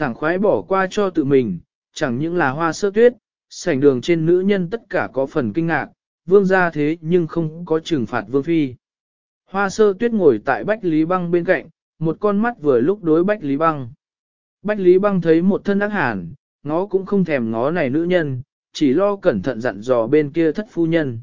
sảng khoái bỏ qua cho tự mình, chẳng những là hoa sơ tuyết, sảnh đường trên nữ nhân tất cả có phần kinh ngạc, vương gia thế nhưng không có trừng phạt vương phi. Hoa sơ tuyết ngồi tại Bách Lý Băng bên cạnh, một con mắt vừa lúc đối Bách Lý Băng. Bách Lý Băng thấy một thân ác hàn, ngó cũng không thèm ngó này nữ nhân, chỉ lo cẩn thận dặn dò bên kia thất phu nhân.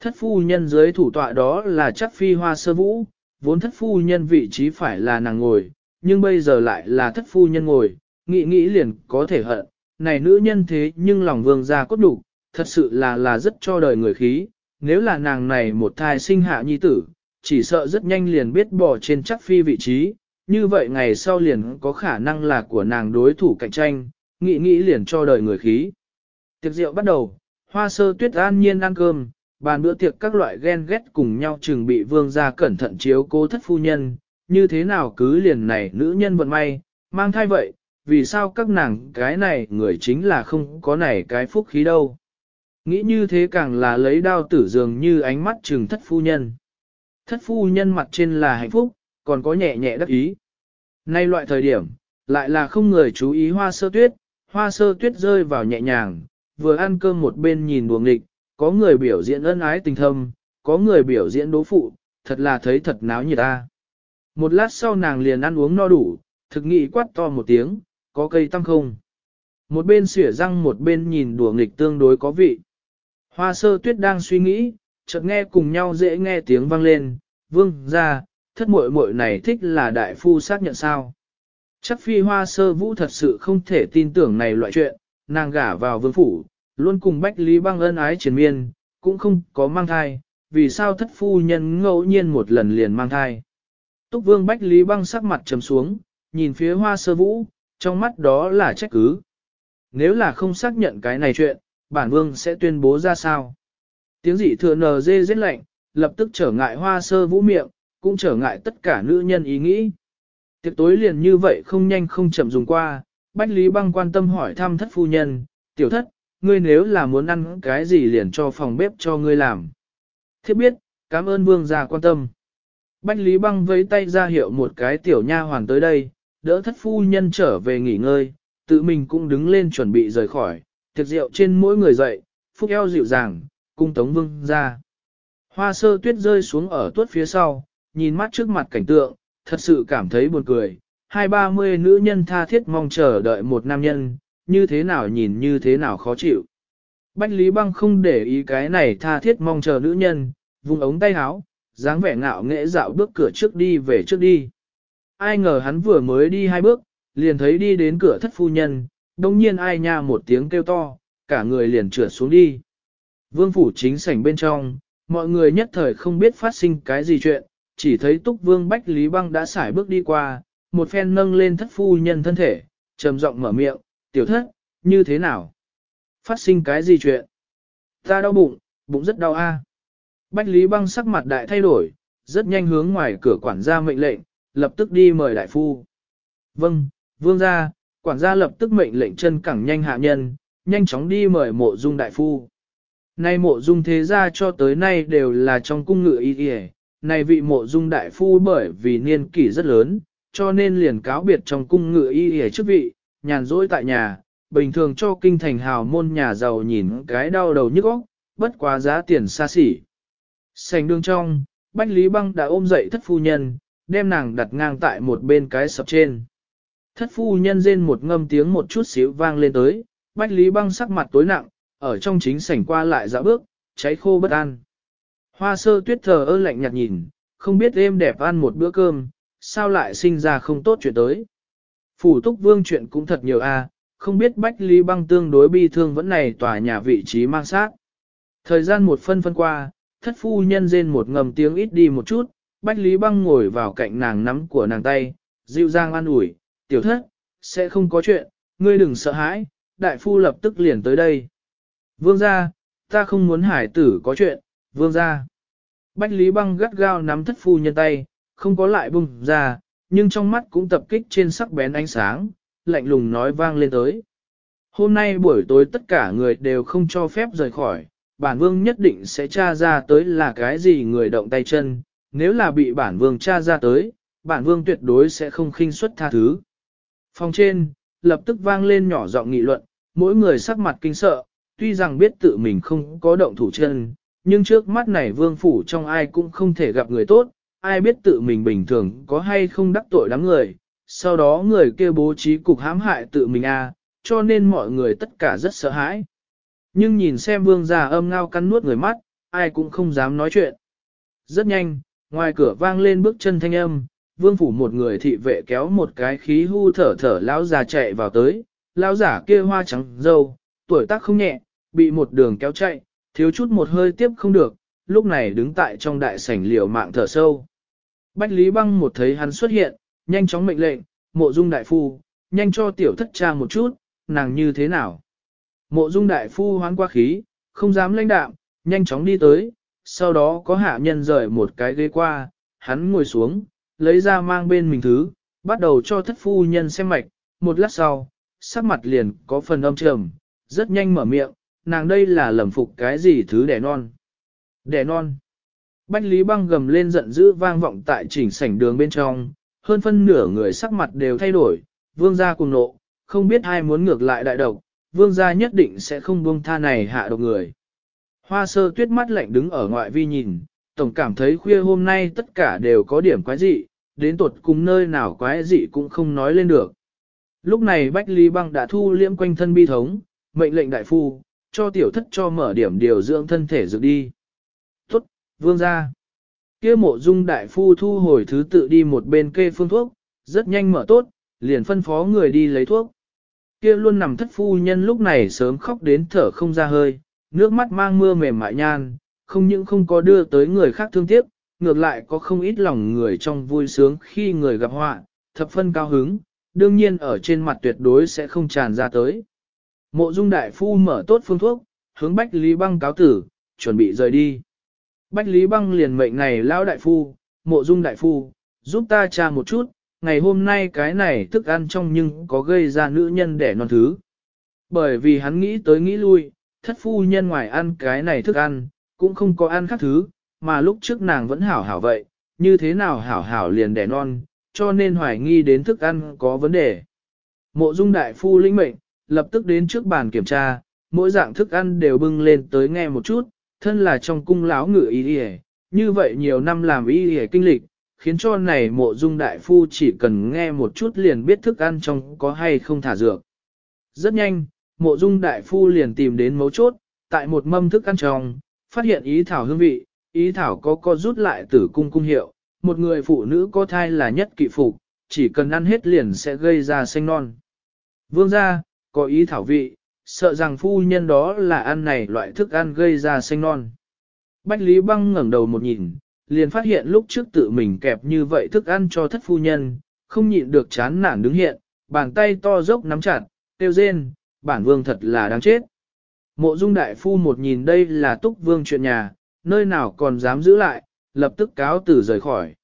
Thất phu nhân dưới thủ tọa đó là chắc phi hoa sơ vũ, vốn thất phu nhân vị trí phải là nàng ngồi, nhưng bây giờ lại là thất phu nhân ngồi, nghĩ nghĩ liền có thể hận, này nữ nhân thế nhưng lòng vương gia cốt đủ, thật sự là là rất cho đời người khí, nếu là nàng này một thai sinh hạ nhi tử, chỉ sợ rất nhanh liền biết bỏ trên chắc phi vị trí, như vậy ngày sau liền có khả năng là của nàng đối thủ cạnh tranh, nghĩ nghĩ liền cho đời người khí. Tiệc rượu bắt đầu, hoa sơ tuyết an nhiên ăn cơm, bàn bữa tiệc các loại ghen ghét cùng nhau chừng bị vương gia cẩn thận chiếu cố thất phu nhân, như thế nào cứ liền này nữ nhân vận may, mang thai vậy, vì sao các nàng cái này người chính là không có này cái phúc khí đâu. Nghĩ như thế càng là lấy đao tử dường như ánh mắt trừng thất phu nhân. Thất phu nhân mặt trên là hạnh phúc, còn có nhẹ nhẹ đắc ý. Nay loại thời điểm, lại là không người chú ý hoa sơ tuyết, hoa sơ tuyết rơi vào nhẹ nhàng, vừa ăn cơm một bên nhìn buồng nghịch, có người biểu diễn ân ái tình thâm, có người biểu diễn đố phụ, thật là thấy thật náo nhiệt ta. Một lát sau nàng liền ăn uống no đủ, thực nghị quát to một tiếng, có cây tăng không. Một bên xỉa răng một bên nhìn đùa nghịch tương đối có vị. Hoa sơ tuyết đang suy nghĩ, chợt nghe cùng nhau dễ nghe tiếng vang lên, vương ra, thất muội muội này thích là đại phu xác nhận sao. Chắc phi hoa sơ vũ thật sự không thể tin tưởng này loại chuyện, nàng gả vào vương phủ, luôn cùng Bách Lý băng ân ái triền miên, cũng không có mang thai, vì sao thất phu nhân ngẫu nhiên một lần liền mang thai. Túc vương Bách Lý băng sắc mặt trầm xuống, nhìn phía hoa sơ vũ, trong mắt đó là trách cứ. Nếu là không xác nhận cái này chuyện, bản vương sẽ tuyên bố ra sao. Tiếng dị thừa nờ dê rất lạnh, lập tức trở ngại hoa sơ vũ miệng, cũng trở ngại tất cả nữ nhân ý nghĩ. Tiệc tối liền như vậy không nhanh không chậm dùng qua, Bách Lý Băng quan tâm hỏi thăm thất phu nhân, tiểu thất, ngươi nếu là muốn ăn cái gì liền cho phòng bếp cho ngươi làm. Thiết biết, cảm ơn vương gia quan tâm. Bách Lý Băng vẫy tay ra hiệu một cái tiểu nha hoàn tới đây, đỡ thất phu nhân trở về nghỉ ngơi, tự mình cũng đứng lên chuẩn bị rời khỏi, tiệc rượu trên mỗi người dậy, phúc eo dịu dàng, cung tống vương ra. Hoa sơ tuyết rơi xuống ở tuốt phía sau, nhìn mắt trước mặt cảnh tượng, thật sự cảm thấy buồn cười. Hai ba mươi nữ nhân tha thiết mong chờ đợi một nam nhân, như thế nào nhìn như thế nào khó chịu. Bách Lý Băng không để ý cái này tha thiết mong chờ nữ nhân, vùng ống tay áo, dáng vẻ ngạo nghễ dạo bước cửa trước đi về trước đi. Ai ngờ hắn vừa mới đi hai bước, liền thấy đi đến cửa thất phu nhân, đồng nhiên ai nha một tiếng kêu to, cả người liền trượt xuống đi. Vương phủ chính sảnh bên trong, mọi người nhất thời không biết phát sinh cái gì chuyện, chỉ thấy túc vương Bách Lý Băng đã xài bước đi qua, một phen nâng lên thất phu nhân thân thể, trầm giọng mở miệng, tiểu thất, như thế nào? Phát sinh cái gì chuyện? Ta đau bụng, bụng rất đau a. Bách Lý Băng sắc mặt đại thay đổi, rất nhanh hướng ngoài cửa quản gia mệnh lệnh, lập tức đi mời đại phu. Vâng, vương gia, quản gia lập tức mệnh lệnh chân cẳng nhanh hạ nhân, nhanh chóng đi mời mộ dung đại phu. Nay mộ dung thế gia cho tới nay đều là trong cung ngự y y, nay vị mộ dung đại phu bởi vì niên kỷ rất lớn, cho nên liền cáo biệt trong cung ngự y y chức vị, nhàn rỗi tại nhà, bình thường cho kinh thành hào môn nhà giàu nhìn cái đau đầu nhức óc, bất quá giá tiền xa xỉ. Sành đường trong, Bách Lý Băng đã ôm dậy thất phu nhân, đem nàng đặt ngang tại một bên cái sập trên. Thất phu nhân rên một ngâm tiếng một chút xíu vang lên tới, Bách Lý Băng sắc mặt tối nặng, ở trong chính sảnh qua lại dã bước, cháy khô bất an. Hoa sơ tuyết thờ ơ lạnh nhạt nhìn, không biết êm đẹp ăn một bữa cơm, sao lại sinh ra không tốt chuyện tới. Phủ túc vương chuyện cũng thật nhiều a, không biết Bách Lý Băng tương đối bi thương vẫn này tòa nhà vị trí mang sát. Thời gian một phân phân qua, thất phu nhân rên một ngầm tiếng ít đi một chút, Bách Lý Băng ngồi vào cạnh nàng nắm của nàng tay, dịu dàng an ủi, tiểu thất, sẽ không có chuyện, ngươi đừng sợ hãi, đại phu lập tức liền tới đây. Vương gia, ta không muốn hải tử có chuyện, vương gia. Bách Lý Băng gắt gao nắm thất phu nhân tay, không có lại bung ra, nhưng trong mắt cũng tập kích trên sắc bén ánh sáng, lạnh lùng nói vang lên tới. Hôm nay buổi tối tất cả người đều không cho phép rời khỏi, bản vương nhất định sẽ tra ra tới là cái gì người động tay chân, nếu là bị bản vương tra ra tới, bản vương tuyệt đối sẽ không khinh suất tha thứ. Phòng trên, lập tức vang lên nhỏ giọng nghị luận, mỗi người sắc mặt kinh sợ, tuy rằng biết tự mình không có động thủ chân, nhưng trước mắt này vương phủ trong ai cũng không thể gặp người tốt, ai biết tự mình bình thường có hay không đắc tội đám người, sau đó người kia bố trí cục hãm hại tự mình a, à, cho nên mọi người tất cả rất sợ hãi. Nhưng nhìn xem vương già âm ngao cắn nuốt người mắt, ai cũng không dám nói chuyện. Rất nhanh, ngoài cửa vang lên bước chân thanh âm, vương phủ một người thị vệ kéo một cái khí hu thở thở lão già chạy vào tới, lão giả kia hoa trắng dâu, tuổi tác không nhẹ, bị một đường kéo chạy, thiếu chút một hơi tiếp không được, lúc này đứng tại trong đại sảnh liều mạng thở sâu. Bách Lý Băng một thấy hắn xuất hiện, nhanh chóng mệnh lệnh, mộ dung đại phu, nhanh cho tiểu thất cha một chút, nàng như thế nào. Mộ dung đại phu hoán qua khí, không dám lãnh đạm, nhanh chóng đi tới, sau đó có hạ nhân rời một cái ghế qua, hắn ngồi xuống, lấy ra mang bên mình thứ, bắt đầu cho thất phu nhân xem mạch, một lát sau, sắc mặt liền có phần âm trầm, rất nhanh mở miệng, nàng đây là lầm phục cái gì thứ đẻ non. Đẻ non. Bách Lý Băng gầm lên giận dữ vang vọng tại chỉnh sảnh đường bên trong, hơn phân nửa người sắc mặt đều thay đổi, vương gia cùng nộ, không biết ai muốn ngược lại đại độc, vương gia nhất định sẽ không buông tha này hạ độc người. Hoa sơ tuyết mắt lạnh đứng ở ngoại vi nhìn, tổng cảm thấy khuya hôm nay tất cả đều có điểm quái dị, đến tột cùng nơi nào quái dị cũng không nói lên được. Lúc này Bách Lý Băng đã thu liễm quanh thân bi thống, mệnh lệnh đại phu, cho tiểu thất cho mở điểm điều dưỡng thân thể dược đi. Tốt, vương gia. kia mộ dung đại phu thu hồi thứ tự đi một bên kê phương thuốc, rất nhanh mở tốt, liền phân phó người đi lấy thuốc. Kia luôn nằm thất phu nhân lúc này sớm khóc đến thở không ra hơi, nước mắt mang mưa mềm mại nhan, không những không có đưa tới người khác thương tiếc, ngược lại có không ít lòng người trong vui sướng khi người gặp họa, thập phân cao hứng, đương nhiên ở trên mặt tuyệt đối sẽ không tràn ra tới. Mộ dung đại phu mở tốt phương thuốc, hướng Bách Lý Băng cáo tử, chuẩn bị rời đi. Bách Lý Băng liền mệnh này lão đại phu, mộ dung đại phu, giúp ta tra một chút, ngày hôm nay cái này thức ăn trong nhưng có gây ra nữ nhân đẻ non thứ. Bởi vì hắn nghĩ tới nghĩ lui, thất phu nhân ngoài ăn cái này thức ăn, cũng không có ăn khác thứ, mà lúc trước nàng vẫn hảo hảo vậy, như thế nào hảo hảo liền đẻ non, cho nên hoài nghi đến thức ăn có vấn đề. Mộ dung đại phu lĩnh mệnh, lập tức đến trước bàn kiểm tra, mỗi dạng thức ăn đều bưng lên tới nghe một chút, thân là trong cung lão ngự y y như vậy nhiều năm làm y y kinh lịch, khiến cho này mộ dung đại phu chỉ cần nghe một chút liền biết thức ăn trong có hay không thả dược. Rất nhanh, mộ dung đại phu liền tìm đến mấu chốt, tại một mâm thức ăn trong, phát hiện ý thảo hương vị, ý thảo có co rút lại tử cung cung hiệu, một người phụ nữ có thai là nhất kỵ phục, chỉ cần ăn hết liền sẽ gây ra xanh non. Vương gia, có ý thảo vị, sợ rằng phu nhân đó là ăn này loại thức ăn gây ra xanh non. Bách Lý Băng ngẩng đầu một nhìn, liền phát hiện lúc trước tự mình kẹp như vậy thức ăn cho thất phu nhân, không nhịn được chán nản đứng hiện, bàn tay to dốc nắm chặt, tiêu rên, bản vương thật là đáng chết. Mộ dung đại phu một nhìn đây là túc vương chuyện nhà, nơi nào còn dám giữ lại, lập tức cáo tử rời khỏi.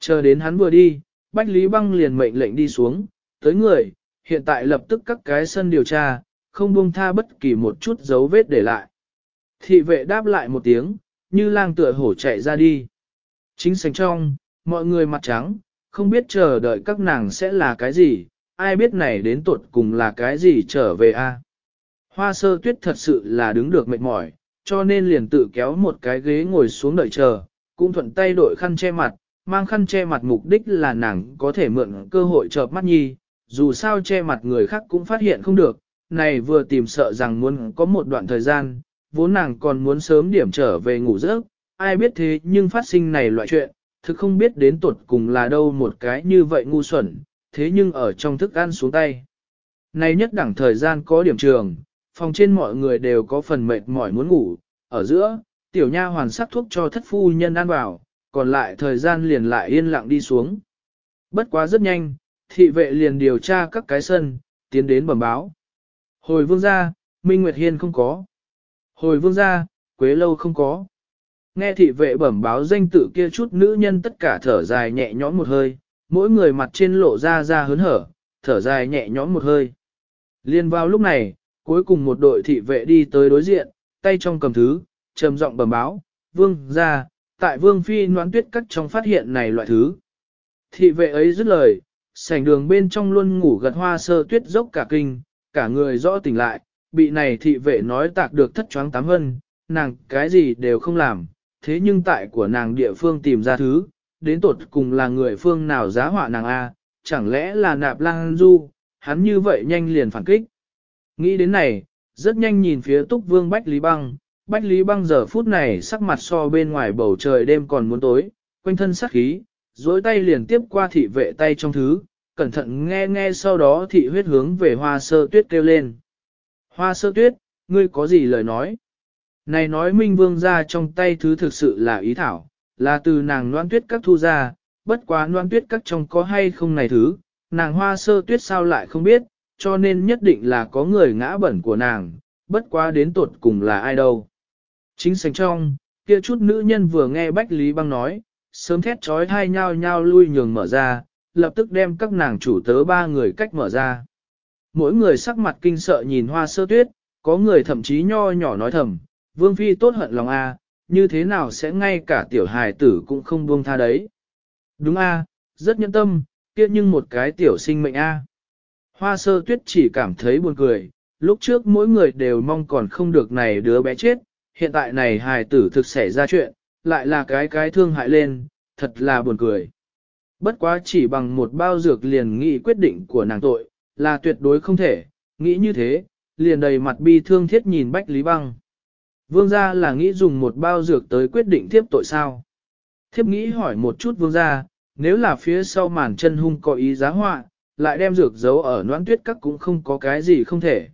Chờ đến hắn vừa đi, Bách Lý Băng liền mệnh lệnh đi xuống, tới người, hiện tại lập tức các cái sân điều tra, không buông tha bất kỳ một chút dấu vết để lại. Thị vệ đáp lại một tiếng, như lang tựa hổ chạy ra đi. Chính sành trong, mọi người mặt trắng, không biết chờ đợi các nàng sẽ là cái gì, ai biết này đến tuột cùng là cái gì trở về a. Hoa sơ tuyết thật sự là đứng được mệt mỏi, cho nên liền tự kéo một cái ghế ngồi xuống đợi chờ, cũng thuận tay đổi khăn che mặt, mang khăn che mặt mục đích là nàng có thể mượn cơ hội chợp mắt nhi, dù sao che mặt người khác cũng phát hiện không được, này vừa tìm sợ rằng muốn có một đoạn thời gian, vốn nàng còn muốn sớm điểm trở về ngủ giấc, ai biết thế nhưng phát sinh này loại chuyện, thực không biết đến tuột cùng là đâu một cái như vậy ngu xuẩn, thế nhưng ở trong thức ăn xuống tay. nay nhất đẳng thời gian có điểm trường, phòng trên mọi người đều có phần mệt mỏi muốn ngủ, ở giữa, tiểu nha hoàn sắc thuốc cho thất phu nhân ăn vào, còn lại thời gian liền lại yên lặng đi xuống. Bất quá rất nhanh, thị vệ liền điều tra các cái sân, tiến đến bẩm báo. Hồi vương gia, Minh Nguyệt Hiên không có. Hồi vương gia, Quế Lâu không có. Nghe thị vệ bẩm báo danh tự kia chút nữ nhân tất cả thở dài nhẹ nhõm một hơi, mỗi người mặt trên lộ ra ra hớn hở, thở dài nhẹ nhõm một hơi. Liên vào lúc này, cuối cùng một đội thị vệ đi tới đối diện, tay trong cầm thứ, trầm giọng bẩm báo, vương gia, tại vương phi noãn tuyết cắt trong phát hiện này loại thứ. Thị vệ ấy dứt lời, sảnh đường bên trong luôn ngủ gật hoa sơ tuyết dốc cả kinh, cả người rõ tỉnh lại, bị này thị vệ nói tạc được thất choáng tám hân, nàng cái gì đều không làm, thế nhưng tại của nàng địa phương tìm ra thứ, đến tột cùng là người phương nào giá họa nàng A, chẳng lẽ là nạp lang du, hắn như vậy nhanh liền phản kích. Nghĩ đến này, rất nhanh nhìn phía túc vương Bách Lý Băng, Bách Lý Băng giờ phút này sắc mặt so bên ngoài bầu trời đêm còn muốn tối, quanh thân sắc khí, dối tay liền tiếp qua thị vệ tay trong thứ, cẩn thận nghe nghe sau đó thị huyết hướng về hoa sơ tuyết kêu lên. Hoa sơ tuyết, ngươi có gì lời nói? Này nói Minh Vương ra trong tay thứ thực sự là ý thảo, là từ nàng noan tuyết các thu ra, bất quá noan tuyết các trong có hay không này thứ, nàng hoa sơ tuyết sao lại không biết, cho nên nhất định là có người ngã bẩn của nàng, bất quá đến tột cùng là ai đâu. Chính sánh trong, kia chút nữ nhân vừa nghe Bách Lý Băng nói, sớm thét trói hai nhau nhau lui nhường mở ra, lập tức đem các nàng chủ tớ ba người cách mở ra. Mỗi người sắc mặt kinh sợ nhìn hoa sơ tuyết, có người thậm chí nho nhỏ nói thầm, Vương Phi tốt hận lòng A, như thế nào sẽ ngay cả tiểu hài tử cũng không buông tha đấy. Đúng A, rất nhẫn tâm, kia nhưng một cái tiểu sinh mệnh A. Hoa sơ tuyết chỉ cảm thấy buồn cười, lúc trước mỗi người đều mong còn không được này đứa bé chết, hiện tại này hài tử thực xảy ra chuyện, lại là cái cái thương hại lên, thật là buồn cười. Bất quá chỉ bằng một bao dược liền nghị quyết định của nàng tội, là tuyệt đối không thể, nghĩ như thế, liền đầy mặt bi thương thiết nhìn Bách Lý Băng. Vương gia là nghĩ dùng một bao dược tới quyết định thiếp tội sao. Thiếp nghĩ hỏi một chút vương gia, nếu là phía sau màn chân hung có ý giá họa, lại đem dược giấu ở noãn tuyết các cũng không có cái gì không thể.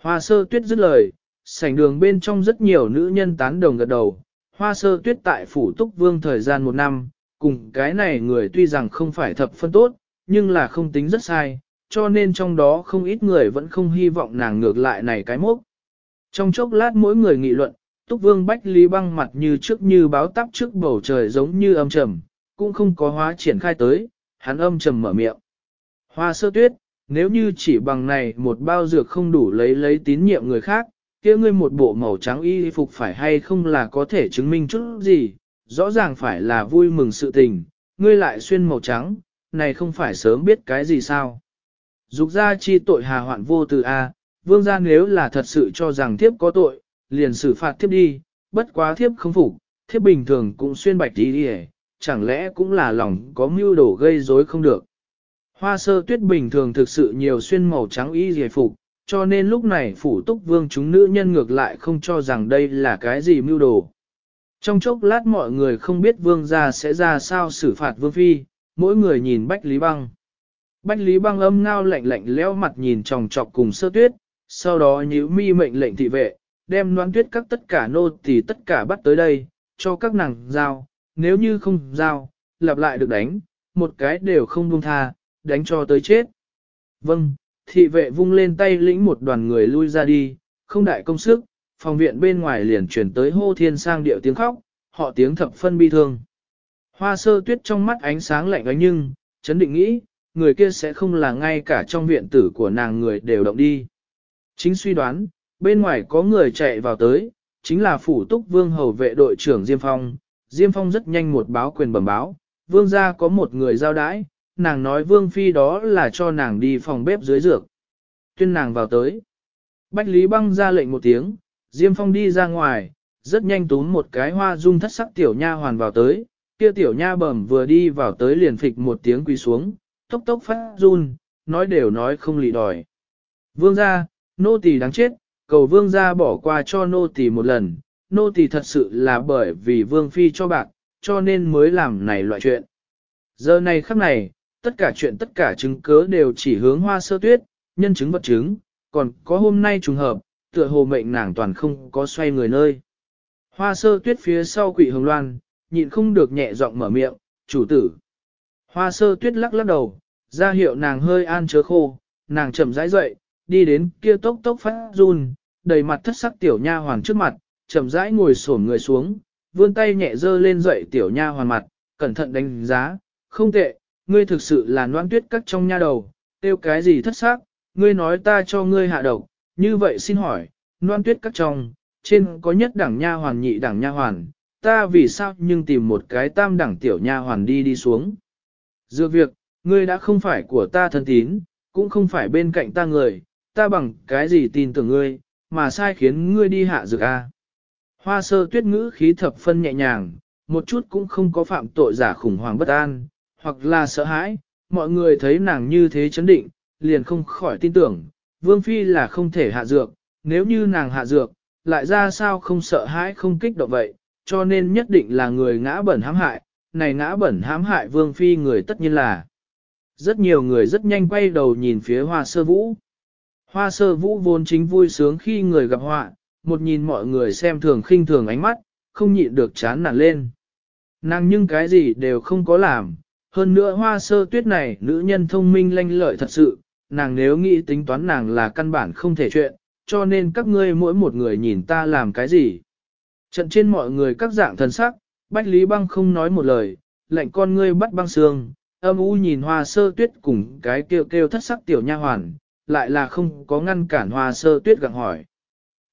Hoa sơ tuyết dứt lời, sảnh đường bên trong rất nhiều nữ nhân tán đồng gật đầu. Hoa sơ tuyết tại phủ túc vương thời gian một năm, cùng cái này người tuy rằng không phải thập phân tốt, nhưng là không tính rất sai, cho nên trong đó không ít người vẫn không hy vọng nàng ngược lại này cái mốc. Trong chốc lát mỗi người nghị luận, Túc Vương Bách Lý băng mặt như trước như báo tắp trước bầu trời giống như âm trầm, cũng không có hóa triển khai tới, hắn âm trầm mở miệng. Hoa sơ tuyết, nếu như chỉ bằng này một bao dược không đủ lấy lấy tín nhiệm người khác, kia ngươi một bộ màu trắng y phục phải hay không là có thể chứng minh chút gì, rõ ràng phải là vui mừng sự tình, ngươi lại xuyên màu trắng, này không phải sớm biết cái gì sao. Dục ra chi tội hà hoạn vô từ A, vương gia nếu là thật sự cho rằng thiếp có tội, liền xử phạt thiếp đi, bất quá thiếp không phục, thiếp bình thường cũng xuyên bạch đi đi chẳng lẽ cũng là lòng có mưu đồ gây rối không được. Hoa sơ tuyết bình thường thực sự nhiều xuyên màu trắng y dề phục, cho nên lúc này phủ túc vương chúng nữ nhân ngược lại không cho rằng đây là cái gì mưu đồ. Trong chốc lát mọi người không biết vương gia sẽ ra sao xử phạt vương phi, mỗi người nhìn Bách Lý Băng. Bách Lý Băng âm ngao lạnh lạnh leo mặt nhìn tròng trọc cùng sơ tuyết, sau đó nhíu mi mệnh lệnh thị vệ, đem noan tuyết các tất cả nô tỳ tất cả bắt tới đây, cho các nàng giao, nếu như không giao, lặp lại được đánh, một cái đều không buông tha, đánh cho tới chết. Vâng, thị vệ vung lên tay lĩnh một đoàn người lui ra đi, không đại công sức, phòng viện bên ngoài liền chuyển tới hô thiên sang điệu tiếng khóc, họ tiếng thập phân bi thương. Hoa sơ tuyết trong mắt ánh sáng lạnh ánh nhưng, chấn định nghĩ, người kia sẽ không là ngay cả trong viện tử của nàng người đều động đi. Chính suy đoán, bên ngoài có người chạy vào tới, chính là phủ túc vương hầu vệ đội trưởng Diêm Phong. Diêm Phong rất nhanh một báo quyền bẩm báo, vương gia có một người giao đãi, nàng nói vương phi đó là cho nàng đi phòng bếp dưới dược. Tuyên nàng vào tới. Bách Lý băng ra lệnh một tiếng, Diêm Phong đi ra ngoài, rất nhanh túm một cái hoa dung thất sắc tiểu nha hoàn vào tới, kia tiểu nha bẩm vừa đi vào tới liền phịch một tiếng quỳ xuống, tốc tốc phát run, nói đều nói không lì đòi. Vương gia, nô tỳ đáng chết, cầu vương gia bỏ qua cho nô tỳ một lần, nô tỳ thật sự là bởi vì vương phi cho bạc, cho nên mới làm này loại chuyện. Giờ này khắc này, tất cả chuyện tất cả chứng cớ đều chỉ hướng hoa sơ tuyết, nhân chứng vật chứng, còn có hôm nay trùng hợp, tựa hồ mệnh nàng toàn không có xoay người nơi. Hoa sơ tuyết phía sau quỷ hồng loan, nhịn không được nhẹ giọng mở miệng, chủ tử. Hoa sơ tuyết lắc lắc đầu, ra hiệu nàng hơi an chớ khô, nàng chậm rãi dậy, đi đến kia tốc tốc phát run, đầy mặt thất sắc tiểu nha hoàn trước mặt, chậm rãi ngồi xổm người xuống, vươn tay nhẹ dơ lên dậy tiểu nha hoàn mặt, cẩn thận đánh giá, không tệ, ngươi thực sự là noan tuyết cắt trong nha đầu, tiêu cái gì thất sắc, ngươi nói ta cho ngươi hạ độc, như vậy xin hỏi, noan tuyết cắt trong, trên có nhất đẳng nha hoàn nhị đẳng nha hoàn, ta vì sao nhưng tìm một cái tam đẳng tiểu nha hoàn đi đi xuống. Dược việc, ngươi đã không phải của ta thân tín, cũng không phải bên cạnh ta người, ta bằng cái gì tin tưởng ngươi, mà sai khiến ngươi đi hạ dược a. Hoa sơ tuyết ngữ khí thập phân nhẹ nhàng, một chút cũng không có phạm tội giả khủng hoảng bất an, hoặc là sợ hãi, mọi người thấy nàng như thế chấn định, liền không khỏi tin tưởng, Vương Phi là không thể hạ dược, nếu như nàng hạ dược, lại ra sao không sợ hãi không kích động vậy, cho nên nhất định là người ngã bẩn hãm hại, này ngã bẩn hãm hại Vương Phi người tất nhiên là. Rất nhiều người rất nhanh quay đầu nhìn phía hoa sơ vũ. Hoa sơ vũ vốn chính vui sướng khi người gặp họa, một nhìn mọi người xem thường khinh thường ánh mắt, không nhịn được chán nản lên. Nàng nhưng cái gì đều không có làm, hơn nữa hoa sơ tuyết này nữ nhân thông minh lanh lợi thật sự, nàng nếu nghĩ tính toán nàng là căn bản không thể chuyện, cho nên các ngươi mỗi một người nhìn ta làm cái gì. Trận trên mọi người các dạng thần sắc, Bách Lý Băng không nói một lời, lệnh con ngươi bắt băng xương, âm u nhìn hoa sơ tuyết cùng cái kêu kêu thất sắc tiểu nha hoàn, lại là không có ngăn cản hoa sơ tuyết gặng hỏi.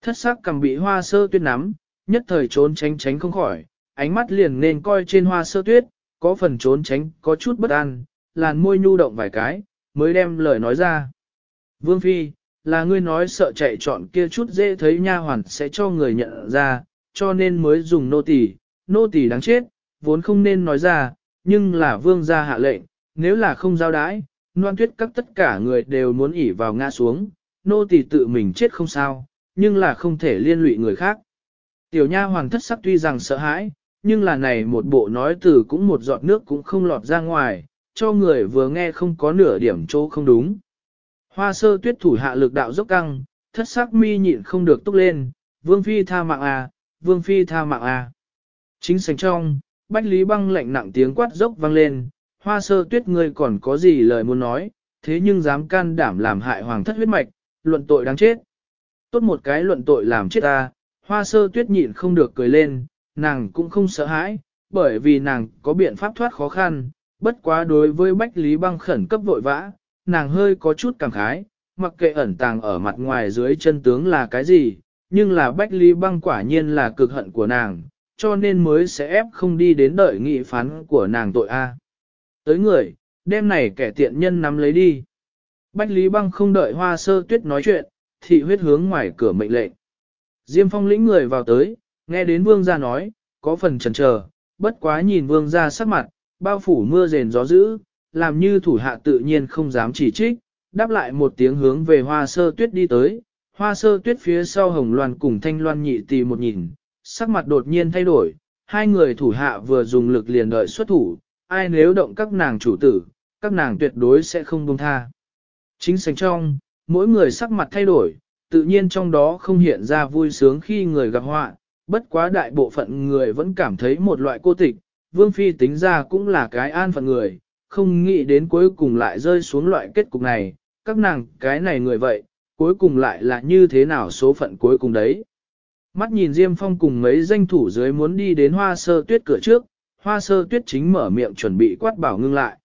Thất sắc cầm bị hoa sơ tuyết nắm, nhất thời trốn tránh tránh không khỏi, ánh mắt liền nên coi trên hoa sơ tuyết, có phần trốn tránh, có chút bất an, làn môi nhu động vài cái, mới đem lời nói ra. Vương Phi, là ngươi nói sợ chạy chọn kia chút dễ thấy nha hoàn sẽ cho người nhận ra, cho nên mới dùng nô tỳ, nô tỳ đáng chết, vốn không nên nói ra, nhưng là vương gia hạ lệnh, nếu là không giao đái, noan tuyết các tất cả người đều muốn ỉ vào ngã xuống, nô tỳ tự mình chết không sao, nhưng là không thể liên lụy người khác. Tiểu nha hoàng thất sắc tuy rằng sợ hãi, nhưng là này một bộ nói từ cũng một giọt nước cũng không lọt ra ngoài, cho người vừa nghe không có nửa điểm chỗ không đúng. Hoa sơ tuyết thủ hạ lực đạo dốc căng, thất sắc mi nhịn không được túc lên, vương phi tha mạng à, vương phi tha mạng à. Chính sành trong, bách lý băng lạnh nặng tiếng quát dốc vang lên, hoa sơ tuyết ngươi còn có gì lời muốn nói, thế nhưng dám can đảm làm hại hoàng thất huyết mạch, luận tội đáng chết. Tốt một cái luận tội làm chết ta, hoa sơ tuyết nhịn không được cười lên, nàng cũng không sợ hãi, bởi vì nàng có biện pháp thoát khó khăn, bất quá đối với Bách Lý Băng khẩn cấp vội vã, nàng hơi có chút cảm khái, mặc kệ ẩn tàng ở mặt ngoài dưới chân tướng là cái gì, nhưng là Bách Lý Băng quả nhiên là cực hận của nàng, cho nên mới sẽ ép không đi đến đợi nghị phán của nàng tội A. Tới người, đêm này kẻ tiện nhân nắm lấy đi. Bách Lý Băng không đợi hoa sơ tuyết nói chuyện, thị huyết hướng ngoài cửa mệnh lệnh. Diêm phong lĩnh người vào tới, nghe đến vương gia nói, có phần chần chờ, bất quá nhìn vương gia sắc mặt, bao phủ mưa rền gió dữ, làm như thủ hạ tự nhiên không dám chỉ trích, đáp lại một tiếng hướng về hoa sơ tuyết đi tới, hoa sơ tuyết phía sau hồng loan cùng thanh loan nhị tì một nhìn, sắc mặt đột nhiên thay đổi, hai người thủ hạ vừa dùng lực liền đợi xuất thủ, ai nếu động các nàng chủ tử, các nàng tuyệt đối sẽ không buông tha. Chính sánh trong, mỗi người sắc mặt thay đổi, tự nhiên trong đó không hiện ra vui sướng khi người gặp họa, bất quá đại bộ phận người vẫn cảm thấy một loại cô tịch, Vương Phi tính ra cũng là cái an phận người, không nghĩ đến cuối cùng lại rơi xuống loại kết cục này, các nàng cái này người vậy, cuối cùng lại là như thế nào số phận cuối cùng đấy. Mắt nhìn Diêm Phong cùng mấy danh thủ dưới muốn đi đến hoa sơ tuyết cửa trước, hoa sơ tuyết chính mở miệng chuẩn bị quát bảo ngưng lại.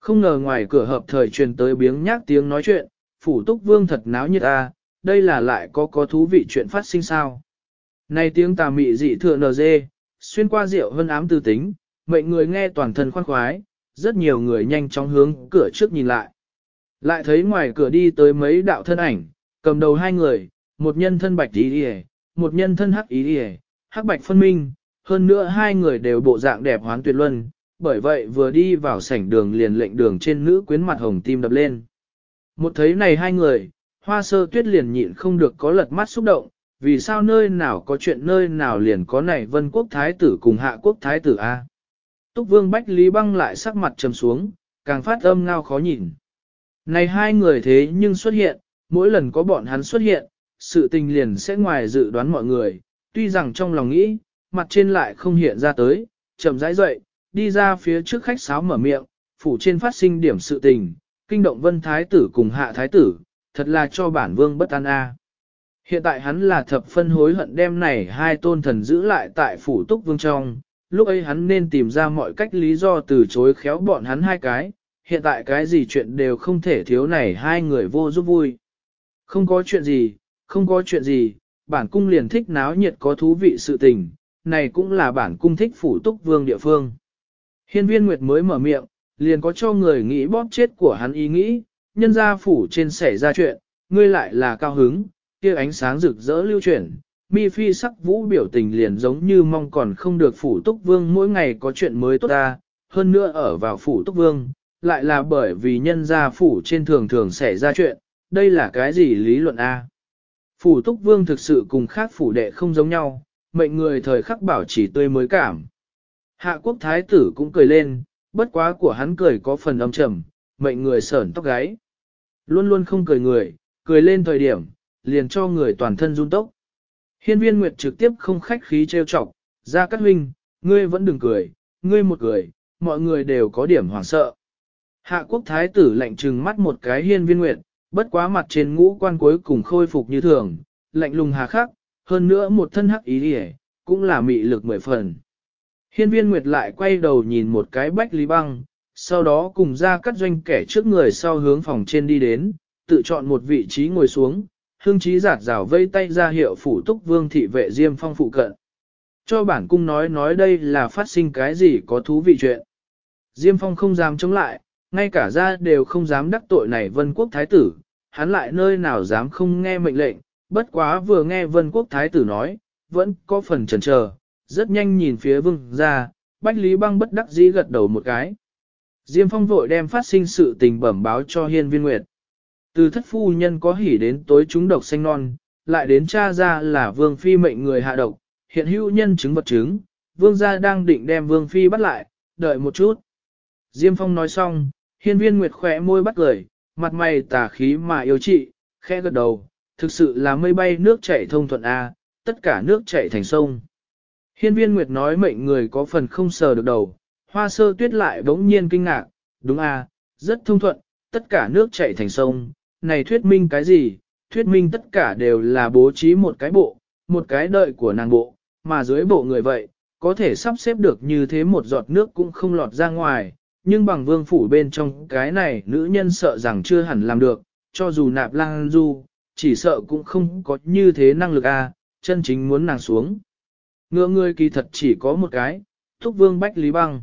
Không ngờ ngoài cửa hợp thời truyền tới biếng nhác tiếng nói chuyện, phủ túc vương thật náo nhiệt a, đây là lại có có thú vị chuyện phát sinh sao. Này tiếng tà mị dị thừa nờ dê, xuyên qua rượu hơn ám tư tính, mệnh người nghe toàn thân khoan khoái, rất nhiều người nhanh chóng hướng cửa trước nhìn lại. Lại thấy ngoài cửa đi tới mấy đạo thân ảnh, cầm đầu hai người, một nhân thân bạch đi đi một nhân thân hắc ý đi hắc bạch phân minh, hơn nữa hai người đều bộ dạng đẹp hoán tuyệt luân, bởi vậy vừa đi vào sảnh đường liền lệnh đường trên nữ quyến mặt hồng tim đập lên. Một thấy này hai người, hoa sơ tuyết liền nhịn không được có lật mắt xúc động, vì sao nơi nào có chuyện nơi nào liền có này vân quốc thái tử cùng hạ quốc thái tử A. Túc vương Bách Lý băng lại sắc mặt trầm xuống, càng phát âm ngao khó nhìn. Này hai người thế nhưng xuất hiện, mỗi lần có bọn hắn xuất hiện, sự tình liền sẽ ngoài dự đoán mọi người, tuy rằng trong lòng nghĩ, mặt trên lại không hiện ra tới, chậm rãi dậy, đi ra phía trước khách sáo mở miệng, phủ trên phát sinh điểm sự tình, kinh động vân thái tử cùng hạ thái tử, thật là cho bản vương bất an a. Hiện tại hắn là thập phân hối hận đem này hai tôn thần giữ lại tại phủ túc vương trong, lúc ấy hắn nên tìm ra mọi cách lý do từ chối khéo bọn hắn hai cái, hiện tại cái gì chuyện đều không thể thiếu này hai người vô giúp vui. Không có chuyện gì, không có chuyện gì, bản cung liền thích náo nhiệt có thú vị sự tình, này cũng là bản cung thích phủ túc vương địa phương. Hiên viên Nguyệt mới mở miệng, liền có cho người nghĩ bóp chết của hắn ý nghĩ, nhân gia phủ trên xảy ra chuyện, ngươi lại là cao hứng, kia ánh sáng rực rỡ lưu chuyển. Mi phi sắc vũ biểu tình liền giống như mong còn không được phủ túc vương mỗi ngày có chuyện mới tốt ta, hơn nữa ở vào phủ túc vương, lại là bởi vì nhân gia phủ trên thường thường xảy ra chuyện, đây là cái gì lý luận A. Phủ túc vương thực sự cùng khác phủ đệ không giống nhau, mệnh người thời khắc bảo chỉ tươi mới cảm. Hạ quốc thái tử cũng cười lên, bất quá của hắn cười có phần âm trầm, mệnh người sởn tóc gáy. Luôn luôn không cười người, cười lên thời điểm, liền cho người toàn thân run tốc. Hiên viên Nguyệt trực tiếp không khách khí trêu chọc, ra cắt huynh, ngươi vẫn đừng cười, ngươi một cười, mọi người đều có điểm hoảng sợ. Hạ quốc thái tử lạnh trừng mắt một cái hiên viên Nguyệt, bất quá mặt trên ngũ quan cuối cùng khôi phục như thường, lạnh lùng hà khắc, hơn nữa một thân hắc ý đi cũng là mị lực mười phần. Hiên viên Nguyệt lại quay đầu nhìn một cái bách lý băng, sau đó cùng ra cắt doanh kẻ trước người sau hướng phòng trên đi đến, tự chọn một vị trí ngồi xuống, hương trí giạt rào vây tay ra hiệu phủ túc vương thị vệ diêm phong phụ cận. Cho bản cung nói nói đây là phát sinh cái gì có thú vị chuyện. Diêm phong không dám chống lại, ngay cả ra đều không dám đắc tội này vân quốc thái tử, hắn lại nơi nào dám không nghe mệnh lệnh, bất quá vừa nghe vân quốc thái tử nói, vẫn có phần chần chờ, rất nhanh nhìn phía vương ra, bách lý băng bất đắc dĩ gật đầu một cái. Diêm phong vội đem phát sinh sự tình bẩm báo cho hiên viên nguyệt. Từ thất phu nhân có hỉ đến tối chúng độc xanh non, lại đến cha ra là vương phi mệnh người hạ độc, hiện hữu nhân chứng vật chứng, vương gia đang định đem vương phi bắt lại, đợi một chút. Diêm phong nói xong, hiên viên nguyệt khỏe môi bắt lời, mặt mày tà khí mà yêu trị, khẽ gật đầu, thực sự là mây bay nước chảy thông thuận A, tất cả nước chảy thành sông. Hiên viên nguyệt nói mệnh người có phần không sờ được đầu, hoa sơ tuyết lại bỗng nhiên kinh ngạc, đúng A, rất thông thuận, tất cả nước chảy thành sông, này thuyết minh cái gì, thuyết minh tất cả đều là bố trí một cái bộ, một cái đợi của nàng bộ, mà dưới bộ người vậy, có thể sắp xếp được như thế một giọt nước cũng không lọt ra ngoài, nhưng bằng vương phủ bên trong cái này nữ nhân sợ rằng chưa hẳn làm được, cho dù nạp lang du, chỉ sợ cũng không có như thế năng lực a chân chính muốn nàng xuống. Ngựa người kỳ thật chỉ có một cái, thúc vương bách lý băng.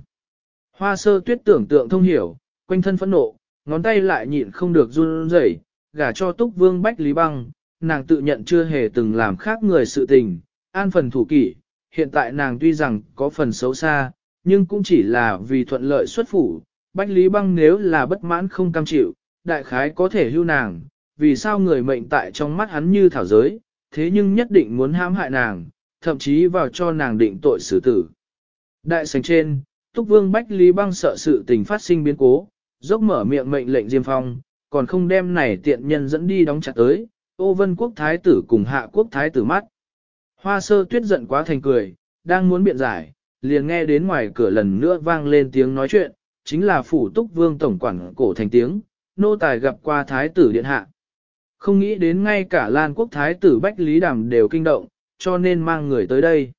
Hoa sơ tuyết tưởng tượng thông hiểu, quanh thân phẫn nộ, ngón tay lại nhịn không được run rẩy, gả cho túc vương bách lý băng, nàng tự nhận chưa hề từng làm khác người sự tình, an phần thủ kỷ, hiện tại nàng tuy rằng có phần xấu xa, nhưng cũng chỉ là vì thuận lợi xuất phủ, bách lý băng nếu là bất mãn không cam chịu, đại khái có thể hưu nàng, vì sao người mệnh tại trong mắt hắn như thảo giới, thế nhưng nhất định muốn hãm hại nàng, thậm chí vào cho nàng định tội xử tử. Đại sảnh trên, Túc Vương Bách Lý Băng sợ sự tình phát sinh biến cố, dốc mở miệng mệnh lệnh Diêm Phong, còn không đem này tiện nhân dẫn đi đóng chặt tới, ô vân quốc thái tử cùng hạ quốc thái tử mắt. Hoa sơ tuyết giận quá thành cười, đang muốn biện giải, liền nghe đến ngoài cửa lần nữa vang lên tiếng nói chuyện, chính là phủ túc vương tổng quản cổ thành tiếng, nô tài gặp qua thái tử điện hạ. Không nghĩ đến ngay cả Lan quốc thái tử Bách Lý Đàm đều kinh động, cho nên mang người tới đây.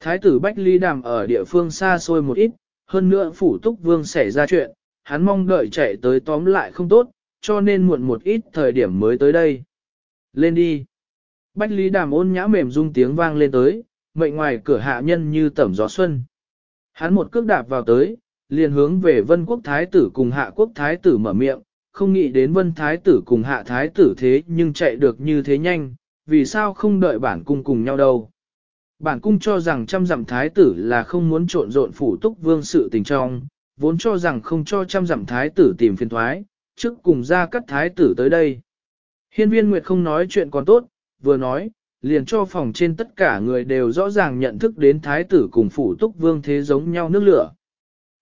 Thái tử Bách Lý Đàm ở địa phương xa xôi một ít, hơn nữa phủ túc vương xảy ra chuyện, hắn mong đợi chạy tới tóm lại không tốt, cho nên muộn một ít thời điểm mới tới đây. Lên đi. Bách Lý Đàm ôn nhã mềm rung tiếng vang lên tới, mệnh ngoài cửa hạ nhân như tẩm gió xuân. Hắn một cước đạp vào tới, liền hướng về vân quốc thái tử cùng hạ quốc thái tử mở miệng, không nghĩ đến vân thái tử cùng hạ thái tử thế nhưng chạy được như thế nhanh, vì sao không đợi bản cung cùng nhau đâu. Bản cung cho rằng trăm dặm thái tử là không muốn trộn rộn phủ túc vương sự tình trong, vốn cho rằng không cho trăm dặm thái tử tìm phiền thoái, trước cùng ra cắt thái tử tới đây. Hiên viên Nguyệt không nói chuyện còn tốt, vừa nói, liền cho phòng trên tất cả người đều rõ ràng nhận thức đến thái tử cùng phủ túc vương thế giống nhau nước lửa.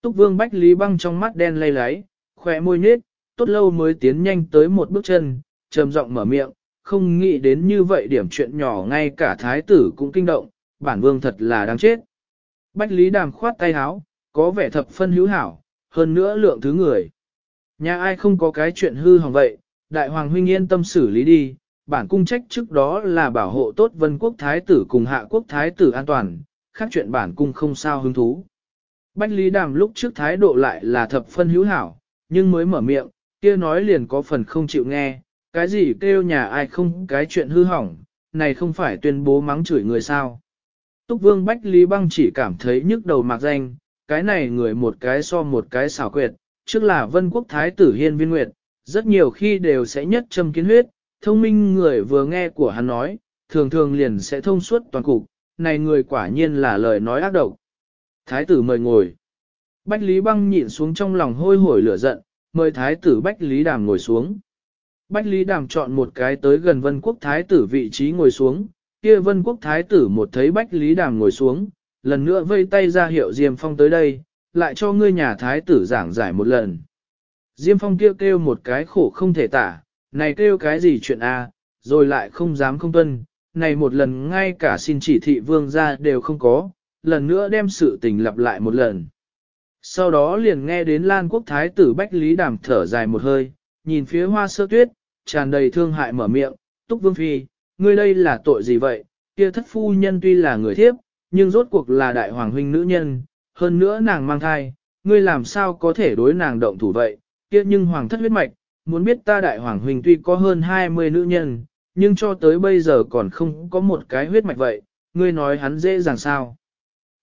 Túc vương bách lý băng trong mắt đen lay láy, khỏe môi nhết, tốt lâu mới tiến nhanh tới một bước chân, trầm giọng mở miệng, không nghĩ đến như vậy điểm chuyện nhỏ ngay cả thái tử cũng kinh động, bản vương thật là đáng chết. Bách lý đàm khoát tay háo, có vẻ thập phân hữu hảo, hơn nữa lượng thứ người. Nhà ai không có cái chuyện hư hỏng vậy, đại hoàng huynh yên tâm xử lý đi, bản cung trách trước đó là bảo hộ tốt vân quốc thái tử cùng hạ quốc thái tử an toàn, khác chuyện bản cung không sao hứng thú. Bách Lý Đàm lúc trước thái độ lại là thập phân hữu hảo, nhưng mới mở miệng, kia nói liền có phần không chịu nghe, cái gì kêu nhà ai không cái chuyện hư hỏng, này không phải tuyên bố mắng chửi người sao. Túc Vương Bách Lý Băng chỉ cảm thấy nhức đầu mạc danh, cái này người một cái so một cái xảo quyệt, trước là vân quốc thái tử hiên viên nguyệt, rất nhiều khi đều sẽ nhất châm kiến huyết, thông minh người vừa nghe của hắn nói, thường thường liền sẽ thông suốt toàn cục, này người quả nhiên là lời nói ác độc. Thái tử mời ngồi. Bách Lý Băng nhịn xuống trong lòng hôi hổi lửa giận, mời thái tử Bách Lý Đàm ngồi xuống. Bách Lý Đàm chọn một cái tới gần vân quốc thái tử vị trí ngồi xuống, kia vân quốc thái tử một thấy Bách Lý Đàm ngồi xuống, lần nữa vây tay ra hiệu Diêm Phong tới đây, lại cho ngươi nhà thái tử giảng giải một lần. Diêm Phong kêu kêu một cái khổ không thể tả, này kêu cái gì chuyện a, rồi lại không dám không tuân, này một lần ngay cả xin chỉ thị vương ra đều không có, lần nữa đem sự tình lặp lại một lần. Sau đó liền nghe đến Lan Quốc Thái tử Bách Lý Đàm thở dài một hơi, nhìn phía hoa sơ tuyết, tràn đầy thương hại mở miệng, Túc Vương Phi, ngươi đây là tội gì vậy, kia thất phu nhân tuy là người thiếp, nhưng rốt cuộc là đại hoàng huynh nữ nhân, hơn nữa nàng mang thai, ngươi làm sao có thể đối nàng động thủ vậy, kia nhưng hoàng thất huyết mạch, muốn biết ta đại hoàng huynh tuy có hơn 20 nữ nhân, nhưng cho tới bây giờ còn không có một cái huyết mạch vậy, ngươi nói hắn dễ dàng sao.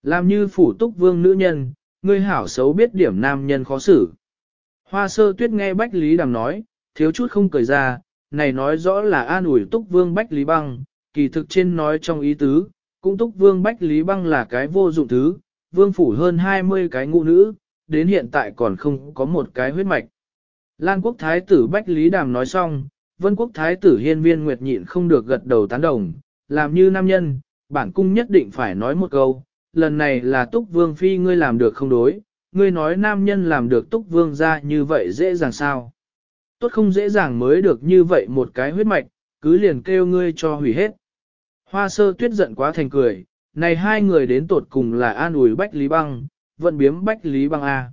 Làm như phủ túc vương nữ nhân, ngươi hảo xấu biết điểm nam nhân khó xử. Hoa sơ tuyết nghe Bách Lý Đàm nói, thiếu chút không cười ra, này nói rõ là an ủi túc vương Bách Lý Băng, kỳ thực trên nói trong ý tứ, cũng túc vương Bách Lý Băng là cái vô dụng thứ, vương phủ hơn 20 cái ngụ nữ, đến hiện tại còn không có một cái huyết mạch. Lan quốc thái tử Bách Lý Đàm nói xong, vân quốc thái tử hiên viên nguyệt nhịn không được gật đầu tán đồng, làm như nam nhân, bản cung nhất định phải nói một câu, lần này là túc vương phi ngươi làm được không đối, ngươi nói nam nhân làm được túc vương ra như vậy dễ dàng sao. Tốt không dễ dàng mới được như vậy một cái huyết mạch, cứ liền kêu ngươi cho hủy hết. Hoa sơ tuyết giận quá thành cười, này hai người đến tột cùng là an ủi Bách Lý Băng, vận biếm Bách Lý Băng A.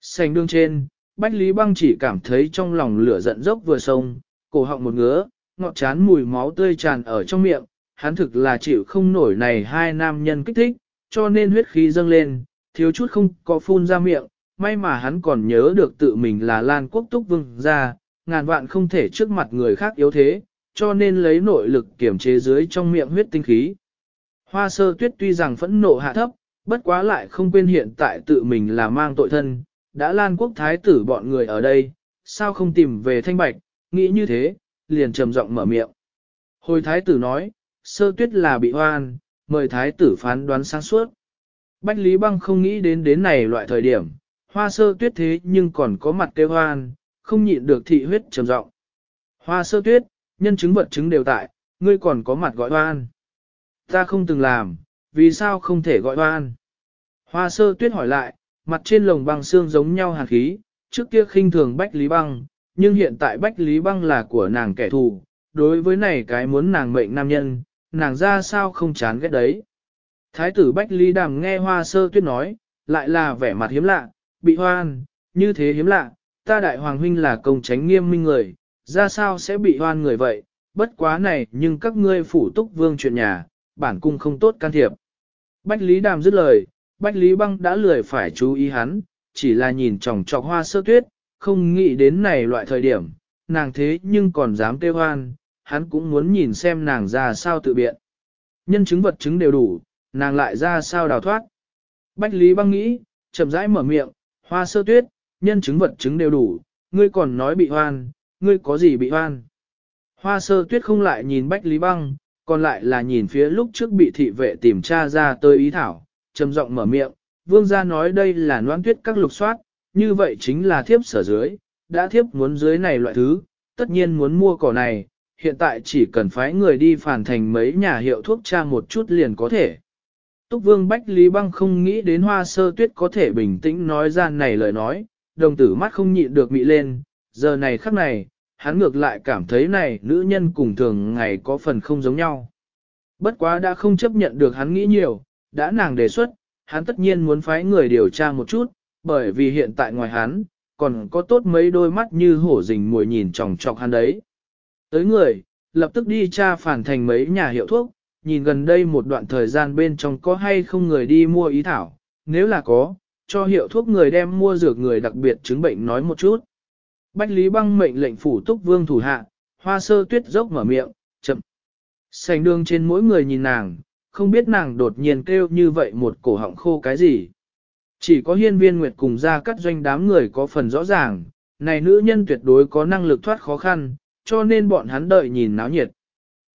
Sành đương trên, Bách Lý Băng chỉ cảm thấy trong lòng lửa giận dốc vừa sông, cổ họng một ngứa, ngọt chán mùi máu tươi tràn ở trong miệng, hắn thực là chịu không nổi này hai nam nhân kích thích, cho nên huyết khí dâng lên, thiếu chút không có phun ra miệng, may mà hắn còn nhớ được tự mình là Lan Quốc Túc Vương ra, ngàn vạn không thể trước mặt người khác yếu thế, cho nên lấy nội lực kiểm chế dưới trong miệng huyết tinh khí. Hoa sơ tuyết tuy rằng phẫn nộ hạ thấp, bất quá lại không quên hiện tại tự mình là mang tội thân, đã Lan Quốc Thái tử bọn người ở đây, sao không tìm về thanh bạch, nghĩ như thế, liền trầm giọng mở miệng. Hồi Thái tử nói, sơ tuyết là bị hoan, mời Thái tử phán đoán sáng suốt. Bách Lý Băng không nghĩ đến đến này loại thời điểm, hoa sơ tuyết thế nhưng còn có mặt kêu hoan, không nhịn được thị huyết trầm giọng. Hoa sơ tuyết, nhân chứng vật chứng đều tại, ngươi còn có mặt gọi hoan. Ta không từng làm, vì sao không thể gọi hoan? Hoa sơ tuyết hỏi lại, mặt trên lồng băng xương giống nhau hàn khí, trước kia khinh thường Bách Lý Băng, nhưng hiện tại Bách Lý Băng là của nàng kẻ thù, đối với này cái muốn nàng mệnh nam nhân, nàng ra sao không chán ghét đấy. Thái tử Bách Lý Đàm nghe hoa sơ tuyết nói, lại là vẻ mặt hiếm lạ, bị hoan, như thế hiếm lạ, ta đại hoàng huynh là công tránh nghiêm minh người, ra sao sẽ bị hoan người vậy, bất quá này nhưng các ngươi phủ túc vương chuyện nhà, bản cung không tốt can thiệp. Bách Lý Đàm dứt lời, Bách Lý Băng đã lười phải chú ý hắn, chỉ là nhìn chòng chọc hoa sơ tuyết, không nghĩ đến này loại thời điểm, nàng thế nhưng còn dám kêu hoan, hắn cũng muốn nhìn xem nàng ra sao tự biện. Nhân chứng vật chứng đều đủ, nàng lại ra sao đào thoát. Bách Lý Băng nghĩ, chậm rãi mở miệng, hoa sơ tuyết, nhân chứng vật chứng đều đủ, ngươi còn nói bị hoan, ngươi có gì bị hoan. Hoa sơ tuyết không lại nhìn Bách Lý Băng, còn lại là nhìn phía lúc trước bị thị vệ tìm tra ra tới ý thảo, trầm giọng mở miệng, vương gia nói đây là noan tuyết các lục soát, như vậy chính là thiếp sở dưới, đã thiếp muốn dưới này loại thứ, tất nhiên muốn mua cỏ này, hiện tại chỉ cần phái người đi phản thành mấy nhà hiệu thuốc tra một chút liền có thể. Túc vương Bách Lý Băng không nghĩ đến hoa sơ tuyết có thể bình tĩnh nói ra này lời nói, đồng tử mắt không nhịn được mị lên, giờ này khắc này, hắn ngược lại cảm thấy này nữ nhân cùng thường ngày có phần không giống nhau. Bất quá đã không chấp nhận được hắn nghĩ nhiều, đã nàng đề xuất, hắn tất nhiên muốn phái người điều tra một chút, bởi vì hiện tại ngoài hắn, còn có tốt mấy đôi mắt như hổ rình mùi nhìn tròng trọc hắn đấy. Tới người, lập tức đi tra phản thành mấy nhà hiệu thuốc, nhìn gần đây một đoạn thời gian bên trong có hay không người đi mua ý thảo, nếu là có, cho hiệu thuốc người đem mua dược người đặc biệt chứng bệnh nói một chút. Bách Lý Băng mệnh lệnh phủ túc vương thủ hạ, hoa sơ tuyết dốc mở miệng, chậm. Sành đường trên mỗi người nhìn nàng, không biết nàng đột nhiên kêu như vậy một cổ họng khô cái gì. Chỉ có hiên viên nguyệt cùng ra cắt doanh đám người có phần rõ ràng, này nữ nhân tuyệt đối có năng lực thoát khó khăn, cho nên bọn hắn đợi nhìn náo nhiệt.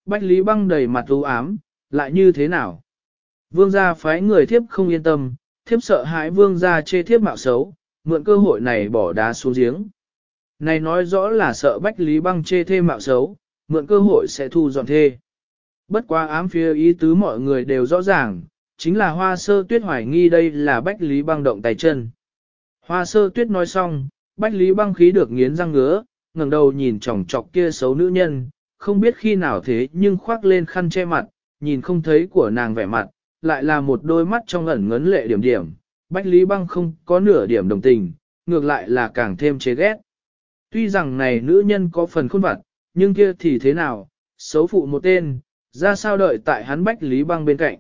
Bách Lý băng đầy mặt u ám, lại như thế nào? Vương gia phái người thiếp không yên tâm, thiếp sợ hãi vương gia chê thiếp mạo xấu, mượn cơ hội này bỏ đá xuống giếng. Này nói rõ là sợ Bách Lý băng chê thêm mạo xấu, mượn cơ hội sẽ thu dọn thê. Bất quá ám phía ý tứ mọi người đều rõ ràng, chính là hoa sơ tuyết hoài nghi đây là Bách Lý băng động tay chân. Hoa sơ tuyết nói xong, Bách Lý băng khí được nghiến răng ngứa, ngẩng đầu nhìn chòng chọc kia xấu nữ nhân, không biết khi nào thế nhưng khoác lên khăn che mặt, nhìn không thấy của nàng vẻ mặt, lại là một đôi mắt trong ẩn ngấn lệ điểm điểm. Bách Lý băng không có nửa điểm đồng tình, ngược lại là càng thêm chế ghét. Tuy rằng này nữ nhân có phần khôn vặt, nhưng kia thì thế nào, xấu phụ một tên, ra sao đợi tại hắn Bách Lý băng bên cạnh.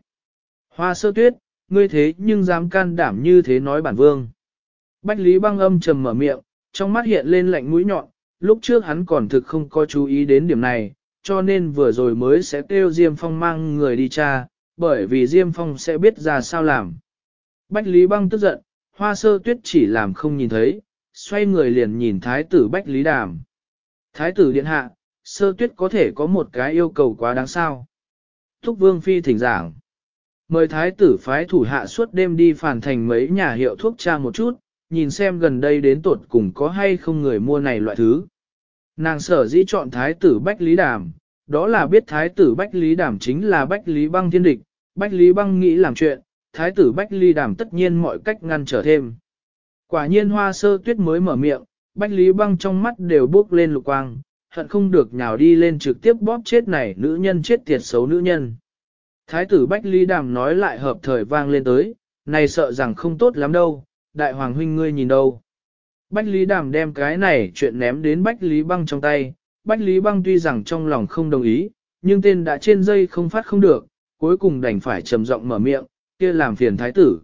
Hoa sơ tuyết, ngươi thế nhưng dám can đảm như thế nói bản vương. Bách Lý băng âm trầm mở miệng, trong mắt hiện lên lạnh mũi nhọn, lúc trước hắn còn thực không có chú ý đến điểm này, cho nên vừa rồi mới sẽ kêu Diêm Phong mang người đi tra, bởi vì Diêm Phong sẽ biết ra sao làm. Bách Lý băng tức giận, hoa sơ tuyết chỉ làm không nhìn thấy, xoay người liền nhìn thái tử Bách Lý đàm. Thái tử điện hạ, sơ tuyết có thể có một cái yêu cầu quá đáng sao. Thúc vương phi thỉnh giảng. Mời thái tử phái thủ hạ suốt đêm đi phản thành mấy nhà hiệu thuốc tra một chút, nhìn xem gần đây đến tột cùng có hay không người mua này loại thứ. Nàng sở dĩ chọn thái tử Bách Lý Đàm, đó là biết thái tử Bách Lý Đàm chính là Bách Lý băng thiên địch, Bách Lý băng nghĩ làm chuyện, thái tử Bách Lý Đàm tất nhiên mọi cách ngăn trở thêm. Quả nhiên hoa sơ tuyết mới mở miệng, Bách Lý băng trong mắt đều bước lên lục quang, hận không được nhào đi lên trực tiếp bóp chết này nữ nhân chết tiệt xấu nữ nhân. Thái tử Bách Lý Đàm nói lại hợp thời vang lên tới, này sợ rằng không tốt lắm đâu, đại hoàng huynh ngươi nhìn đâu. Bách Lý Đàm đem cái này chuyện ném đến Bách Lý Băng trong tay, Bách Lý Băng tuy rằng trong lòng không đồng ý, nhưng tên đã trên dây không phát không được, cuối cùng đành phải trầm giọng mở miệng, kia làm phiền thái tử.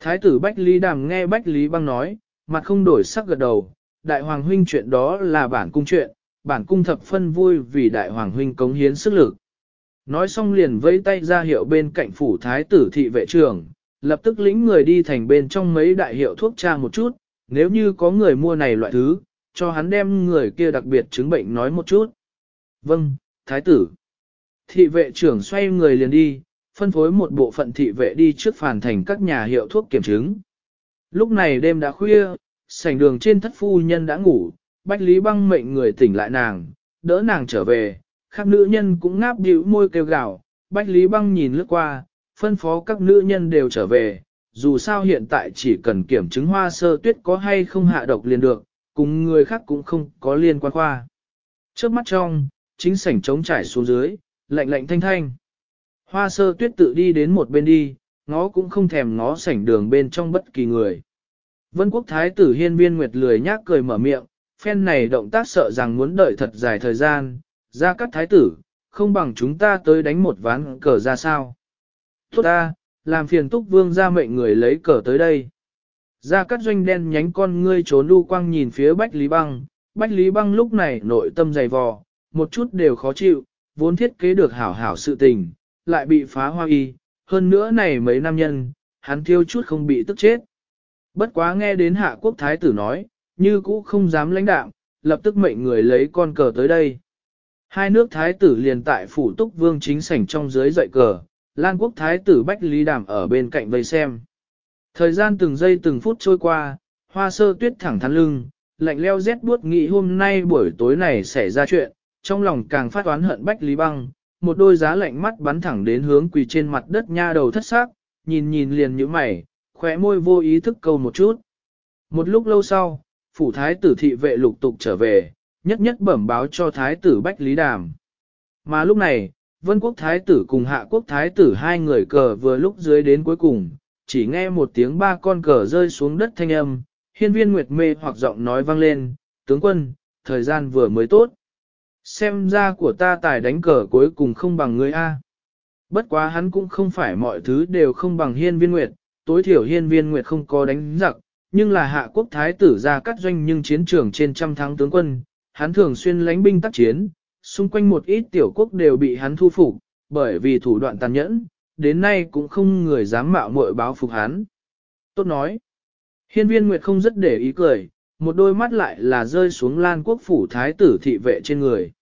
Thái tử Bách Lý Đàm nghe Bách Lý Băng nói, mặt không đổi sắc gật đầu, đại hoàng huynh chuyện đó là bản cung chuyện, bản cung thập phân vui vì đại hoàng huynh cống hiến sức lực. Nói xong liền vẫy tay ra hiệu bên cạnh phủ thái tử thị vệ trưởng, lập tức lĩnh người đi thành bên trong mấy đại hiệu thuốc tra một chút, nếu như có người mua này loại thứ, cho hắn đem người kia đặc biệt chứng bệnh nói một chút. Vâng, thái tử. Thị vệ trưởng xoay người liền đi, phân phối một bộ phận thị vệ đi trước phản thành các nhà hiệu thuốc kiểm chứng. Lúc này đêm đã khuya, sảnh đường trên thất phu nhân đã ngủ, Bách Lý băng mệnh người tỉnh lại nàng, đỡ nàng trở về, các nữ nhân cũng ngáp điệu môi kêu gào, Bách Lý băng nhìn lướt qua, phân phó các nữ nhân đều trở về, dù sao hiện tại chỉ cần kiểm chứng hoa sơ tuyết có hay không hạ độc liền được, cùng người khác cũng không có liên quan khoa. Trước mắt trong, chính sảnh trống trải xuống dưới, lạnh lạnh thanh thanh. Hoa sơ tuyết tự đi đến một bên đi, ngó cũng không thèm ngó sảnh đường bên trong bất kỳ người. Vân quốc thái tử hiên viên nguyệt lười nhác cười mở miệng, phen này động tác sợ rằng muốn đợi thật dài thời gian, ra các thái tử, không bằng chúng ta tới đánh một ván cờ ra sao. Tốt ta, làm phiền túc vương ra mệnh người lấy cờ tới đây. Ra cắt doanh đen nhánh con ngươi trốn lưu quang nhìn phía Bách Lý Băng, Bách Lý Băng lúc này nội tâm dày vò, một chút đều khó chịu, vốn thiết kế được hảo hảo sự tình, lại bị phá hoa y, hơn nữa này mấy nam nhân, hắn thiêu chút không bị tức chết. Bất quá nghe đến hạ quốc thái tử nói, như cũ không dám lãnh đạm, lập tức mệnh người lấy con cờ tới đây. Hai nước thái tử liền tại phủ túc vương chính sảnh trong dưới dậy cờ, Lan quốc thái tử Bách Lý Đàm ở bên cạnh vây xem. Thời gian từng giây từng phút trôi qua, hoa sơ tuyết thẳng thắn lưng, lạnh leo rét buốt nghĩ hôm nay buổi tối này xảy ra chuyện, trong lòng càng phát oán hận Bách Lý Băng, một đôi giá lạnh mắt bắn thẳng đến hướng quỳ trên mặt đất nha đầu thất xác, nhìn nhìn liền như mày, khóe môi vô ý thức câu một chút. Một lúc lâu sau, phủ thái tử thị vệ lục tục trở về, nhất nhất bẩm báo cho thái tử Bách Lý Đàm. Mà lúc này, Vân quốc thái tử cùng hạ quốc thái tử hai người cờ vừa lúc dưới đến cuối cùng, chỉ nghe một tiếng ba con cờ rơi xuống đất thanh âm, hiên viên nguyệt mê hoặc giọng nói vang lên, tướng quân, thời gian vừa mới tốt. Xem ra của ta tài đánh cờ cuối cùng không bằng người A. Bất quá hắn cũng không phải mọi thứ đều không bằng hiên viên nguyệt, tối thiểu hiên viên nguyệt không có đánh giặc, nhưng là hạ quốc thái tử ra cắt doanh nhưng chiến trường trên trăm tháng tướng quân, hắn thường xuyên lánh binh tác chiến, xung quanh một ít tiểu quốc đều bị hắn thu phục, bởi vì thủ đoạn tàn nhẫn, đến nay cũng không người dám mạo muội báo phục hắn. Tốt nói. Hiên viên Nguyệt không rất để ý cười, một đôi mắt lại là rơi xuống lan quốc phủ thái tử thị vệ trên người.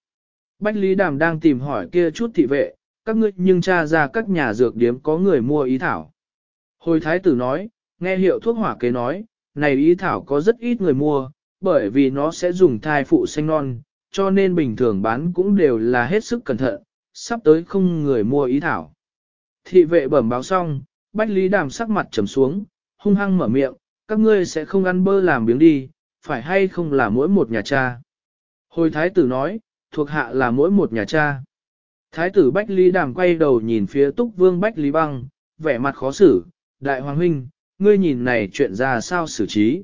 Bách Lý Đàm đang tìm hỏi kia chút thị vệ, các ngươi nhưng tra ra các nhà dược điếm có người mua ý thảo. Hồi thái tử nói, nghe hiệu thuốc hỏa kế nói, này ý thảo có rất ít người mua, bởi vì nó sẽ dùng thai phụ sinh non, cho nên bình thường bán cũng đều là hết sức cẩn thận, sắp tới không người mua ý thảo. Thị vệ bẩm báo xong, Bách Lý Đàm sắc mặt trầm xuống, hung hăng mở miệng, các ngươi sẽ không ăn bơ làm biếng đi, phải hay không là mỗi một nhà cha. Hồi thái tử nói, thuộc hạ là mỗi một nhà cha. Thái tử Bách Lý Đàm quay đầu nhìn phía túc vương Bách Lý Băng, vẻ mặt khó xử, đại hoàng huynh, ngươi nhìn này chuyện ra sao xử trí.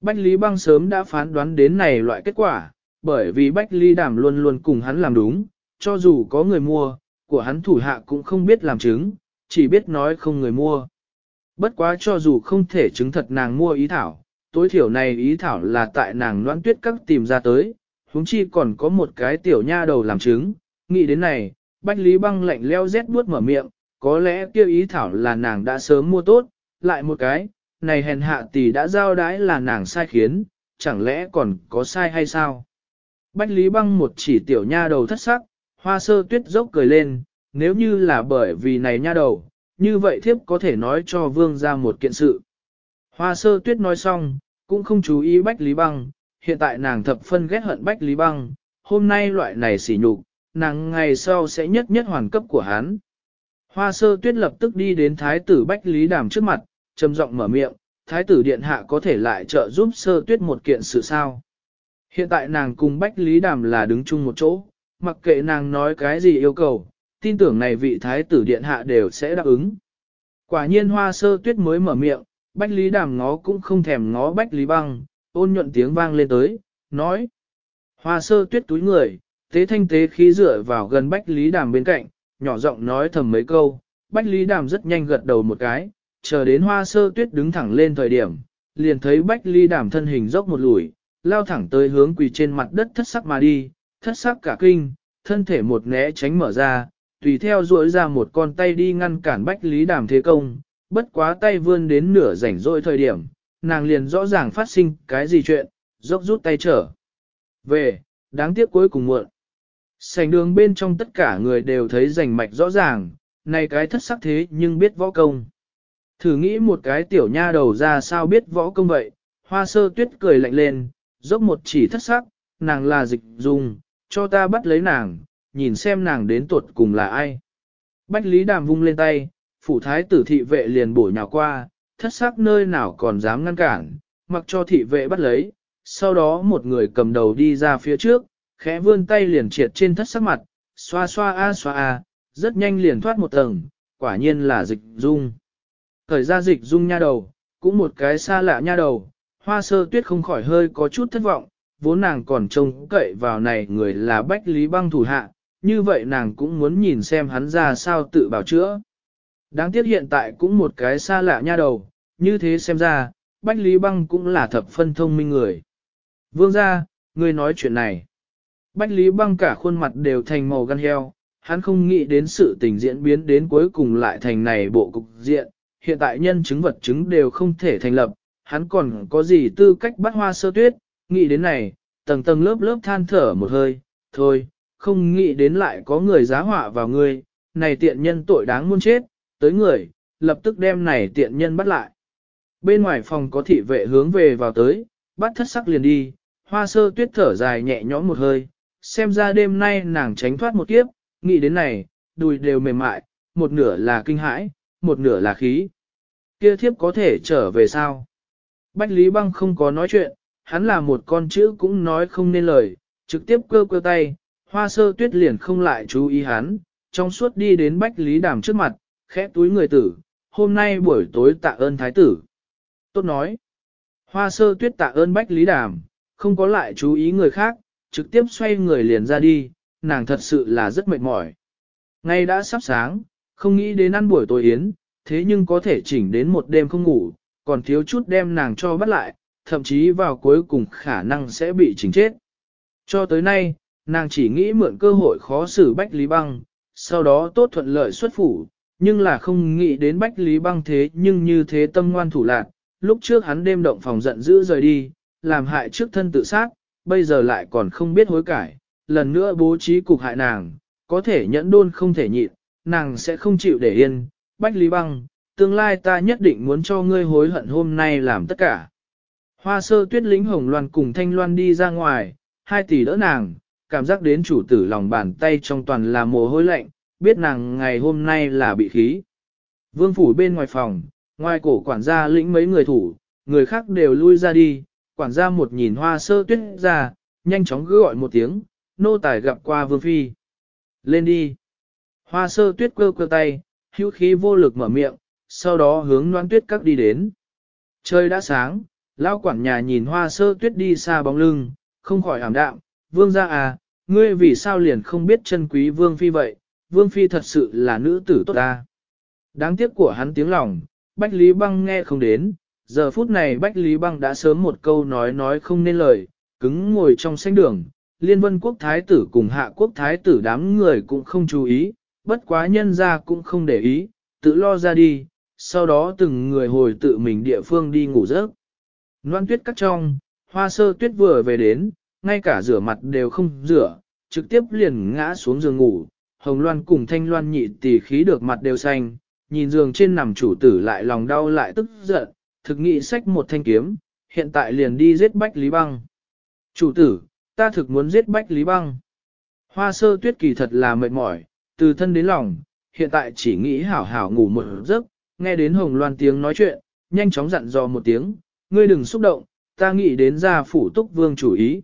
Bách Lý Băng sớm đã phán đoán đến này loại kết quả, bởi vì Bách Lý Đàm luôn luôn cùng hắn làm đúng, cho dù có người mua, của hắn thủ hạ cũng không biết làm chứng, chỉ biết nói không người mua. Bất quá cho dù không thể chứng thật nàng mua ý thảo, tối thiểu này ý thảo là tại nàng noãn tuyết các tìm ra tới, huống chi còn có một cái tiểu nha đầu làm chứng, nghĩ đến này, Bách Lý Băng lạnh leo rét buốt mở miệng, có lẽ kia ý thảo là nàng đã sớm mua tốt, lại một cái, này hèn hạ tỷ đã giao đái là nàng sai khiến, chẳng lẽ còn có sai hay sao? Bách Lý Băng một chỉ tiểu nha đầu thất sắc, hoa sơ tuyết dốc cười lên, nếu như là bởi vì này nha đầu, như vậy thiếp có thể nói cho vương ra một kiện sự. Hoa sơ tuyết nói xong, cũng không chú ý Bách Lý Băng, hiện tại nàng thập phân ghét hận Bách Lý Băng, hôm nay loại này xỉ nhục, nàng ngày sau sẽ nhất nhất hoàn cấp của hắn. Hoa sơ tuyết lập tức đi đến thái tử Bách Lý Đàm trước mặt, trầm giọng mở miệng, thái tử điện hạ có thể lại trợ giúp sơ tuyết một kiện sự sao. Hiện tại nàng cùng Bách Lý Đàm là đứng chung một chỗ, mặc kệ nàng nói cái gì yêu cầu, tin tưởng này vị thái tử điện hạ đều sẽ đáp ứng. Quả nhiên hoa sơ tuyết mới mở miệng, Bách Lý Đàm ngó cũng không thèm ngó Bách Lý Băng, ôn nhuận tiếng vang lên tới, nói. Hoa sơ tuyết túi người, tế thanh tế khí dựa vào gần Bách Lý Đàm bên cạnh, nhỏ giọng nói thầm mấy câu, Bách Lý Đàm rất nhanh gật đầu một cái, chờ đến hoa sơ tuyết đứng thẳng lên thời điểm, liền thấy Bách ly Đàm thân hình dốc một lùi, lao thẳng tới hướng quỳ trên mặt đất thất sắc mà đi, thất sắc cả kinh, thân thể một né tránh mở ra, tùy theo duỗi ra một con tay đi ngăn cản Bách Lý Đàm thế công, bất quá tay vươn đến nửa rảnh rỗi thời điểm, nàng liền rõ ràng phát sinh cái gì chuyện, dốc rút tay trở. Về, đáng tiếc cuối cùng muộn. Sành đường bên trong tất cả người đều thấy rành mạch rõ ràng, này cái thất sắc thế nhưng biết võ công. Thử nghĩ một cái tiểu nha đầu ra sao biết võ công vậy, hoa sơ tuyết cười lạnh lên, dốc một chỉ thất sắc, nàng là dịch dung, cho ta bắt lấy nàng, nhìn xem nàng đến tuột cùng là ai. Bách Lý Đàm vung lên tay, phủ thái tử thị vệ liền bổ nhào qua, thất sắc nơi nào còn dám ngăn cản, mặc cho thị vệ bắt lấy, sau đó một người cầm đầu đi ra phía trước, khẽ vươn tay liền triệt trên thất sắc mặt, xoa xoa a xoa a, rất nhanh liền thoát một tầng, quả nhiên là dịch dung. Thời ra dịch dung nha đầu, cũng một cái xa lạ nha đầu, hoa sơ tuyết không khỏi hơi có chút thất vọng, vốn nàng còn trông cậy vào này người là Bách Lý Băng thủ hạ, như vậy nàng cũng muốn nhìn xem hắn ra sao tự bảo chữa. Đáng tiếc hiện tại cũng một cái xa lạ nha đầu, như thế xem ra, Bách Lý Băng cũng là thập phân thông minh người. Vương gia, ngươi nói chuyện này. Bách Lý Băng cả khuôn mặt đều thành màu gan heo, hắn không nghĩ đến sự tình diễn biến đến cuối cùng lại thành này bộ cục diện, hiện tại nhân chứng vật chứng đều không thể thành lập, hắn còn có gì tư cách bắt hoa sơ tuyết, nghĩ đến này, tầng tầng lớp lớp than thở một hơi, thôi, không nghĩ đến lại có người giá họa vào ngươi, này tiện nhân tội đáng muôn chết, tới người, lập tức đem này tiện nhân bắt lại. Bên ngoài phòng có thị vệ hướng về vào tới, bắt thất sắc liền đi, hoa sơ tuyết thở dài nhẹ nhõm một hơi, xem ra đêm nay nàng tránh thoát một kiếp, nghĩ đến này, đùi đều mềm mại, một nửa là kinh hãi, một nửa là khí. Kia thiếp có thể trở về sao? Bách Lý Băng không có nói chuyện, hắn là một con chữ cũng nói không nên lời, trực tiếp cơ cơ tay, hoa sơ tuyết liền không lại chú ý hắn, trong suốt đi đến Bách Lý Đàm trước mặt, khẽ túi người tử, hôm nay buổi tối tạ ơn thái tử. Tốt nói, hoa sơ tuyết tạ ơn Bách Lý Đàm, không có lại chú ý người khác, trực tiếp xoay người liền ra đi, nàng thật sự là rất mệt mỏi. Ngay đã sắp sáng, không nghĩ đến ăn buổi tối yến, thế nhưng có thể chỉnh đến một đêm không ngủ, còn thiếu chút đem nàng cho bắt lại, thậm chí vào cuối cùng khả năng sẽ bị chỉnh chết. Cho tới nay, nàng chỉ nghĩ mượn cơ hội khó xử Bách Lý Băng, sau đó tốt thuận lợi xuất phủ, nhưng là không nghĩ đến Bách Lý Băng thế nhưng như thế tâm ngoan thủ lạc, lúc trước hắn đêm động phòng giận dữ rời đi, làm hại trước thân tự sát, bây giờ lại còn không biết hối cải, lần nữa bố trí cục hại nàng, có thể nhẫn đôn không thể nhịn, nàng sẽ không chịu để yên, Bách Lý Băng, tương lai ta nhất định muốn cho ngươi hối hận hôm nay làm tất cả. Hoa sơ tuyết lính hồng loan cùng thanh loan đi ra ngoài, hai tỷ đỡ nàng, cảm giác đến chủ tử lòng bàn tay trong toàn là mồ hôi lạnh, biết nàng ngày hôm nay là bị khí. Vương phủ bên ngoài phòng, ngoài cổ quản gia lĩnh mấy người thủ, người khác đều lui ra đi, quản gia một nhìn hoa sơ tuyết ra, nhanh chóng gửi gọi một tiếng, nô tài gặp qua vương phi. Lên đi. Hoa sơ tuyết cơ cơ tay, hữu khí vô lực mở miệng, sau đó hướng noan tuyết các đi đến. Trời đã sáng, lão quản nhà nhìn hoa sơ tuyết đi xa bóng lưng, không khỏi ảm đạm, vương gia à, ngươi vì sao liền không biết chân quý vương phi vậy, vương phi thật sự là nữ tử tốt ta. Đáng tiếc của hắn tiếng lòng, Bách Lý Băng nghe không đến, giờ phút này Bách Lý Băng đã sớm một câu nói nói không nên lời, cứng ngồi trong sanh đường, liên vân quốc thái tử cùng hạ quốc thái tử đám người cũng không chú ý, bất quá nhân ra cũng không để ý, tự lo ra đi, sau đó từng người hồi tự mình địa phương đi ngủ giấc. Loan tuyết cắt trong, hoa sơ tuyết vừa về đến, ngay cả rửa mặt đều không rửa, trực tiếp liền ngã xuống giường ngủ, hồng loan cùng thanh loan nhị tỷ khí được mặt đều xanh, nhìn giường trên nằm chủ tử lại lòng đau lại tức giận, thực nghị sách một thanh kiếm, hiện tại liền đi giết Bách Lý Băng. Chủ tử, ta thực muốn giết Bách Lý Băng. Hoa sơ tuyết kỳ thật là mệt mỏi, từ thân đến lòng, hiện tại chỉ nghĩ hảo hảo ngủ một giấc, nghe đến Hồng Loan tiếng nói chuyện, nhanh chóng dặn dò một tiếng, ngươi đừng xúc động, ta nghĩ đến ra phủ túc vương chủ ý.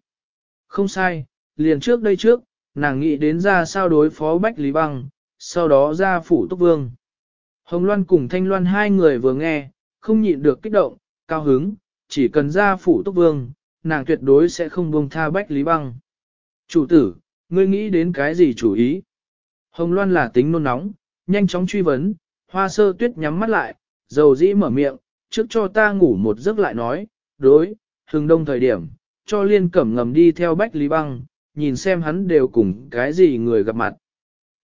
Không sai, liền trước đây trước, nàng nghĩ đến ra sao đối phó Bách Lý Băng, sau đó ra phủ túc vương. Hồng Loan cùng Thanh Loan hai người vừa nghe, không nhịn được kích động, cao hứng, chỉ cần ra phủ túc vương, nàng tuyệt đối sẽ không buông tha Bách Lý Băng. Chủ tử, ngươi nghĩ đến cái gì chủ ý? Hồng Loan là tính nôn nóng, nhanh chóng truy vấn, hoa sơ tuyết nhắm mắt lại, dầu dĩ mở miệng, trước cho ta ngủ một giấc lại nói, đối, hừng đông thời điểm, cho liên cẩm ngầm đi theo Bách Lý Băng, nhìn xem hắn đều cùng cái gì người gặp mặt.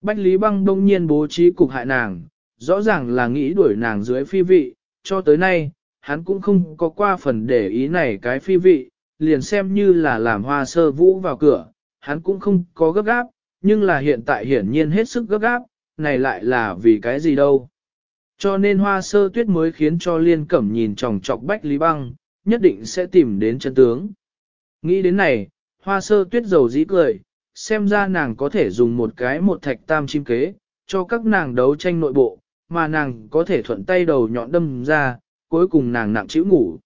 Bách Lý Băng đông nhiên bố trí cục hại nàng, rõ ràng là nghĩ đuổi nàng dưới phi vị, cho tới nay, hắn cũng không có qua phần để ý này cái phi vị, liền xem như là làm hoa sơ vũ vào cửa, hắn cũng không có gấp gáp, nhưng là hiện tại hiển nhiên hết sức gấp gáp, này lại là vì cái gì đâu. Cho nên hoa sơ tuyết mới khiến cho liên cẩm nhìn tròng trọc bách lý băng, nhất định sẽ tìm đến chân tướng. Nghĩ đến này, hoa sơ tuyết dầu dĩ cười, xem ra nàng có thể dùng một cái một thạch tam chim kế, cho các nàng đấu tranh nội bộ, mà nàng có thể thuận tay đầu nhọn đâm ra, cuối cùng nàng nặng chịu ngủ.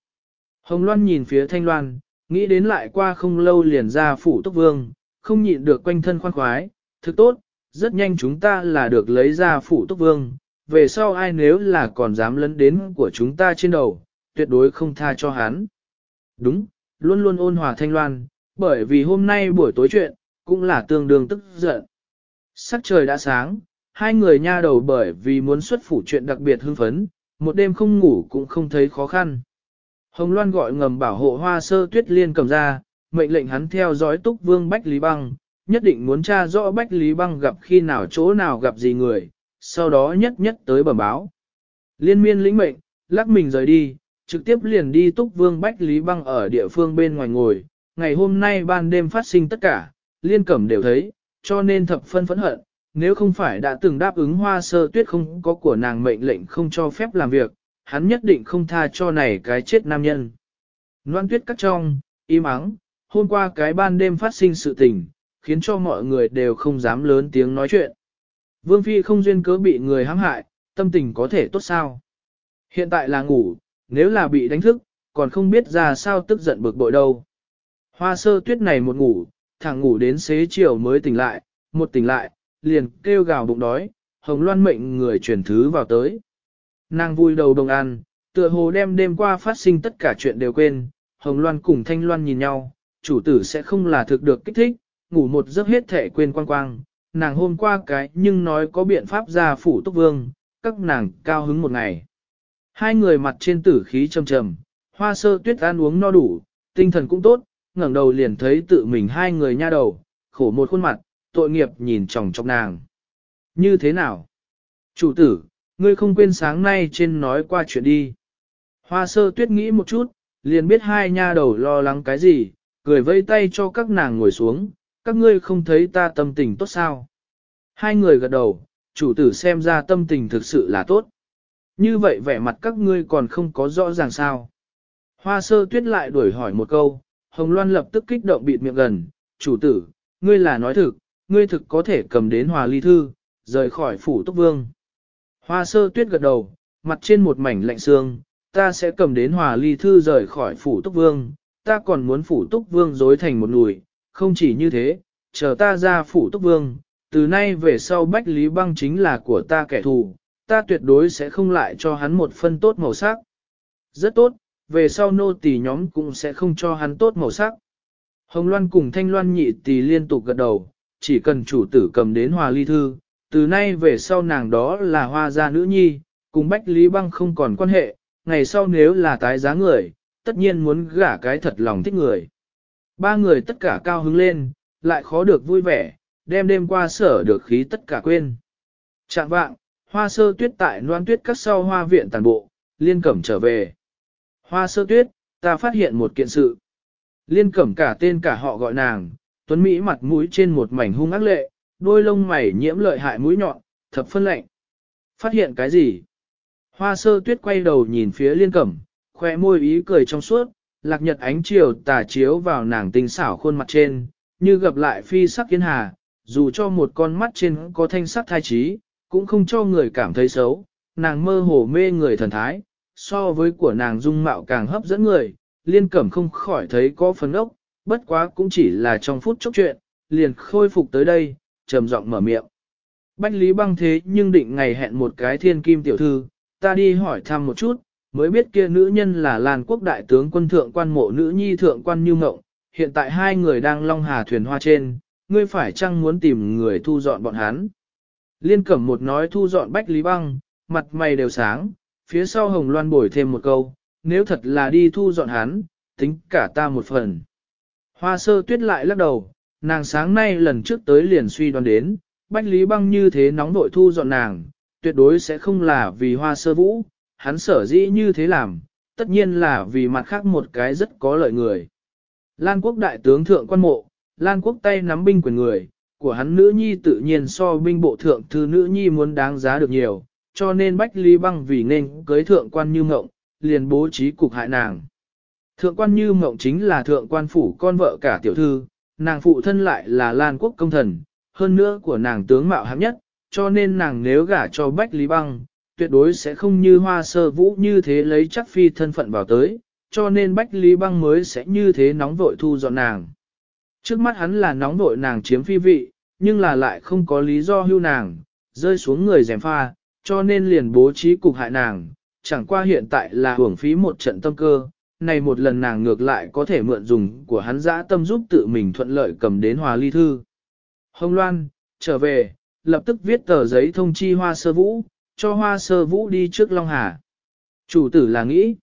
Hồng Loan nhìn phía Thanh Loan, nghĩ đến lại qua không lâu liền ra phủ túc vương, không nhịn được quanh thân khoan khoái, thực tốt, rất nhanh chúng ta là được lấy ra phủ túc vương, về sau ai nếu là còn dám lấn đến của chúng ta trên đầu, tuyệt đối không tha cho hắn. Đúng, luôn luôn ôn hòa thanh loan, bởi vì hôm nay buổi tối chuyện, cũng là tương đương tức giận. Sắc trời đã sáng, hai người nha đầu bởi vì muốn xuất phủ chuyện đặc biệt hưng phấn, một đêm không ngủ cũng không thấy khó khăn. Hồng Loan gọi ngầm bảo hộ hoa sơ tuyết liên cầm ra, mệnh lệnh hắn theo dõi túc vương Bách Lý Băng, nhất định muốn tra rõ Bách Lý Băng gặp khi nào chỗ nào gặp gì người, sau đó nhất nhất tới bẩm báo. Liên miên lĩnh mệnh, lắc mình rời đi, trực tiếp liền đi túc vương Bách Lý Băng ở địa phương bên ngoài ngồi, ngày hôm nay ban đêm phát sinh tất cả, liên cẩm đều thấy, cho nên thập phân phẫn hận, nếu không phải đã từng đáp ứng hoa sơ tuyết không có của nàng mệnh lệnh không cho phép làm việc, hắn nhất định không tha cho này cái chết nam nhân. Loan tuyết cắt trong, im ắng, hôm qua cái ban đêm phát sinh sự tình, khiến cho mọi người đều không dám lớn tiếng nói chuyện. Vương Phi không duyên cớ bị người hãm hại, tâm tình có thể tốt sao. Hiện tại là ngủ, nếu là bị đánh thức, còn không biết ra sao tức giận bực bội đâu. Hoa sơ tuyết này một ngủ, thẳng ngủ đến xế chiều mới tỉnh lại, một tỉnh lại, liền kêu gào bụng đói, hồng loan mệnh người chuyển thứ vào tới. Nàng vui đầu đồng ăn, tựa hồ đem đêm qua phát sinh tất cả chuyện đều quên, hồng loan cùng thanh loan nhìn nhau, chủ tử sẽ không là thực được kích thích, ngủ một giấc hết thể quên quang quang, nàng hôm qua cái nhưng nói có biện pháp ra phủ túc vương, các nàng cao hứng một ngày. Hai người mặt trên tử khí trầm trầm, hoa sơ tuyết ăn uống no đủ, tinh thần cũng tốt, ngẩng đầu liền thấy tự mình hai người nha đầu, khổ một khuôn mặt, tội nghiệp nhìn chồng trong nàng. Như thế nào? Chủ tử, Ngươi không quên sáng nay trên nói qua chuyện đi. Hoa sơ tuyết nghĩ một chút, liền biết hai nha đầu lo lắng cái gì, cười vây tay cho các nàng ngồi xuống, các ngươi không thấy ta tâm tình tốt sao. Hai người gật đầu, chủ tử xem ra tâm tình thực sự là tốt. Như vậy vẻ mặt các ngươi còn không có rõ ràng sao. Hoa sơ tuyết lại đuổi hỏi một câu, Hồng Loan lập tức kích động bịt miệng gần, chủ tử, ngươi là nói thực, ngươi thực có thể cầm đến hòa ly thư, rời khỏi phủ túc vương. Hoa sơ tuyết gật đầu, mặt trên một mảnh lạnh xương, ta sẽ cầm đến hòa ly thư rời khỏi phủ túc vương, ta còn muốn phủ túc vương dối thành một nùi, không chỉ như thế, chờ ta ra phủ túc vương, từ nay về sau Bách Lý Băng chính là của ta kẻ thù, ta tuyệt đối sẽ không lại cho hắn một phân tốt màu sắc. Rất tốt, về sau nô tỳ nhóm cũng sẽ không cho hắn tốt màu sắc. Hồng Loan cùng Thanh Loan nhị tỳ liên tục gật đầu, chỉ cần chủ tử cầm đến hòa ly thư, từ nay về sau nàng đó là hoa gia nữ nhi, cùng Bách Lý Băng không còn quan hệ, ngày sau nếu là tái giá người, tất nhiên muốn gả cái thật lòng thích người. Ba người tất cả cao hứng lên, lại khó được vui vẻ, đem đêm qua sở được khí tất cả quên. Trạng vạng, hoa sơ tuyết tại noan tuyết cắt sau hoa viện tàn bộ, liên cẩm trở về. Hoa sơ tuyết, ta phát hiện một kiện sự. Liên cẩm cả tên cả họ gọi nàng, tuấn Mỹ mặt mũi trên một mảnh hung ác lệ, đôi lông mày nhiễm lợi hại mũi nhọn, thập phân lạnh. Phát hiện cái gì? Hoa sơ tuyết quay đầu nhìn phía liên cẩm, khoe môi ý cười trong suốt, lạc nhật ánh chiều tà chiếu vào nàng tinh xảo khuôn mặt trên, như gặp lại phi sắc kiến hà, dù cho một con mắt trên có thanh sắc thai trí, cũng không cho người cảm thấy xấu, nàng mơ hồ mê người thần thái, so với của nàng dung mạo càng hấp dẫn người, liên cẩm không khỏi thấy có phần ốc, bất quá cũng chỉ là trong phút chốc chuyện, liền khôi phục tới đây, trầm giọng mở miệng. Bách Lý băng thế nhưng định ngày hẹn một cái thiên kim tiểu thư, ta đi hỏi thăm một chút, mới biết kia nữ nhân là Lan quốc đại tướng quân thượng quan mộ nữ nhi thượng quan như mộng, hiện tại hai người đang long hà thuyền hoa trên, ngươi phải chăng muốn tìm người thu dọn bọn hắn. Liên cẩm một nói thu dọn Bách Lý băng, mặt mày đều sáng, phía sau hồng loan bổi thêm một câu, nếu thật là đi thu dọn hắn, tính cả ta một phần. Hoa sơ tuyết lại lắc đầu, nàng sáng nay lần trước tới liền suy đoán đến, Bách Lý Băng như thế nóng vội thu dọn nàng, tuyệt đối sẽ không là vì hoa sơ vũ, hắn sở dĩ như thế làm, tất nhiên là vì mặt khác một cái rất có lợi người. Lan quốc đại tướng thượng quan mộ, Lan quốc tay nắm binh quyền người, của hắn nữ nhi tự nhiên so binh bộ thượng thư nữ nhi muốn đáng giá được nhiều, cho nên Bách Lý Băng vì nên cưới thượng quan như ngộng, liền bố trí cục hại nàng. Thượng quan như mộng chính là thượng quan phủ con vợ cả tiểu thư, nàng phụ thân lại là Lan quốc công thần, hơn nữa của nàng tướng mạo hám nhất, cho nên nàng nếu gả cho Bách Lý Băng, tuyệt đối sẽ không như hoa sơ vũ như thế lấy chắc phi thân phận vào tới, cho nên Bách Lý Băng mới sẽ như thế nóng vội thu dọn nàng. Trước mắt hắn là nóng vội nàng chiếm phi vị, nhưng là lại không có lý do hưu nàng, rơi xuống người dèm pha, cho nên liền bố trí cục hại nàng, chẳng qua hiện tại là hưởng phí một trận tâm cơ, này một lần nàng ngược lại có thể mượn dùng của hắn dã tâm giúp tự mình thuận lợi cầm đến hòa ly thư. Hồng Loan, trở về, lập tức viết tờ giấy thông chi hoa sơ vũ, cho hoa sơ vũ đi trước Long Hà. Chủ tử là nghĩ.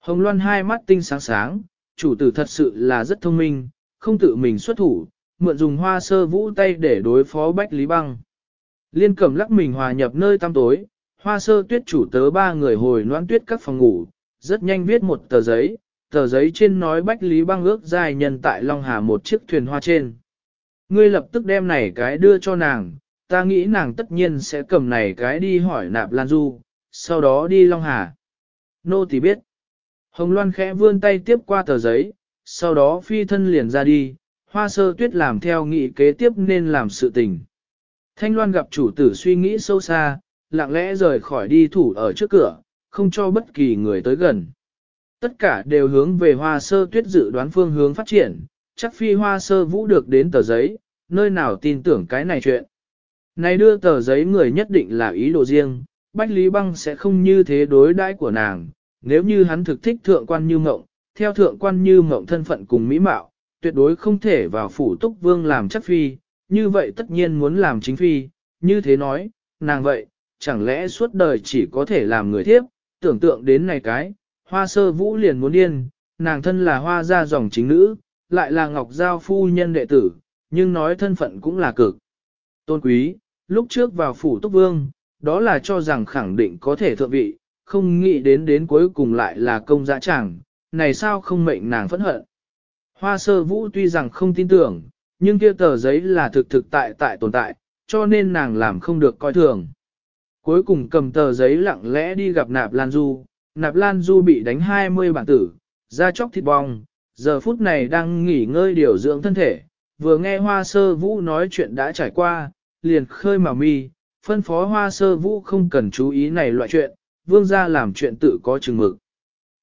Hồng Loan hai mắt tinh sáng sáng, chủ tử thật sự là rất thông minh, không tự mình xuất thủ, mượn dùng hoa sơ vũ tay để đối phó Bách Lý Băng. Liên cẩm lắc mình hòa nhập nơi tăm tối, hoa sơ tuyết chủ tớ ba người hồi noan tuyết các phòng ngủ, rất nhanh viết một tờ giấy, tờ giấy trên nói Bách Lý Băng ước dài nhân tại Long Hà một chiếc thuyền hoa trên. Ngươi lập tức đem này cái đưa cho nàng, ta nghĩ nàng tất nhiên sẽ cầm này cái đi hỏi nạp Lan Du, sau đó đi Long Hà. Nô thì biết. Hồng Loan khẽ vươn tay tiếp qua tờ giấy, sau đó phi thân liền ra đi, hoa sơ tuyết làm theo nghị kế tiếp nên làm sự tình. Thanh Loan gặp chủ tử suy nghĩ sâu xa, lặng lẽ rời khỏi đi thủ ở trước cửa, không cho bất kỳ người tới gần. Tất cả đều hướng về hoa sơ tuyết dự đoán phương hướng phát triển, chắc phi hoa sơ vũ được đến tờ giấy, nơi nào tin tưởng cái này chuyện. Này đưa tờ giấy người nhất định là ý đồ riêng, Bách Lý Băng sẽ không như thế đối đãi của nàng, nếu như hắn thực thích thượng quan như mộng, theo thượng quan như mộng thân phận cùng mỹ mạo, tuyệt đối không thể vào phủ túc vương làm chắc phi, như vậy tất nhiên muốn làm chính phi, như thế nói, nàng vậy, chẳng lẽ suốt đời chỉ có thể làm người thiếp, tưởng tượng đến này cái, hoa sơ vũ liền muốn điên, nàng thân là hoa gia dòng chính nữ, lại là ngọc giao phu nhân đệ tử, nhưng nói thân phận cũng là cực. Tôn quý, lúc trước vào phủ túc vương, đó là cho rằng khẳng định có thể thượng vị, không nghĩ đến đến cuối cùng lại là công dã chẳng, này sao không mệnh nàng phẫn hận. Hoa sơ vũ tuy rằng không tin tưởng, nhưng kia tờ giấy là thực thực tại tại tồn tại, cho nên nàng làm không được coi thường. Cuối cùng cầm tờ giấy lặng lẽ đi gặp nạp Lan Du, nạp Lan Du bị đánh 20 bản tử, da chóc thịt bong, giờ phút này đang nghỉ ngơi điều dưỡng thân thể, vừa nghe hoa sơ vũ nói chuyện đã trải qua, liền khơi mà mi, phân phó hoa sơ vũ không cần chú ý này loại chuyện, vương gia làm chuyện tự có chừng mực.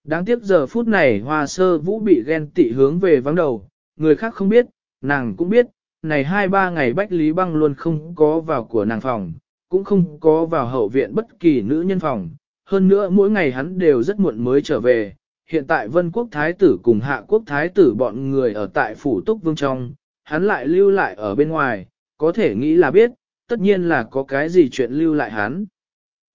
Đáng tiếc giờ phút này hoa sơ vũ bị ghen tị hướng về vắng đầu, người khác không biết, nàng cũng biết, này hai ba ngày Bách Lý Băng luôn không có vào của nàng phòng, cũng không có vào hậu viện bất kỳ nữ nhân phòng, hơn nữa mỗi ngày hắn đều rất muộn mới trở về. Hiện tại Vân Quốc Thái tử cùng Hạ Quốc Thái tử bọn người ở tại Phủ Túc Vương trong, hắn lại lưu lại ở bên ngoài, có thể nghĩ là biết, tất nhiên là có cái gì chuyện lưu lại hắn.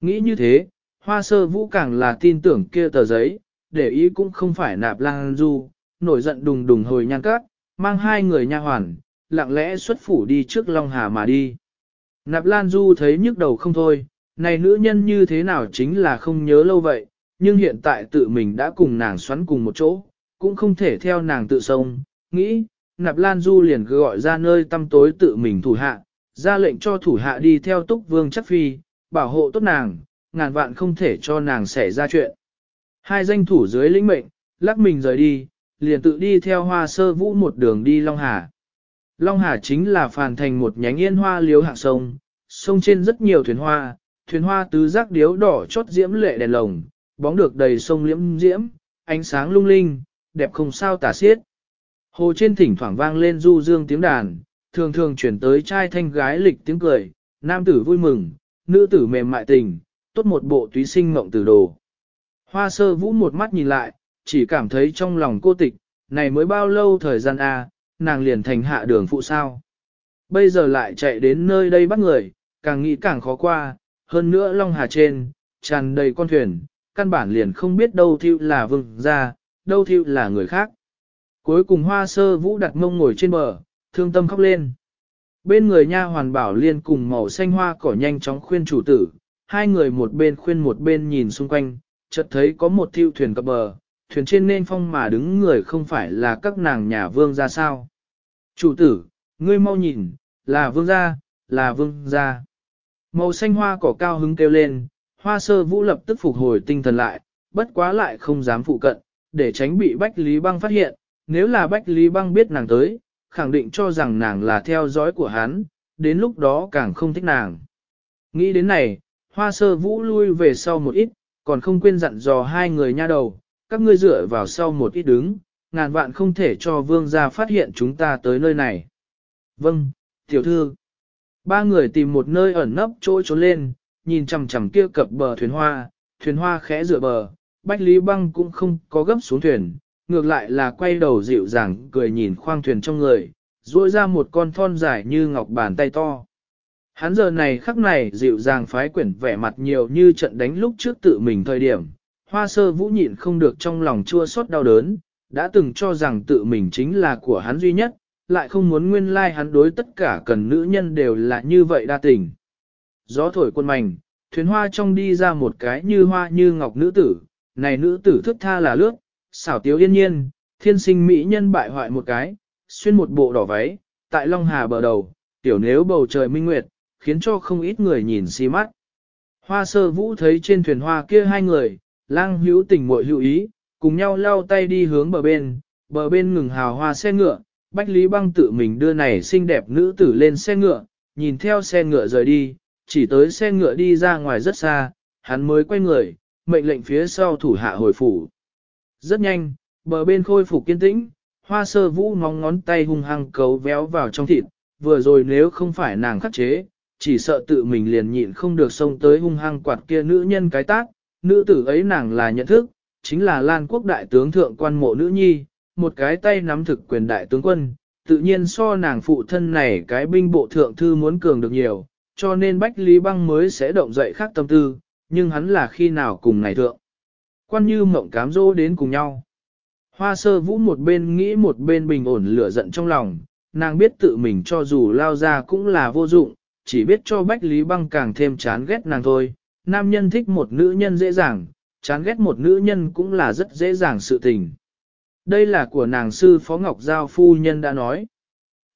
Nghĩ như thế, hoa sơ vũ càng là tin tưởng kia tờ giấy, để ý cũng không phải nạp lang du, nổi giận đùng đùng hồi nhan cát, mang hai người nha hoàn, lặng lẽ xuất phủ đi trước Long Hà mà đi. Nạp Lan Du thấy nhức đầu không thôi, này nữ nhân như thế nào chính là không nhớ lâu vậy, nhưng hiện tại tự mình đã cùng nàng xoắn cùng một chỗ, cũng không thể theo nàng tự sông, nghĩ, Nạp Lan Du liền gọi ra nơi tăm tối tự mình thủ hạ, ra lệnh cho thủ hạ đi theo túc vương chắc phi, bảo hộ tốt nàng, ngàn vạn không thể cho nàng xảy ra chuyện. Hai danh thủ dưới lĩnh mệnh, lắc mình rời đi, liền tự đi theo hoa sơ vũ một đường đi Long Hà. Long Hà chính là phàn thành một nhánh yên hoa liếu hạng sông, sông trên rất nhiều thuyền hoa, thuyền hoa tứ giác điếu đỏ chót diễm lệ đèn lồng, bóng được đầy sông liễm diễm, ánh sáng lung linh, đẹp không sao tả xiết. Hồ trên thỉnh thoảng vang lên du dương tiếng đàn, thường thường chuyển tới trai thanh gái lịch tiếng cười, nam tử vui mừng, nữ tử mềm mại tình, tốt một bộ túy sinh mộng tử đồ. Hoa sơ vũ một mắt nhìn lại, chỉ cảm thấy trong lòng cô tịch, này mới bao lâu thời gian a, à, nàng liền thành hạ đường phụ sao. Bây giờ lại chạy đến nơi đây bắt người, càng nghĩ càng khó qua, hơn nữa Long Hà trên, tràn đầy con thuyền, căn bản liền không biết đâu thiêu là vương gia, đâu thiêu là người khác. Cuối cùng hoa sơ vũ đặt mông ngồi trên bờ, thương tâm khóc lên. Bên người nha hoàn bảo liên cùng màu xanh hoa cỏ nhanh chóng khuyên chủ tử, hai người một bên khuyên một bên nhìn xung quanh, chợt thấy có một thiêu thuyền cập bờ, thuyền trên nên phong mà đứng người không phải là các nàng nhà vương ra sao. Chủ tử, ngươi mau nhìn, là vương gia, là vương gia. Màu xanh hoa cỏ cao hứng kêu lên, hoa sơ vũ lập tức phục hồi tinh thần lại, bất quá lại không dám phụ cận, để tránh bị Bách Lý Băng phát hiện, nếu là Bách Lý Băng biết nàng tới, khẳng định cho rằng nàng là theo dõi của hắn, đến lúc đó càng không thích nàng. Nghĩ đến này, hoa sơ vũ lui về sau một ít, còn không quên dặn dò hai người nha đầu, các ngươi dựa vào sau một ít đứng, ngàn vạn không thể cho vương gia phát hiện chúng ta tới nơi này. Vâng, tiểu thư. Ba người tìm một nơi ẩn nấp chỗ trốn lên, nhìn chằm chằm kia cập bờ thuyền hoa, thuyền hoa khẽ dựa bờ, Bách Lý Băng cũng không có gấp xuống thuyền, ngược lại là quay đầu dịu dàng cười nhìn khoang thuyền trong người, duỗi ra một con thon dài như ngọc bàn tay to. Hắn giờ này khắc này dịu dàng phái quyển vẻ mặt nhiều như trận đánh lúc trước tự mình thời điểm, hoa sơ vũ nhịn không được trong lòng chua xót đau đớn, đã từng cho rằng tự mình chính là của hắn duy nhất, lại không muốn nguyên lai like hắn đối tất cả cần nữ nhân đều là như vậy đa tình. Gió thổi quân mảnh, thuyền hoa trong đi ra một cái như hoa như ngọc nữ tử, này nữ tử thức tha là lướt, xảo tiếu yên nhiên, thiên sinh mỹ nhân bại hoại một cái, xuyên một bộ đỏ váy, tại Long Hà bờ đầu, tiểu nếu bầu trời minh nguyệt, khiến cho không ít người nhìn si mắt. Hoa sơ vũ thấy trên thuyền hoa kia hai người, lang hữu tình muội hữu ý, cùng nhau lao tay đi hướng bờ bên, bờ bên ngừng hào hoa xe ngựa, Bách Lý Băng tự mình đưa này xinh đẹp nữ tử lên xe ngựa, nhìn theo xe ngựa rời đi, chỉ tới xe ngựa đi ra ngoài rất xa, hắn mới quay người, mệnh lệnh phía sau thủ hạ hồi phủ. Rất nhanh, bờ bên khôi phục kiên tĩnh, hoa sơ vũ ngóng ngón tay hung hăng cấu véo vào trong thịt, vừa rồi nếu không phải nàng khắc chế, chỉ sợ tự mình liền nhịn không được xông tới hung hăng quạt kia nữ nhân cái tác, nữ tử ấy nàng là nhận thức, chính là Lan quốc đại tướng thượng quan mộ nữ nhi, một cái tay nắm thực quyền đại tướng quân, tự nhiên so nàng phụ thân này cái binh bộ thượng thư muốn cường được nhiều, cho nên Bách Lý Băng mới sẽ động dậy khác tâm tư, nhưng hắn là khi nào cùng này thượng. Quan như mộng cám dỗ đến cùng nhau. Hoa sơ vũ một bên nghĩ một bên bình ổn lửa giận trong lòng, nàng biết tự mình cho dù lao ra cũng là vô dụng, chỉ biết cho Bách Lý Băng càng thêm chán ghét nàng thôi. Nam nhân thích một nữ nhân dễ dàng, chán ghét một nữ nhân cũng là rất dễ dàng sự tình. Đây là của nàng sư Phó Ngọc Giao Phu Nhân đã nói.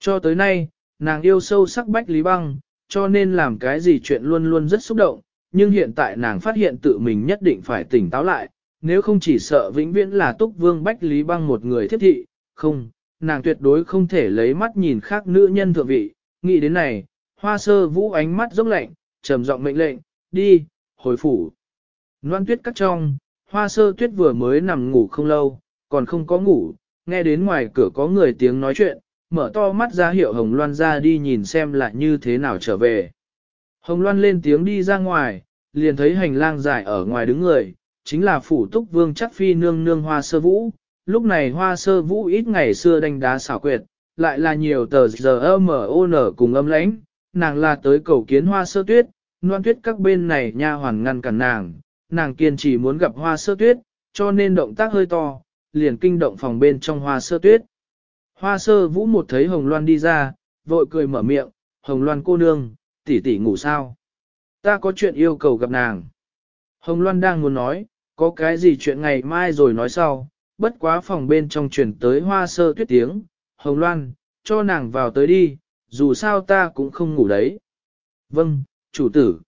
Cho tới nay, nàng yêu sâu sắc Bách Lý Băng, cho nên làm cái gì chuyện luôn luôn rất xúc động, nhưng hiện tại nàng phát hiện tự mình nhất định phải tỉnh táo lại, nếu không chỉ sợ vĩnh viễn là túc vương Bách Lý Băng một người thiết thị, không, nàng tuyệt đối không thể lấy mắt nhìn khác nữ nhân thượng vị, nghĩ đến này, hoa sơ vũ ánh mắt rốc lạnh, trầm giọng mệnh lệnh, đi, hồi phủ. Loan tuyết cắt trong, hoa sơ tuyết vừa mới nằm ngủ không lâu, còn không có ngủ, nghe đến ngoài cửa có người tiếng nói chuyện, mở to mắt ra hiệu Hồng Loan ra đi nhìn xem lại như thế nào trở về. Hồng Loan lên tiếng đi ra ngoài, liền thấy hành lang dài ở ngoài đứng người, chính là phủ túc vương chắc phi nương nương hoa sơ vũ. Lúc này hoa sơ vũ ít ngày xưa đánh đá xảo quyệt, lại là nhiều tờ giờ M.O.N. cùng âm lãnh, nàng là tới cầu kiến hoa sơ tuyết, noan tuyết các bên này nha hoàn ngăn cản nàng, nàng kiên trì muốn gặp hoa sơ tuyết, cho nên động tác hơi to, liền kinh động phòng bên trong hoa sơ tuyết. Hoa sơ vũ một thấy Hồng Loan đi ra, vội cười mở miệng, Hồng Loan cô nương, tỷ tỷ ngủ sao? Ta có chuyện yêu cầu gặp nàng. Hồng Loan đang muốn nói, có cái gì chuyện ngày mai rồi nói sau, bất quá phòng bên trong truyền tới hoa sơ tuyết tiếng, Hồng Loan, cho nàng vào tới đi, dù sao ta cũng không ngủ đấy. Vâng, chủ tử.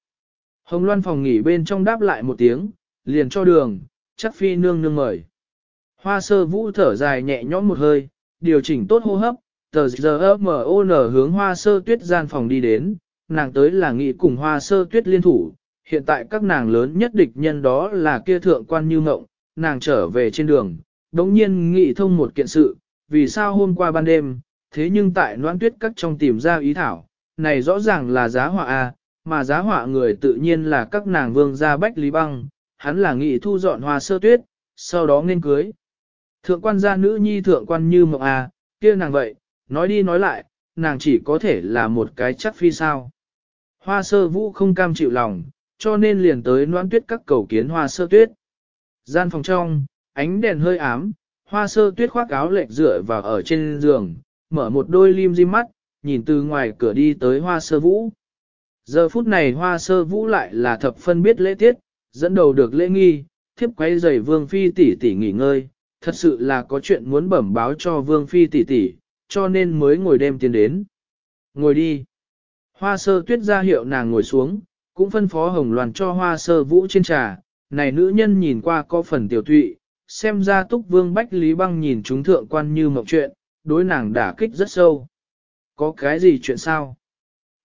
Hồng Loan phòng nghỉ bên trong đáp lại một tiếng, liền cho đường, chắc phi nương nương mời. Hoa sơ vũ thở dài nhẹ nhõm một hơi, điều chỉnh tốt hô hấp, tờ giờ M.O.N hướng hoa sơ tuyết gian phòng đi đến, nàng tới là nghị cùng hoa sơ tuyết liên thủ, hiện tại các nàng lớn nhất địch nhân đó là kia thượng quan như ngộng, nàng trở về trên đường, đống nhiên nghị thông một kiện sự, vì sao hôm qua ban đêm, thế nhưng tại noãn tuyết các trong tìm ra ý thảo, này rõ ràng là giá họa A, mà giá họa người tự nhiên là các nàng vương gia bách lý băng, hắn là nghị thu dọn hoa sơ tuyết, sau đó nên cưới. Thượng quan gia nữ nhi thượng quan như mộng A, kia nàng vậy, nói đi nói lại, nàng chỉ có thể là một cái chắc phi sao. Hoa sơ vũ không cam chịu lòng, cho nên liền tới noan tuyết các cầu kiến hoa sơ tuyết. Gian phòng trong, ánh đèn hơi ám, hoa sơ tuyết khoác áo lệch dựa vào ở trên giường, mở một đôi lim di mắt, nhìn từ ngoài cửa đi tới hoa sơ vũ. Giờ phút này hoa sơ vũ lại là thập phân biết lễ tiết, dẫn đầu được lễ nghi, thiếp quay giày vương phi tỷ tỷ nghỉ ngơi, thật sự là có chuyện muốn bẩm báo cho vương phi tỷ tỷ, cho nên mới ngồi đêm tiến đến. Ngồi đi. Hoa sơ tuyết ra hiệu nàng ngồi xuống, cũng phân phó hồng loàn cho hoa sơ vũ trên trà, này nữ nhân nhìn qua có phần tiểu thụy, xem ra túc vương bách lý băng nhìn chúng thượng quan như mộng chuyện, đối nàng đả kích rất sâu. Có cái gì chuyện sao?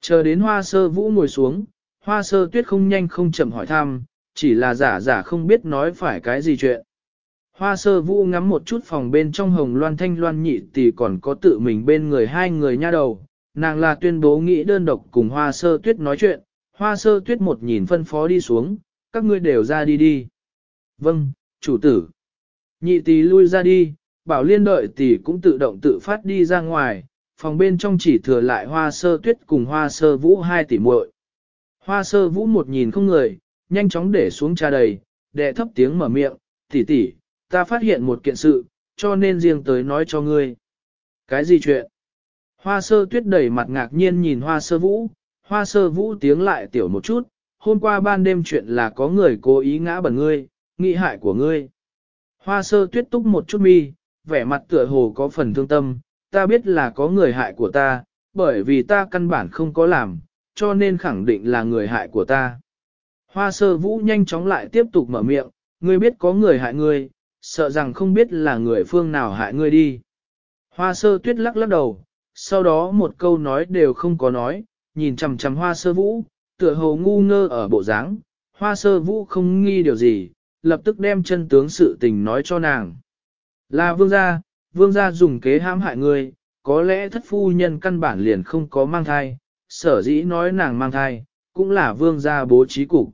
Chờ đến hoa sơ vũ ngồi xuống, hoa sơ tuyết không nhanh không chậm hỏi thăm, chỉ là giả giả không biết nói phải cái gì chuyện. Hoa sơ vũ ngắm một chút phòng bên trong hồng loan thanh loan nhị tỷ còn có tự mình bên người hai người nha đầu, nàng là tuyên bố nghĩ đơn độc cùng hoa sơ tuyết nói chuyện, hoa sơ tuyết một nhìn phân phó đi xuống, các ngươi đều ra đi đi. Vâng, chủ tử. Nhị tỷ lui ra đi, bảo liên đợi tỷ cũng tự động tự phát đi ra ngoài, phòng bên trong chỉ thừa lại hoa sơ tuyết cùng hoa sơ vũ hai tỷ muội. Hoa sơ vũ một nhìn không người, nhanh chóng để xuống trà đầy, đệ thấp tiếng mở miệng, tỷ tỷ, ta phát hiện một kiện sự, cho nên riêng tới nói cho ngươi. Cái gì chuyện? Hoa sơ tuyết đẩy mặt ngạc nhiên nhìn hoa sơ vũ, hoa sơ vũ tiếng lại tiểu một chút, hôm qua ban đêm chuyện là có người cố ý ngã bẩn ngươi, nghị hại của ngươi. Hoa sơ tuyết túc một chút mi, vẻ mặt tựa hồ có phần thương tâm, ta biết là có người hại của ta, bởi vì ta căn bản không có làm, cho nên khẳng định là người hại của ta. Hoa sơ vũ nhanh chóng lại tiếp tục mở miệng, ngươi biết có người hại ngươi, sợ rằng không biết là người phương nào hại ngươi đi. Hoa sơ tuyết lắc lắc đầu, sau đó một câu nói đều không có nói, nhìn chằm chằm hoa sơ vũ, tựa hồ ngu ngơ ở bộ dáng. hoa sơ vũ không nghi điều gì, lập tức đem chân tướng sự tình nói cho nàng. Là vương gia, vương gia dùng kế hãm hại người, có lẽ thất phu nhân căn bản liền không có mang thai, sở dĩ nói nàng mang thai, cũng là vương gia bố trí cục.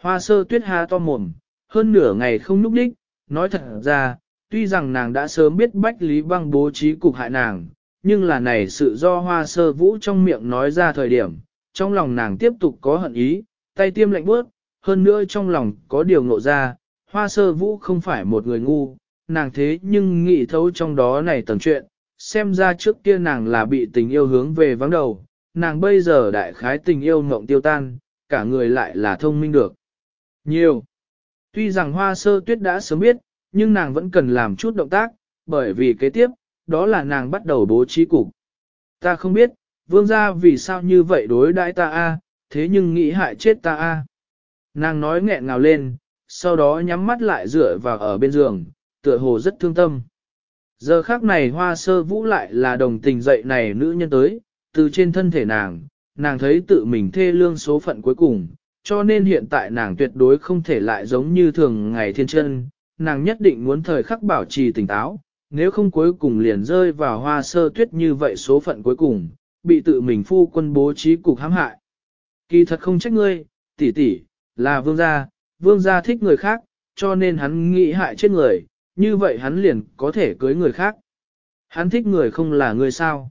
Hoa sơ tuyết ha to mồm, hơn nửa ngày không núp đích, nói thật ra, tuy rằng nàng đã sớm biết Bách Lý Băng bố trí cục hại nàng, nhưng là này sự do hoa sơ vũ trong miệng nói ra thời điểm, trong lòng nàng tiếp tục có hận ý, tay tiêm lạnh bước, hơn nữa trong lòng có điều ngộ ra, hoa sơ vũ không phải một người ngu, nàng thế nhưng nghĩ thấu trong đó này tầng chuyện, xem ra trước kia nàng là bị tình yêu hướng về vắng đầu, nàng bây giờ đại khái tình yêu ngộng tiêu tan, cả người lại là thông minh được. Nhiều. Tuy rằng hoa sơ tuyết đã sớm biết, nhưng nàng vẫn cần làm chút động tác, bởi vì kế tiếp, đó là nàng bắt đầu bố trí cục. Ta không biết, vương gia vì sao như vậy đối đãi ta a, thế nhưng nghĩ hại chết ta a. Nàng nói nghẹn ngào lên, sau đó nhắm mắt lại dựa vào ở bên giường, tựa hồ rất thương tâm. Giờ khác này hoa sơ vũ lại là đồng tình dậy này nữ nhân tới, từ trên thân thể nàng, nàng thấy tự mình thê lương số phận cuối cùng, cho nên hiện tại nàng tuyệt đối không thể lại giống như thường ngày thiên chân, nàng nhất định muốn thời khắc bảo trì tỉnh táo, nếu không cuối cùng liền rơi vào hoa sơ tuyết như vậy số phận cuối cùng, bị tự mình phu quân bố trí cục hãm hại. Kỳ thật không trách ngươi, tỷ tỷ, là vương gia, vương gia thích người khác, cho nên hắn nghĩ hại chết người, như vậy hắn liền có thể cưới người khác. Hắn thích người không là người sao.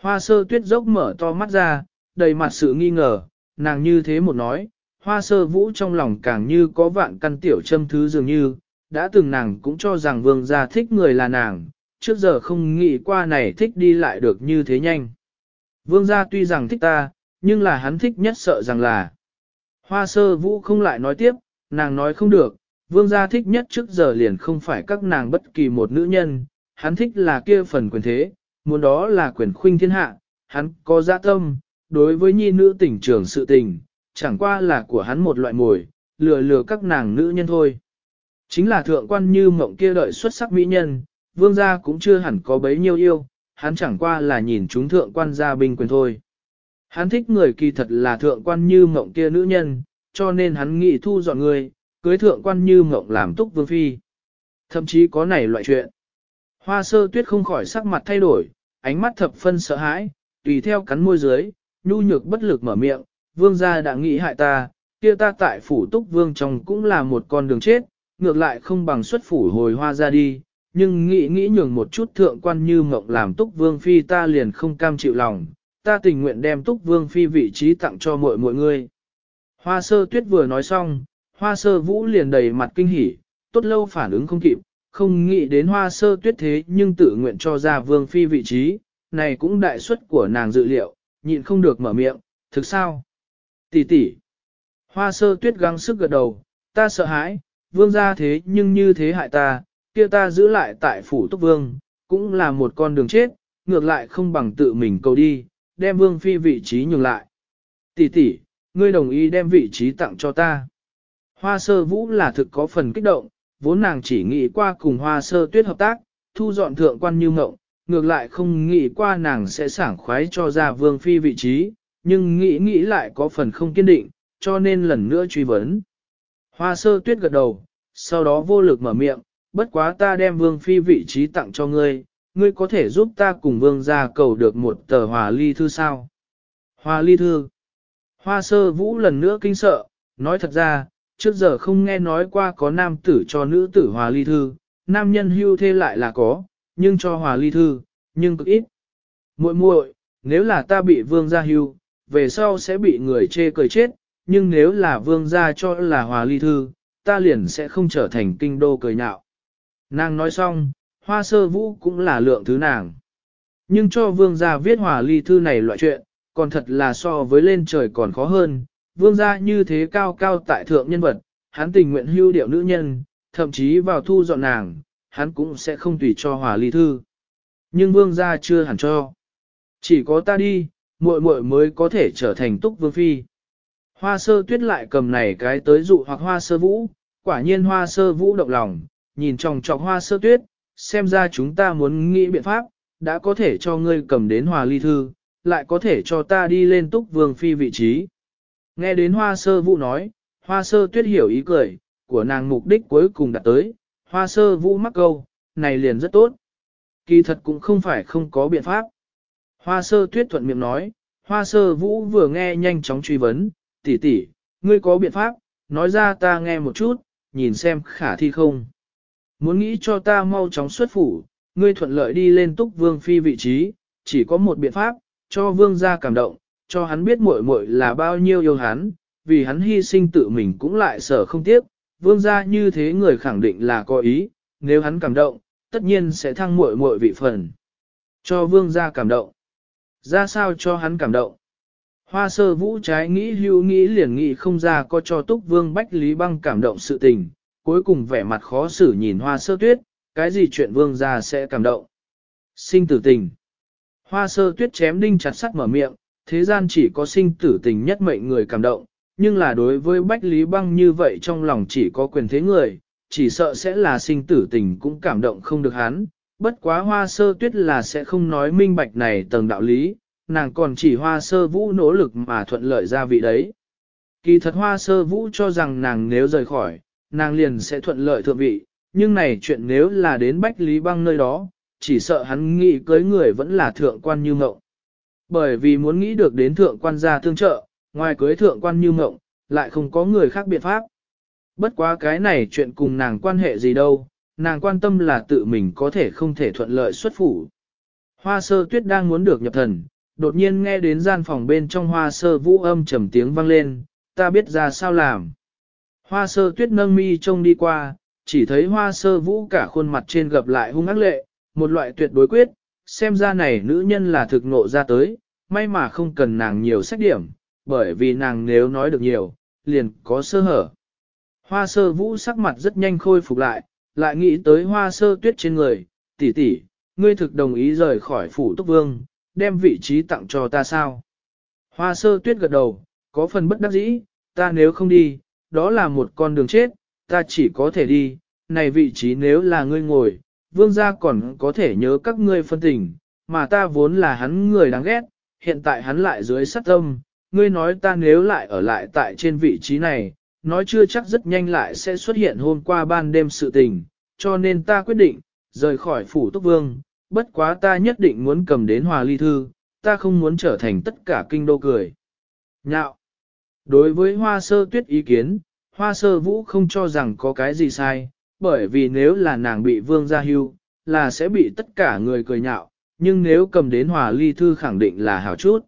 Hoa sơ tuyết dốc mở to mắt ra, đầy mặt sự nghi ngờ, nàng như thế một nói, hoa sơ vũ trong lòng càng như có vạn căn tiểu châm thứ dường như, đã từng nàng cũng cho rằng vương gia thích người là nàng, trước giờ không nghĩ qua này thích đi lại được như thế nhanh. Vương gia tuy rằng thích ta, nhưng là hắn thích nhất sợ rằng là. Hoa sơ vũ không lại nói tiếp, nàng nói không được, vương gia thích nhất trước giờ liền không phải các nàng bất kỳ một nữ nhân, hắn thích là kia phần quyền thế, muốn đó là quyền khuynh thiên hạ, hắn có dạ tâm, đối với nhi nữ tình trường sự tình, chẳng qua là của hắn một loại mồi, lừa lừa các nàng nữ nhân thôi. Chính là thượng quan như mộng kia đợi xuất sắc mỹ nhân, vương gia cũng chưa hẳn có bấy nhiêu yêu, hắn chẳng qua là nhìn chúng thượng quan gia binh quyền thôi. Hắn thích người kỳ thật là thượng quan như mộng kia nữ nhân, cho nên hắn nghĩ thu dọn người, cưới thượng quan như mộng làm túc vương phi. Thậm chí có này loại chuyện. Hoa sơ tuyết không khỏi sắc mặt thay đổi, ánh mắt thập phân sợ hãi, tùy theo cắn môi dưới, nhu nhược bất lực mở miệng, vương gia đã nghĩ hại ta, kia ta tại phủ túc vương trong cũng là một con đường chết, ngược lại không bằng xuất phủ hồi hoa ra đi, nhưng nghĩ nghĩ nhường một chút thượng quan như mộng làm túc vương phi ta liền không cam chịu lòng, ta tình nguyện đem túc vương phi vị trí tặng cho mọi mọi người. Hoa sơ tuyết vừa nói xong, hoa sơ vũ liền đầy mặt kinh hỉ, tốt lâu phản ứng không kịp, không nghĩ đến hoa sơ tuyết thế nhưng tự nguyện cho ra vương phi vị trí, này cũng đại suất của nàng dự liệu, nhịn không được mở miệng, thực sao? Tỷ tỷ. Hoa sơ tuyết gắng sức gật đầu, ta sợ hãi, vương gia thế nhưng như thế hại ta, kia ta giữ lại tại phủ túc vương, cũng là một con đường chết, ngược lại không bằng tự mình cầu đi, đem vương phi vị trí nhường lại. Tỷ tỷ, ngươi đồng ý đem vị trí tặng cho ta. Hoa sơ vũ là thực có phần kích động, vốn nàng chỉ nghĩ qua cùng hoa sơ tuyết hợp tác, thu dọn thượng quan như ngộng, ngược lại không nghĩ qua nàng sẽ sảng khoái cho ra vương phi vị trí, nhưng nghĩ nghĩ lại có phần không kiên định, cho nên lần nữa truy vấn. Hoa sơ tuyết gật đầu, sau đó vô lực mở miệng, bất quá ta đem vương phi vị trí tặng cho ngươi, ngươi có thể giúp ta cùng vương ra cầu được một tờ hòa ly thư sao? Hòa ly thư. Hoa sơ vũ lần nữa kinh sợ, nói thật ra, trước giờ không nghe nói qua có nam tử cho nữ tử hòa ly thư, nam nhân hưu thê lại là có, nhưng cho hòa ly thư, nhưng cực ít. muội muội, nếu là ta bị vương gia hưu, về sau sẽ bị người chê cười chết, nhưng nếu là vương gia cho là hòa ly thư, ta liền sẽ không trở thành kinh đô cười nhạo. Nàng nói xong, hoa sơ vũ cũng là lượng thứ nàng. Nhưng cho vương gia viết hòa ly thư này loại chuyện, còn thật là so với lên trời còn khó hơn, vương gia như thế cao cao tại thượng nhân vật, hắn tình nguyện hưu điệu nữ nhân, thậm chí vào thu dọn nàng, hắn cũng sẽ không tùy cho hòa ly thư. Nhưng vương gia chưa hẳn cho. Chỉ có ta đi, muội muội mới có thể trở thành túc vương phi. Hoa sơ tuyết lại cầm này cái tới dụ hoặc hoa sơ vũ, quả nhiên hoa sơ vũ động lòng, nhìn trong trọc hoa sơ tuyết, xem ra chúng ta muốn nghĩ biện pháp, đã có thể cho ngươi cầm đến hòa ly thư, lại có thể cho ta đi lên túc vương phi vị trí. Nghe đến hoa sơ vũ nói, hoa sơ tuyết hiểu ý cười, của nàng mục đích cuối cùng đạt tới, hoa sơ vũ mắc câu, này liền rất tốt. Kỳ thật cũng không phải không có biện pháp. Hoa sơ tuyết thuận miệng nói, hoa sơ vũ vừa nghe nhanh chóng truy vấn, tỷ tỷ, ngươi có biện pháp, nói ra ta nghe một chút, nhìn xem khả thi không. Muốn nghĩ cho ta mau chóng xuất phủ, ngươi thuận lợi đi lên túc vương phi vị trí, chỉ có một biện pháp, cho vương gia cảm động, cho hắn biết muội muội là bao nhiêu yêu hắn, vì hắn hy sinh tự mình cũng lại sở không tiếc, vương gia như thế người khẳng định là có ý, nếu hắn cảm động, tất nhiên sẽ thăng muội muội vị phần. Cho vương gia cảm động. Ra sao cho hắn cảm động? Hoa sơ vũ trái nghĩ hưu nghĩ liền nghĩ không ra có cho túc vương bách lý băng cảm động sự tình, cuối cùng vẻ mặt khó xử nhìn hoa sơ tuyết, cái gì chuyện vương ra sẽ cảm động. Sinh tử tình. Hoa sơ tuyết chém đinh chặt sắt mở miệng, thế gian chỉ có sinh tử tình nhất mệnh người cảm động, nhưng là đối với bách lý băng như vậy trong lòng chỉ có quyền thế người, chỉ sợ sẽ là sinh tử tình cũng cảm động không được hắn. Bất quá hoa sơ tuyết là sẽ không nói minh bạch này tầng đạo lý, nàng còn chỉ hoa sơ vũ nỗ lực mà thuận lợi ra vị đấy. Kỳ thật hoa sơ vũ cho rằng nàng nếu rời khỏi, nàng liền sẽ thuận lợi thượng vị, nhưng này chuyện nếu là đến Bách Lý Băng nơi đó, chỉ sợ hắn nghĩ cưới người vẫn là thượng quan như mộng. Bởi vì muốn nghĩ được đến thượng quan gia tương trợ, ngoài cưới thượng quan như mộng, lại không có người khác biện pháp. Bất quá cái này chuyện cùng nàng quan hệ gì đâu, nàng quan tâm là tự mình có thể không thể thuận lợi xuất phủ. Hoa sơ tuyết đang muốn được nhập thần, đột nhiên nghe đến gian phòng bên trong hoa sơ vũ âm trầm tiếng vang lên, ta biết ra sao làm. Hoa sơ tuyết nâng mi trông đi qua, chỉ thấy hoa sơ vũ cả khuôn mặt trên gặp lại hung ác lệ, một loại tuyệt đối quyết, xem ra này nữ nhân là thực nộ ra tới, may mà không cần nàng nhiều sách điểm, bởi vì nàng nếu nói được nhiều, liền có sơ hở. Hoa sơ vũ sắc mặt rất nhanh khôi phục lại, lại nghĩ tới hoa sơ tuyết trên người, tỷ tỷ, ngươi thực đồng ý rời khỏi phủ túc vương, đem vị trí tặng cho ta sao? Hoa sơ tuyết gật đầu, có phần bất đắc dĩ, ta nếu không đi, đó là một con đường chết, ta chỉ có thể đi, này vị trí nếu là ngươi ngồi, vương gia còn có thể nhớ các ngươi phân tình, mà ta vốn là hắn người đáng ghét, hiện tại hắn lại dưới sát tâm, ngươi nói ta nếu lại ở lại tại trên vị trí này, nói chưa chắc rất nhanh lại sẽ xuất hiện hôm qua ban đêm sự tình, cho nên ta quyết định, rời khỏi phủ túc vương, bất quá ta nhất định muốn cầm đến hòa ly thư, ta không muốn trở thành tất cả kinh đô cười. Nhạo! Đối với hoa sơ tuyết ý kiến, hoa sơ vũ không cho rằng có cái gì sai, bởi vì nếu là nàng bị vương gia hưu, là sẽ bị tất cả người cười nhạo, nhưng nếu cầm đến hòa ly thư khẳng định là hảo chút.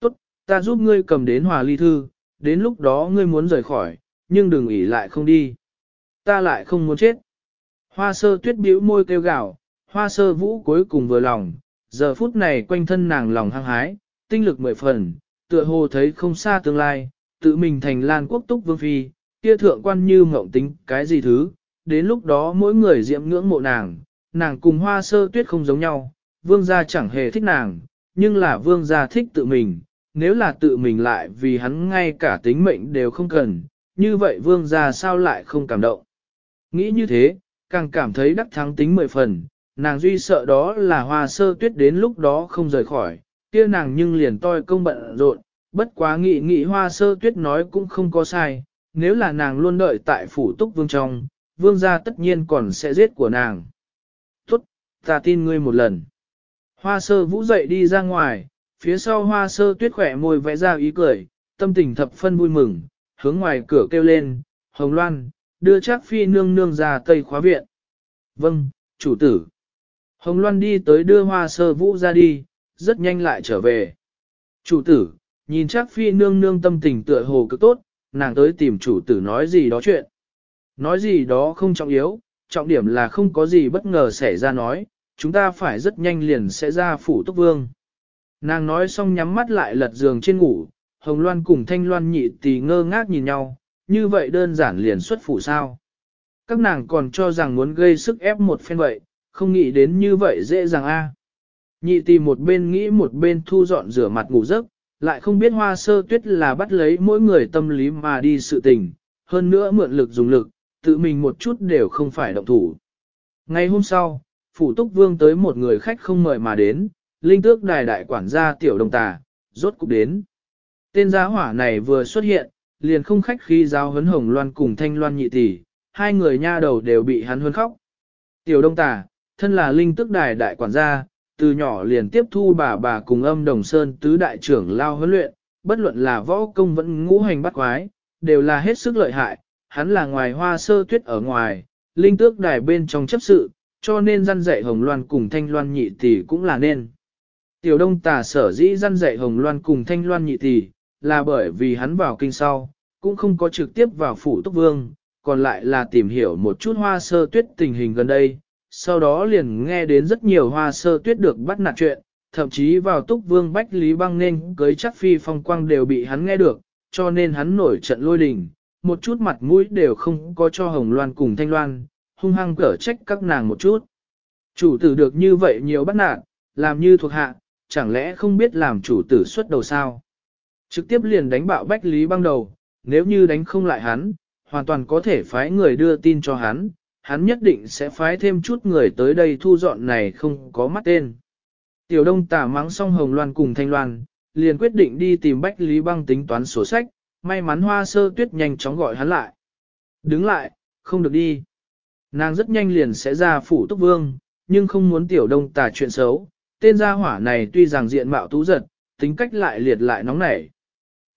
Tốt, ta giúp ngươi cầm đến hòa ly thư, đến lúc đó ngươi muốn rời khỏi, nhưng đừng ỉ lại không đi. Ta lại không muốn chết. Hoa sơ tuyết bĩu môi kêu gào, hoa sơ vũ cuối cùng vừa lòng, giờ phút này quanh thân nàng lòng hăng hái, tinh lực mười phần, tựa hồ thấy không xa tương lai, tự mình thành lan quốc túc vương phi, kia thượng quan như mộng tính cái gì thứ, đến lúc đó mỗi người diệm ngưỡng mộ nàng, nàng cùng hoa sơ tuyết không giống nhau, vương gia chẳng hề thích nàng, nhưng là vương gia thích tự mình, nếu là tự mình lại vì hắn ngay cả tính mệnh đều không cần, như vậy vương gia sao lại không cảm động. Nghĩ như thế, càng cảm thấy đắc thắng tính mười phần, nàng duy sợ đó là hoa sơ tuyết đến lúc đó không rời khỏi, kia nàng nhưng liền toi công bận rộn, bất quá nghị nghị hoa sơ tuyết nói cũng không có sai, nếu là nàng luôn đợi tại phủ túc vương trong, vương gia tất nhiên còn sẽ giết của nàng. Tốt, ta tin ngươi một lần. Hoa sơ vũ dậy đi ra ngoài, phía sau hoa sơ tuyết khỏe môi vẽ ra ý cười, tâm tình thập phân vui mừng, hướng ngoài cửa kêu lên, hồng loan, đưa chắc phi nương nương ra tây khóa viện. Vâng, chủ tử. Hồng loan đi tới đưa hoa sơ vũ ra đi, rất nhanh lại trở về. Chủ tử, nhìn chắc phi nương nương tâm tình tựa hồ cực tốt, nàng tới tìm chủ tử nói gì đó chuyện. Nói gì đó không trọng yếu, trọng điểm là không có gì bất ngờ xảy ra nói, chúng ta phải rất nhanh liền sẽ ra phủ tốc vương. Nàng nói xong nhắm mắt lại lật giường trên ngủ, Hồng Loan cùng Thanh Loan nhị tì ngơ ngác nhìn nhau, như vậy đơn giản liền xuất phủ sao. Các nàng còn cho rằng muốn gây sức ép một phen vậy, không nghĩ đến như vậy dễ dàng a. Nhị tì một bên nghĩ một bên thu dọn rửa mặt ngủ giấc, lại không biết hoa sơ tuyết là bắt lấy mỗi người tâm lý mà đi sự tình, hơn nữa mượn lực dùng lực, tự mình một chút đều không phải động thủ. Ngày hôm sau, phủ túc vương tới một người khách không mời mà đến, linh tước đài đại quản gia tiểu đồng tà, rốt cục đến. Tên giá hỏa này vừa xuất hiện, liền không khách khi giao hấn hồng loan cùng thanh loan nhị tỷ, hai người nha đầu đều bị hắn huấn khóc. Tiểu đông tà, thân là linh tước đài đại quản gia, từ nhỏ liền tiếp thu bà bà cùng âm đồng sơn tứ đại trưởng lao huấn luyện, bất luận là võ công vẫn ngũ hành bắt quái, đều là hết sức lợi hại, hắn là ngoài hoa sơ tuyết ở ngoài, linh tước đài bên trong chấp sự, cho nên răn dạy hồng loan cùng thanh loan nhị tỷ cũng là nên. Tiểu đông tà sở dĩ răn dạy hồng loan cùng thanh loan nhị tỷ, là bởi vì hắn vào kinh sau, cũng không có trực tiếp vào phủ túc vương, còn lại là tìm hiểu một chút hoa sơ tuyết tình hình gần đây, sau đó liền nghe đến rất nhiều hoa sơ tuyết được bắt nạt chuyện, thậm chí vào túc vương Bách Lý Băng nên cưới chắc phi phong quang đều bị hắn nghe được, cho nên hắn nổi trận lôi đình, một chút mặt mũi đều không có cho Hồng Loan cùng Thanh Loan, hung hăng cở trách các nàng một chút. Chủ tử được như vậy nhiều bắt nạt, làm như thuộc hạ, chẳng lẽ không biết làm chủ tử xuất đầu sao? Trực tiếp liền đánh bạo Bách Lý Băng đầu, nếu như đánh không lại hắn, hoàn toàn có thể phái người đưa tin cho hắn, hắn nhất định sẽ phái thêm chút người tới đây thu dọn này không có mắt tên. Tiểu đông tả mắng xong Hồng Loan cùng Thanh Loan, liền quyết định đi tìm Bách Lý Băng tính toán sổ sách, may mắn hoa sơ tuyết nhanh chóng gọi hắn lại. Đứng lại, không được đi. Nàng rất nhanh liền sẽ ra phủ túc vương, nhưng không muốn tiểu đông tả chuyện xấu. Tên gia hỏa này tuy rằng diện mạo tú giật, tính cách lại liệt lại nóng nảy.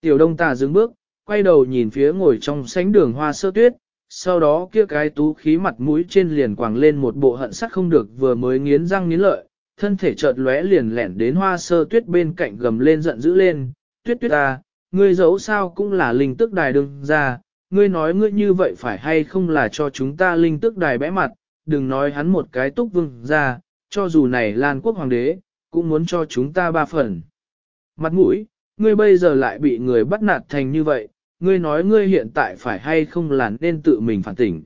Tiểu đông tà dừng bước, quay đầu nhìn phía ngồi trong sánh đường hoa sơ tuyết, sau đó kia cái tú khí mặt mũi trên liền quàng lên một bộ hận sắc không được vừa mới nghiến răng nghiến lợi, thân thể chợt lóe liền lẻn đến hoa sơ tuyết bên cạnh gầm lên giận dữ lên, tuyết tuyết à, ngươi giấu sao cũng là linh tức đài đừng ra, ngươi nói ngươi như vậy phải hay không là cho chúng ta linh tức đài bẽ mặt, đừng nói hắn một cái túc vương ra, cho dù này Lan quốc hoàng đế, cũng muốn cho chúng ta ba phần. Mặt mũi, ngươi bây giờ lại bị người bắt nạt thành như vậy, ngươi nói ngươi hiện tại phải hay không là nên tự mình phản tỉnh.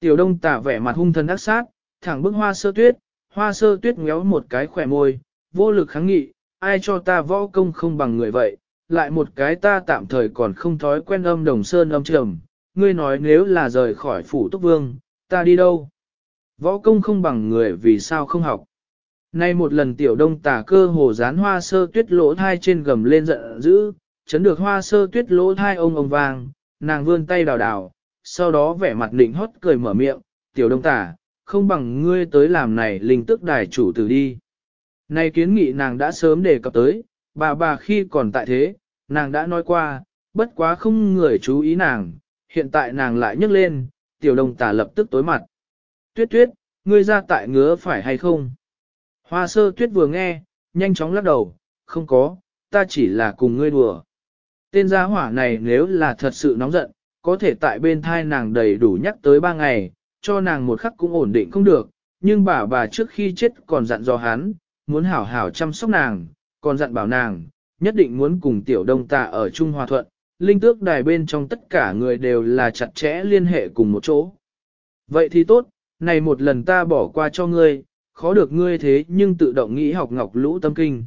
Tiểu đông tả vẻ mặt hung thần ác sát, thẳng bức hoa sơ tuyết, hoa sơ tuyết ngéo một cái khỏe môi, vô lực kháng nghị, ai cho ta võ công không bằng người vậy, lại một cái ta tạm thời còn không thói quen âm đồng sơn âm trầm, ngươi nói nếu là rời khỏi phủ túc vương, ta đi đâu? Võ công không bằng người vì sao không học? Nay một lần tiểu đông tả cơ hồ dán hoa sơ tuyết lỗ thai trên gầm lên giận dữ, chấn được hoa sơ tuyết lỗ thai ông ông vàng, nàng vươn tay đào đào, sau đó vẻ mặt định hót cười mở miệng, tiểu đông tả, không bằng ngươi tới làm này linh tức đài chủ tử đi. Này kiến nghị nàng đã sớm đề cập tới, bà bà khi còn tại thế, nàng đã nói qua, bất quá không người chú ý nàng, hiện tại nàng lại nhấc lên, tiểu đông tả lập tức tối mặt. Tuyết tuyết, ngươi ra tại ngứa phải hay không? Hoa sơ tuyết vừa nghe, nhanh chóng lắc đầu, không có, ta chỉ là cùng ngươi đùa. Tên gia hỏa này nếu là thật sự nóng giận, có thể tại bên thai nàng đầy đủ nhắc tới ba ngày, cho nàng một khắc cũng ổn định không được, nhưng bà bà trước khi chết còn dặn dò hắn, muốn hảo hảo chăm sóc nàng, còn dặn bảo nàng, nhất định muốn cùng tiểu đông tạ ở Trung Hòa Thuận, linh tước đài bên trong tất cả người đều là chặt chẽ liên hệ cùng một chỗ. Vậy thì tốt, này một lần ta bỏ qua cho ngươi, khó được ngươi thế nhưng tự động nghĩ học ngọc lũ tâm kinh.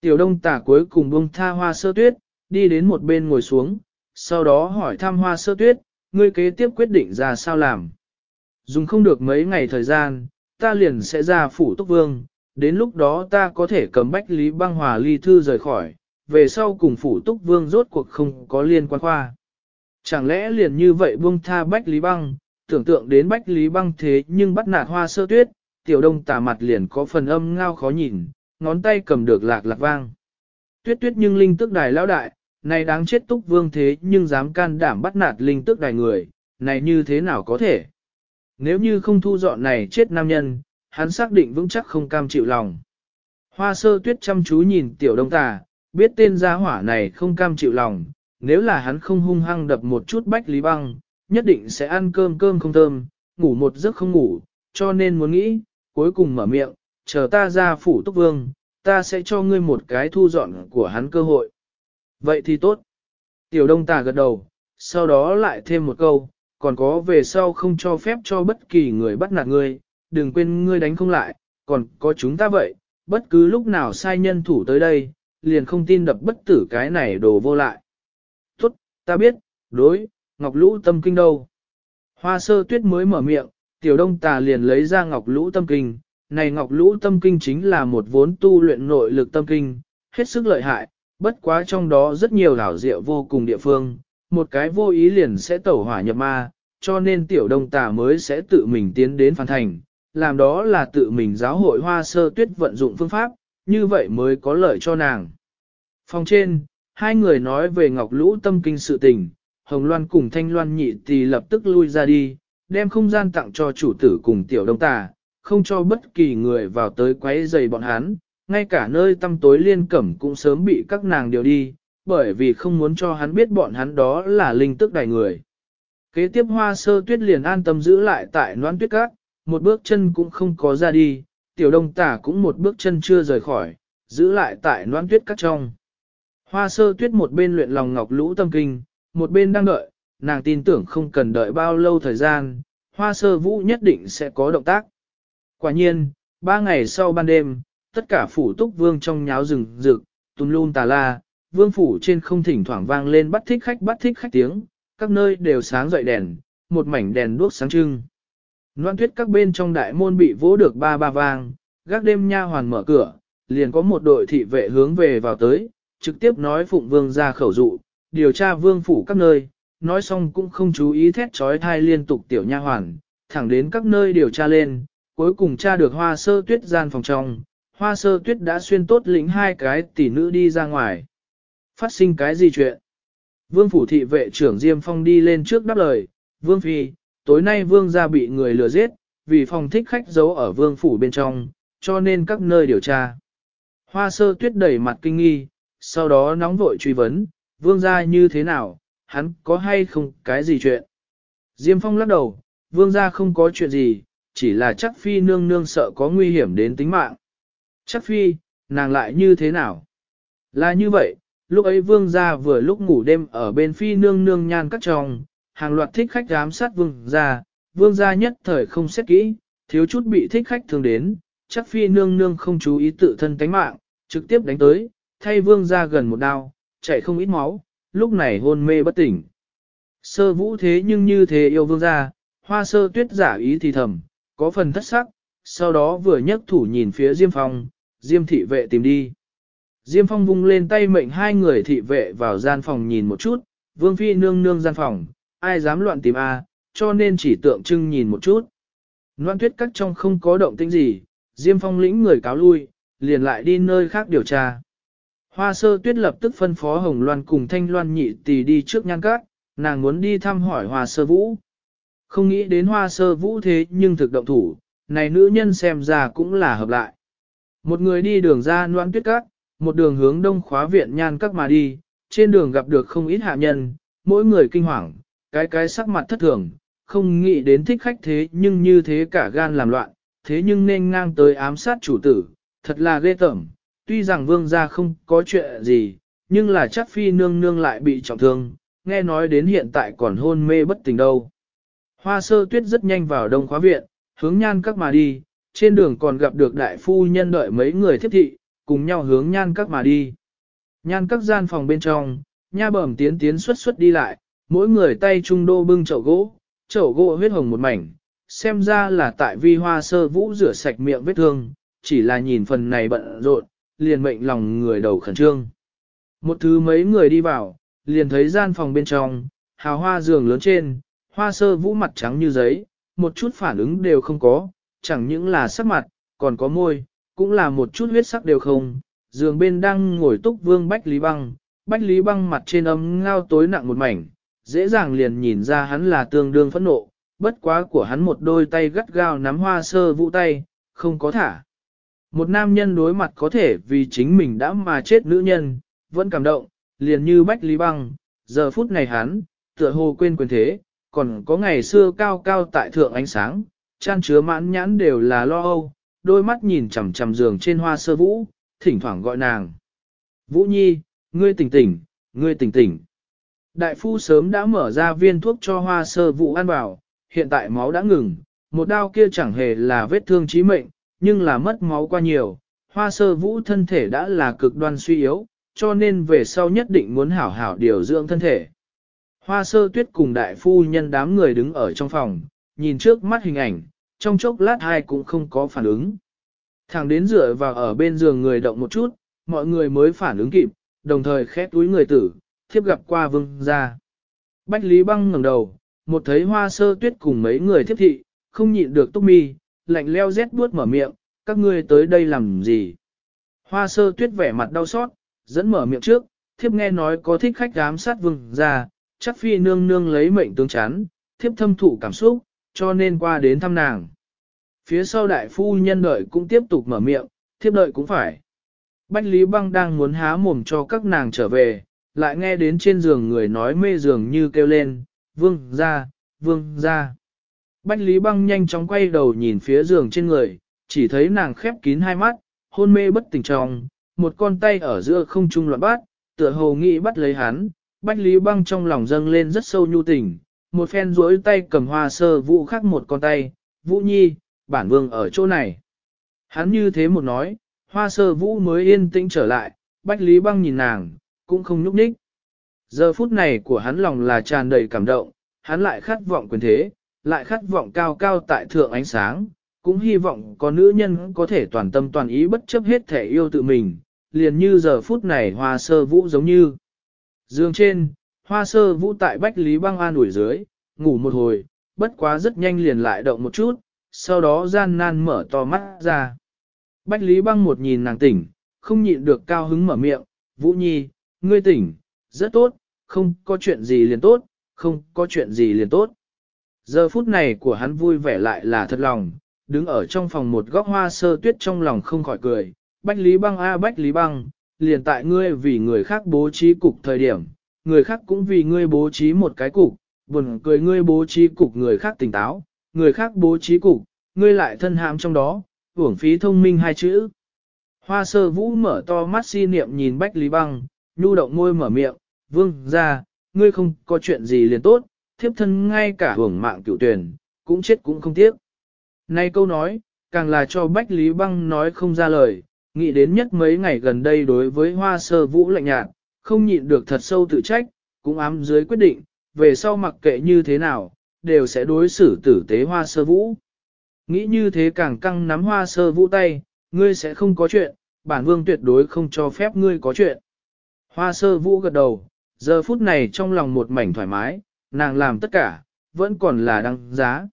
Tiểu đông tả cuối cùng buông tha hoa sơ tuyết, đi đến một bên ngồi xuống, sau đó hỏi thăm hoa sơ tuyết, ngươi kế tiếp quyết định ra sao làm. Dùng không được mấy ngày thời gian, ta liền sẽ ra phủ túc vương, đến lúc đó ta có thể cầm bách lý băng hòa ly thư rời khỏi, về sau cùng phủ túc vương rốt cuộc không có liên quan khoa. Chẳng lẽ liền như vậy buông tha bách lý băng, tưởng tượng đến bách lý băng thế nhưng bắt nạt hoa sơ tuyết, tiểu đông tà mặt liền có phần âm ngao khó nhìn, ngón tay cầm được lạc lạc vang. Tuyết tuyết nhưng linh tức đài lão đại, này đáng chết túc vương thế nhưng dám can đảm bắt nạt linh tức đài người, này như thế nào có thể? Nếu như không thu dọn này chết nam nhân, hắn xác định vững chắc không cam chịu lòng. Hoa sơ tuyết chăm chú nhìn tiểu đông tà, biết tên gia hỏa này không cam chịu lòng, nếu là hắn không hung hăng đập một chút bách lý băng, nhất định sẽ ăn cơm cơm không thơm, ngủ một giấc không ngủ, cho nên muốn nghĩ, cuối cùng mở miệng, chờ ta ra phủ túc vương, ta sẽ cho ngươi một cái thu dọn của hắn cơ hội. Vậy thì tốt. Tiểu đông tà gật đầu, sau đó lại thêm một câu, còn có về sau không cho phép cho bất kỳ người bắt nạt ngươi, đừng quên ngươi đánh không lại, còn có chúng ta vậy, bất cứ lúc nào sai nhân thủ tới đây, liền không tin đập bất tử cái này đồ vô lại. Tốt, ta biết, đối, ngọc lũ tâm kinh đâu. Hoa sơ tuyết mới mở miệng, tiểu đông tà liền lấy ra ngọc lũ tâm kinh. Này ngọc lũ tâm kinh chính là một vốn tu luyện nội lực tâm kinh, hết sức lợi hại, bất quá trong đó rất nhiều đảo diệu vô cùng địa phương, một cái vô ý liền sẽ tẩu hỏa nhập ma, cho nên tiểu đông tà mới sẽ tự mình tiến đến phản thành, làm đó là tự mình giáo hội hoa sơ tuyết vận dụng phương pháp, như vậy mới có lợi cho nàng. Phòng trên, hai người nói về ngọc lũ tâm kinh sự tình, Hồng Loan cùng Thanh Loan nhị thì lập tức lui ra đi, đem không gian tặng cho chủ tử cùng tiểu đông tà, không cho bất kỳ người vào tới quấy rầy bọn hắn, ngay cả nơi tăm tối liên cẩm cũng sớm bị các nàng điều đi, bởi vì không muốn cho hắn biết bọn hắn đó là linh tức đại người. Kế tiếp hoa sơ tuyết liền an tâm giữ lại tại noan tuyết cát, một bước chân cũng không có ra đi, tiểu đông tả cũng một bước chân chưa rời khỏi, giữ lại tại noan tuyết các trong. Hoa sơ tuyết một bên luyện lòng ngọc lũ tâm kinh, một bên đang đợi, nàng tin tưởng không cần đợi bao lâu thời gian, hoa sơ vũ nhất định sẽ có động tác. Quả nhiên, ba ngày sau ban đêm, tất cả phủ túc vương trong nháo rừng rực, tùn lun tà la, vương phủ trên không thỉnh thoảng vang lên bắt thích khách bắt thích khách tiếng, các nơi đều sáng dậy đèn, một mảnh đèn đuốc sáng trưng. Loan tuyết các bên trong đại môn bị vỗ được ba ba vang, gác đêm nha hoàn mở cửa, liền có một đội thị vệ hướng về vào tới, trực tiếp nói phụng vương ra khẩu dụ, điều tra vương phủ các nơi, nói xong cũng không chú ý thét trói thai liên tục tiểu nha hoàn, thẳng đến các nơi điều tra lên, cuối cùng tra được hoa sơ tuyết gian phòng trong, hoa sơ tuyết đã xuyên tốt lĩnh hai cái tỷ nữ đi ra ngoài. Phát sinh cái gì chuyện? Vương phủ thị vệ trưởng Diêm Phong đi lên trước đáp lời, Vương Phi, tối nay Vương gia bị người lừa giết, vì phòng thích khách giấu ở Vương phủ bên trong, cho nên các nơi điều tra. Hoa sơ tuyết đẩy mặt kinh nghi, sau đó nóng vội truy vấn, Vương gia như thế nào, hắn có hay không cái gì chuyện? Diêm Phong lắc đầu, Vương gia không có chuyện gì, chỉ là chắc Phi nương nương sợ có nguy hiểm đến tính mạng. Chắc Phi, nàng lại như thế nào? Là như vậy, lúc ấy vương gia vừa lúc ngủ đêm ở bên phi nương nương nhan cắt tròng, hàng loạt thích khách giám sát vương gia, vương gia nhất thời không xét kỹ, thiếu chút bị thích khách thương đến, chắc phi nương nương không chú ý tự thân tánh mạng, trực tiếp đánh tới, thay vương gia gần một đao, chạy không ít máu, lúc này hôn mê bất tỉnh. Sơ vũ thế nhưng như thế yêu vương gia, hoa sơ tuyết giả ý thì thầm, có phần thất sắc, sau đó vừa nhấc thủ nhìn phía Diêm Phong, Diêm thị vệ tìm đi. Diêm Phong vung lên tay mệnh hai người thị vệ vào gian phòng nhìn một chút, Vương Phi nương nương gian phòng, ai dám loạn tìm a, cho nên chỉ tượng trưng nhìn một chút. Loan tuyết cắt trong không có động tĩnh gì, Diêm Phong lĩnh người cáo lui, liền lại đi nơi khác điều tra. Hoa sơ tuyết lập tức phân phó Hồng Loan cùng Thanh Loan nhị tỷ đi trước nhan cát, nàng muốn đi thăm hỏi Hoa sơ vũ. Không nghĩ đến Hoa sơ vũ thế nhưng thực động thủ, này nữ nhân xem ra cũng là hợp lại. Một người đi đường ra Loan tuyết cát, một đường hướng đông khóa viện nhan các mà đi, trên đường gặp được không ít hạ nhân, mỗi người kinh hoàng, cái cái sắc mặt thất thường, không nghĩ đến thích khách thế nhưng như thế cả gan làm loạn, thế nhưng nên ngang tới ám sát chủ tử, thật là ghê tởm, tuy rằng vương gia không có chuyện gì, nhưng là chắc phi nương nương lại bị trọng thương, nghe nói đến hiện tại còn hôn mê bất tỉnh đâu. Hoa sơ tuyết rất nhanh vào đông khóa viện, hướng nhan các mà đi, trên đường còn gặp được đại phu nhân đợi mấy người thiết thị, cùng nhau hướng nhan các mà đi. Nhan các gian phòng bên trong, nha bẩm tiến tiến xuất xuất đi lại, mỗi người tay trung đô bưng chậu gỗ, chậu gỗ huyết hồng một mảnh, xem ra là tại vi hoa sơ vũ rửa sạch miệng vết thương, chỉ là nhìn phần này bận rộn, liền mệnh lòng người đầu khẩn trương. Một thứ mấy người đi vào, liền thấy gian phòng bên trong, hào hoa giường lớn trên, hoa sơ vũ mặt trắng như giấy, một chút phản ứng đều không có, chẳng những là sắc mặt, còn có môi, cũng là một chút huyết sắc đều không, giường bên đang ngồi túc vương Bách Lý Băng, Bách Lý Băng mặt trên âm ngao tối nặng một mảnh, dễ dàng liền nhìn ra hắn là tương đương phẫn nộ, bất quá của hắn một đôi tay gắt gao nắm hoa sơ vũ tay, không có thả. Một nam nhân đối mặt có thể vì chính mình đã mà chết nữ nhân, vẫn cảm động, liền như Bách Lý Băng, giờ phút này hắn, tựa hồ quên quyền thế, còn có ngày xưa cao cao tại thượng ánh sáng, chan chứa mãn nhãn đều là lo âu, đôi mắt nhìn chằm chằm giường trên hoa sơ vũ, thỉnh thoảng gọi nàng. Vũ Nhi, ngươi tỉnh tỉnh, ngươi tỉnh tỉnh. Đại phu sớm đã mở ra viên thuốc cho hoa sơ vũ ăn vào, hiện tại máu đã ngừng, một đau kia chẳng hề là vết thương chí mệnh, nhưng là mất máu qua nhiều, hoa sơ vũ thân thể đã là cực đoan suy yếu, cho nên về sau nhất định muốn hảo hảo điều dưỡng thân thể. Hoa sơ tuyết cùng đại phu nhân đám người đứng ở trong phòng, nhìn trước mắt hình ảnh, trong chốc lát hai cũng không có phản ứng. Thằng đến dựa vào ở bên giường người động một chút, mọi người mới phản ứng kịp, đồng thời khét túi người tử, thiếp gặp qua vương ra. Bách Lý Băng ngẩng đầu, một thấy hoa sơ tuyết cùng mấy người thiếp thị, không nhịn được túc mi, lạnh leo rét buốt mở miệng, các ngươi tới đây làm gì? Hoa sơ tuyết vẻ mặt đau xót, dẫn mở miệng trước, thiếp nghe nói có thích khách giám sát vương ra, chắc phi nương nương lấy mệnh tướng chán, thiếp thâm thụ cảm xúc, cho nên qua đến thăm nàng. Phía sau đại phu nhân đợi cũng tiếp tục mở miệng, thiếp đợi cũng phải. Bách Lý Băng đang muốn há mồm cho các nàng trở về, lại nghe đến trên giường người nói mê giường như kêu lên, vương ra, vương ra. Bách Lý Băng nhanh chóng quay đầu nhìn phía giường trên người, chỉ thấy nàng khép kín hai mắt, hôn mê bất tỉnh trong, một con tay ở giữa không trung loạn bát tựa hồ nghĩ bắt lấy hắn, Bách Lý Băng trong lòng dâng lên rất sâu nhu tình, một phen duỗi tay cầm hoa sơ vũ khắc một con tay, Vũ Nhi, bản vương ở chỗ này. Hắn như thế một nói, hoa sơ vũ mới yên tĩnh trở lại, Bách Lý Băng nhìn nàng, cũng không nhúc nhích. Giờ phút này của hắn lòng là tràn đầy cảm động, hắn lại khát vọng quyền thế, lại khát vọng cao cao tại thượng ánh sáng, cũng hy vọng có nữ nhân có thể toàn tâm toàn ý bất chấp hết thể yêu tự mình, liền như giờ phút này hoa sơ vũ giống như. Dương trên, hoa sơ vũ tại Bách Lý Băng an ủi dưới, ngủ một hồi, bất quá rất nhanh liền lại động một chút, sau đó gian nan mở to mắt ra. Bách Lý Băng một nhìn nàng tỉnh, không nhịn được cao hứng mở miệng, Vũ Nhi, ngươi tỉnh, rất tốt, không có chuyện gì liền tốt, không có chuyện gì liền tốt. Giờ phút này của hắn vui vẻ lại là thật lòng, đứng ở trong phòng một góc hoa sơ tuyết trong lòng không khỏi cười, Bách Lý Băng a Bách Lý Băng, liền tại ngươi vì người khác bố trí cục thời điểm, người khác cũng vì ngươi bố trí một cái cục, buồn cười ngươi bố trí cục người khác tỉnh táo, người khác bố trí cục, ngươi lại thân hãm trong đó, uổng phí thông minh hai chữ. Hoa sơ vũ mở to mắt si niệm nhìn Bách Lý Băng, nhu động môi mở miệng, vương ra, ngươi không có chuyện gì liền tốt, thiếp thân ngay cả hưởng mạng cửu tuyển, cũng chết cũng không tiếc. Nay câu nói, càng là cho Bách Lý Băng nói không ra lời, nghĩ đến nhất mấy ngày gần đây đối với hoa sơ vũ lạnh nhạt, không nhịn được thật sâu tự trách, cũng ám dưới quyết định, về sau mặc kệ như thế nào, đều sẽ đối xử tử tế hoa sơ vũ. Nghĩ như thế càng căng nắm hoa sơ vũ tay, ngươi sẽ không có chuyện, bản vương tuyệt đối không cho phép ngươi có chuyện. Hoa sơ vũ gật đầu, giờ phút này trong lòng một mảnh thoải mái, nàng làm tất cả, vẫn còn là đăng giá.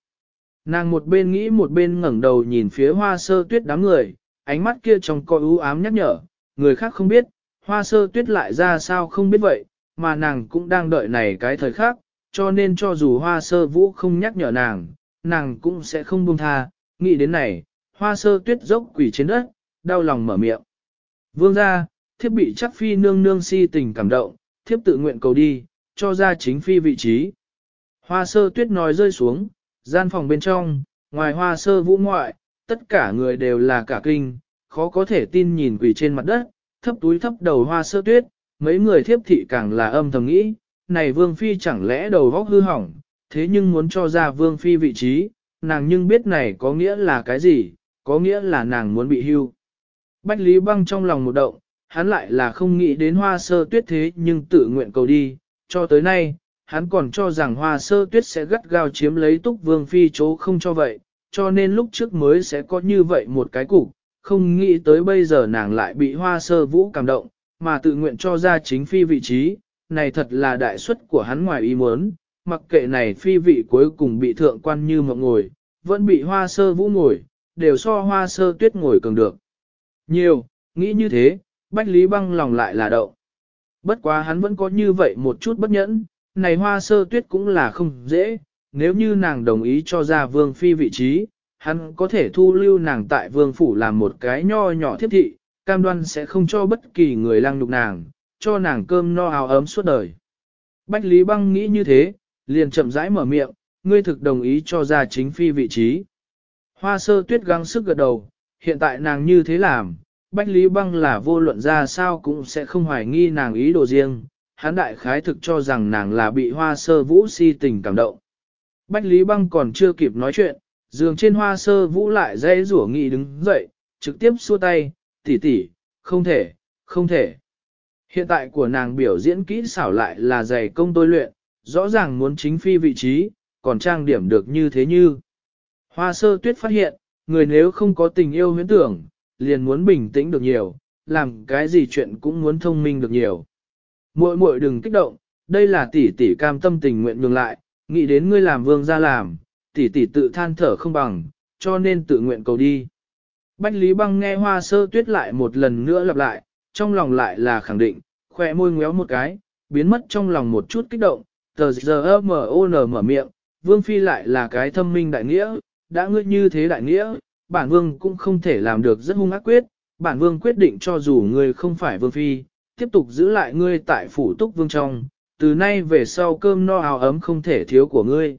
Nàng một bên nghĩ một bên ngẩng đầu nhìn phía hoa sơ tuyết đám người, ánh mắt kia trong coi ưu ám nhắc nhở, người khác không biết, hoa sơ tuyết lại ra sao không biết vậy, mà nàng cũng đang đợi này cái thời khác, cho nên cho dù hoa sơ vũ không nhắc nhở nàng, nàng cũng sẽ không buông tha, nghĩ đến này, hoa sơ tuyết dốc quỷ trên đất, đau lòng mở miệng. Vương ra, thiếp bị chắc phi nương nương si tình cảm động, thiếp tự nguyện cầu đi, cho ra chính phi vị trí. Hoa sơ tuyết nói rơi xuống, gian phòng bên trong, ngoài hoa sơ vũ ngoại, tất cả người đều là cả kinh, khó có thể tin nhìn quỷ trên mặt đất, thấp túi thấp đầu hoa sơ tuyết, mấy người thiếp thị càng là âm thầm nghĩ, này vương phi chẳng lẽ đầu vóc hư hỏng, thế nhưng muốn cho ra vương phi vị trí, nàng nhưng biết này có nghĩa là cái gì, có nghĩa là nàng muốn bị hưu. Bách Lý Băng trong lòng một động, hắn lại là không nghĩ đến hoa sơ tuyết thế nhưng tự nguyện cầu đi, cho tới nay, hắn còn cho rằng hoa sơ tuyết sẽ gắt gao chiếm lấy túc vương phi chỗ không cho vậy, cho nên lúc trước mới sẽ có như vậy một cái cục, không nghĩ tới bây giờ nàng lại bị hoa sơ vũ cảm động, mà tự nguyện cho ra chính phi vị trí, này thật là đại suất của hắn ngoài ý muốn, mặc kệ này phi vị cuối cùng bị thượng quan như mộng ngồi, vẫn bị hoa sơ vũ ngồi, đều so hoa sơ tuyết ngồi cường được. Nhiều, nghĩ như thế, Bách Lý băng lòng lại là đậu. Bất quá hắn vẫn có như vậy một chút bất nhẫn, này hoa sơ tuyết cũng là không dễ, nếu như nàng đồng ý cho ra vương phi vị trí, hắn có thể thu lưu nàng tại vương phủ làm một cái nho nhỏ thiếp thị, cam đoan sẽ không cho bất kỳ người lăng nhục nàng, cho nàng cơm no áo ấm suốt đời. Bách Lý Băng nghĩ như thế, liền chậm rãi mở miệng, ngươi thực đồng ý cho ra chính phi vị trí. Hoa sơ tuyết gắng sức gật đầu, hiện tại nàng như thế làm, Bách Lý Băng là vô luận ra sao cũng sẽ không hoài nghi nàng ý đồ riêng, hắn đại khái thực cho rằng nàng là bị hoa sơ vũ si tình cảm động. Bách Lý Băng còn chưa kịp nói chuyện, giường trên hoa sơ vũ lại dây rủa nghị đứng dậy, trực tiếp xua tay, tỷ tỷ, không thể, không thể. Hiện tại của nàng biểu diễn kỹ xảo lại là dày công tôi luyện, rõ ràng muốn chính phi vị trí, còn trang điểm được như thế như. Hoa sơ tuyết phát hiện, người nếu không có tình yêu huyễn tưởng, liền muốn bình tĩnh được nhiều, làm cái gì chuyện cũng muốn thông minh được nhiều. Muội muội đừng kích động, đây là tỷ tỷ cam tâm tình nguyện nhường lại, nghĩ đến ngươi làm vương ra làm, tỷ tỷ tự than thở không bằng, cho nên tự nguyện cầu đi. Bách Lý Băng nghe hoa sơ tuyết lại một lần nữa lặp lại, trong lòng lại là khẳng định, khỏe môi ngéo một cái, biến mất trong lòng một chút kích động, tờ giờ m o n mở miệng, vương phi lại là cái thâm minh đại nghĩa, đã ngươi như thế đại nghĩa, bản vương cũng không thể làm được rất hung ác quyết, bản vương quyết định cho dù ngươi không phải vương phi, tiếp tục giữ lại ngươi tại phủ túc vương trong, từ nay về sau cơm no áo ấm không thể thiếu của ngươi.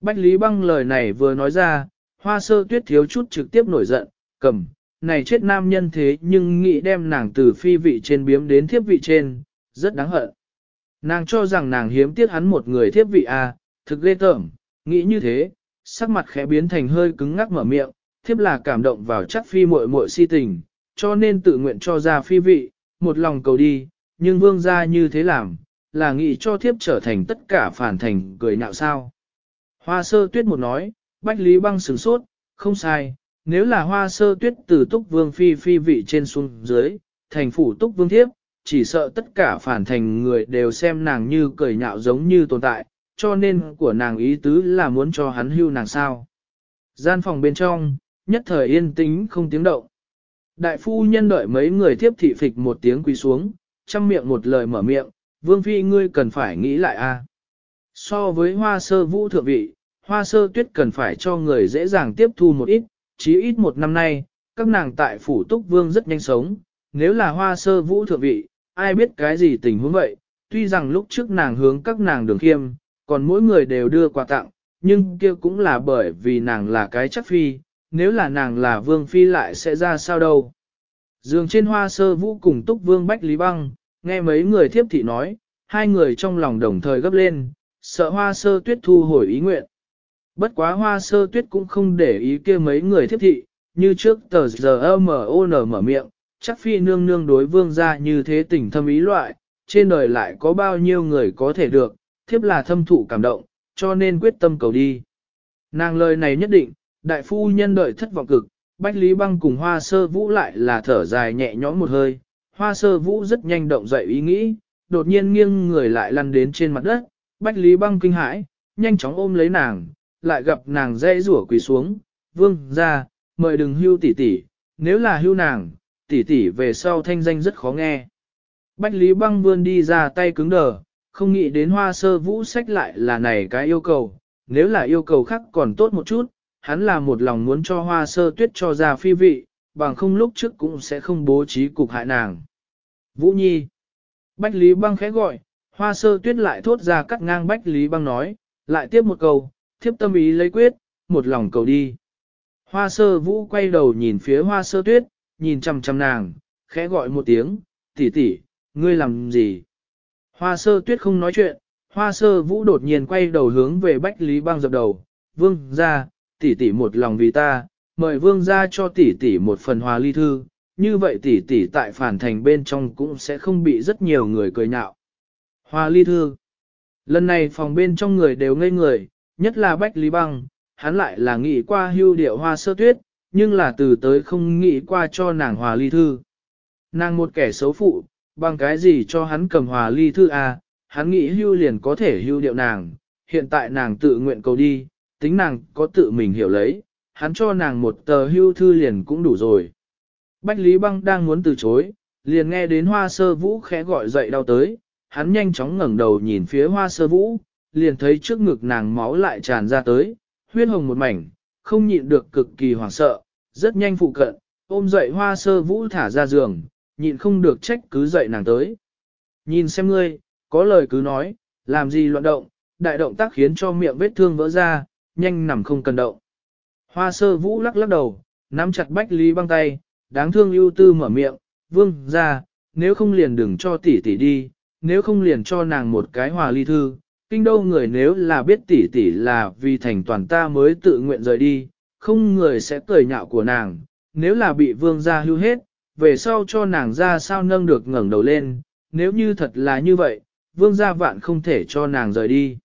Bách Lý Băng lời này vừa nói ra, hoa sơ tuyết thiếu chút trực tiếp nổi giận, cầm, này chết nam nhân thế nhưng nghĩ đem nàng từ phi vị trên biếm đến thiếp vị trên, rất đáng hận. Nàng cho rằng nàng hiếm tiếc hắn một người thiếp vị à, thực ghê tởm, nghĩ như thế, sắc mặt khẽ biến thành hơi cứng ngắc mở miệng, thiếp là cảm động vào chắc phi muội muội si tình, cho nên tự nguyện cho ra phi vị, một lòng cầu đi, nhưng vương gia như thế làm, là nghĩ cho thiếp trở thành tất cả phản thành cười nhạo sao. Hoa sơ tuyết một nói, bách lý băng sửng sốt, không sai, nếu là hoa sơ tuyết từ túc vương phi phi vị trên xuống dưới, thành phủ túc vương thiếp, chỉ sợ tất cả phản thành người đều xem nàng như cười nhạo giống như tồn tại, cho nên của nàng ý tứ là muốn cho hắn hưu nàng sao. Gian phòng bên trong, nhất thời yên tĩnh không tiếng động. Đại phu nhân đợi mấy người thiếp thị phịch một tiếng quỳ xuống, chăm miệng một lời mở miệng, vương phi ngươi cần phải nghĩ lại a. So với hoa sơ vũ thượng vị, hoa sơ tuyết cần phải cho người dễ dàng tiếp thu một ít, chí ít một năm nay, các nàng tại phủ túc vương rất nhanh sống, nếu là hoa sơ vũ thượng vị, ai biết cái gì tình huống vậy, tuy rằng lúc trước nàng hướng các nàng đường khiêm, còn mỗi người đều đưa quà tặng, nhưng kia cũng là bởi vì nàng là cái chắc phi, nếu là nàng là vương phi lại sẽ ra sao đâu. Dường trên hoa sơ vũ cùng túc vương Bách Lý Băng, nghe mấy người thiếp thị nói, hai người trong lòng đồng thời gấp lên, sợ hoa sơ tuyết thu hồi ý nguyện. Bất quá hoa sơ tuyết cũng không để ý kia mấy người thiếp thị, như trước tờ giờ MON mở miệng, chắc phi nương nương đối vương ra như thế tình thâm ý loại, trên đời lại có bao nhiêu người có thể được, thiếp là thâm thụ cảm động, cho nên quyết tâm cầu đi. Nàng lời này nhất định, đại phu nhân đợi thất vọng cực, Bách Lý Băng cùng Hoa Sơ Vũ lại là thở dài nhẹ nhõm một hơi, Hoa Sơ Vũ rất nhanh động dậy ý nghĩ, đột nhiên nghiêng người lại lăn đến trên mặt đất, Bách Lý Băng kinh hãi, nhanh chóng ôm lấy nàng, lại gặp nàng dây rủa quỳ xuống, vương ra, mời đừng hưu tỷ tỷ, nếu là hưu nàng, tỷ tỷ về sau thanh danh rất khó nghe. Bách Lý Băng vươn đi ra tay cứng đờ, không nghĩ đến hoa sơ vũ sách lại là này cái yêu cầu, nếu là yêu cầu khác còn tốt một chút, hắn là một lòng muốn cho hoa sơ tuyết cho ra phi vị, bằng không lúc trước cũng sẽ không bố trí cục hại nàng. Vũ Nhi Bách Lý Băng khẽ gọi, hoa sơ tuyết lại thốt ra cắt ngang Bách Lý Băng nói, lại tiếp một câu, thiếp tâm ý lấy quyết, một lòng cầu đi. Hoa sơ vũ quay đầu nhìn phía hoa sơ tuyết, nhìn chăm chăm nàng, khẽ gọi một tiếng, tỷ tỷ, ngươi làm gì? Hoa sơ tuyết không nói chuyện, hoa sơ vũ đột nhiên quay đầu hướng về Bách Lý Băng dập đầu, vương ra, tỷ tỷ một lòng vì ta, mời vương ra cho tỷ tỷ một phần hòa ly thư, như vậy tỷ tỷ tại phản thành bên trong cũng sẽ không bị rất nhiều người cười nhạo. Hòa ly thư Lần này phòng bên trong người đều ngây người, nhất là Bách Lý Băng, hắn lại là nghĩ qua hưu điệu hoa sơ tuyết, nhưng là từ tới không nghĩ qua cho nàng hòa ly thư. Nàng một kẻ xấu phụ, bằng cái gì cho hắn cầm hòa ly thư à? hắn nghĩ hưu liền có thể hưu điệu nàng, hiện tại nàng tự nguyện cầu đi, tính nàng có tự mình hiểu lấy, hắn cho nàng một tờ hưu thư liền cũng đủ rồi. Bách Lý Băng đang muốn từ chối, liền nghe đến hoa sơ vũ khẽ gọi dậy đau tới, hắn nhanh chóng ngẩng đầu nhìn phía hoa sơ vũ, liền thấy trước ngực nàng máu lại tràn ra tới, huyết hồng một mảnh, không nhịn được cực kỳ hoảng sợ, rất nhanh phụ cận, ôm dậy hoa sơ vũ thả ra giường, nhịn không được trách cứ dậy nàng tới. Nhìn xem ngươi, có lời cứ nói, làm gì loạn động, đại động tác khiến cho miệng vết thương vỡ ra, nhanh nằm không cần động. Hoa sơ vũ lắc lắc đầu, nắm chặt bách lý băng tay, đáng thương ưu tư mở miệng, vương ra, nếu không liền đừng cho tỷ tỷ đi, nếu không liền cho nàng một cái hòa ly thư, kinh đâu người nếu là biết tỷ tỷ là vì thành toàn ta mới tự nguyện rời đi, không người sẽ cười nhạo của nàng, nếu là bị vương gia hưu hết, về sau cho nàng ra sao nâng được ngẩng đầu lên, nếu như thật là như vậy, vương gia vạn không thể cho nàng rời đi.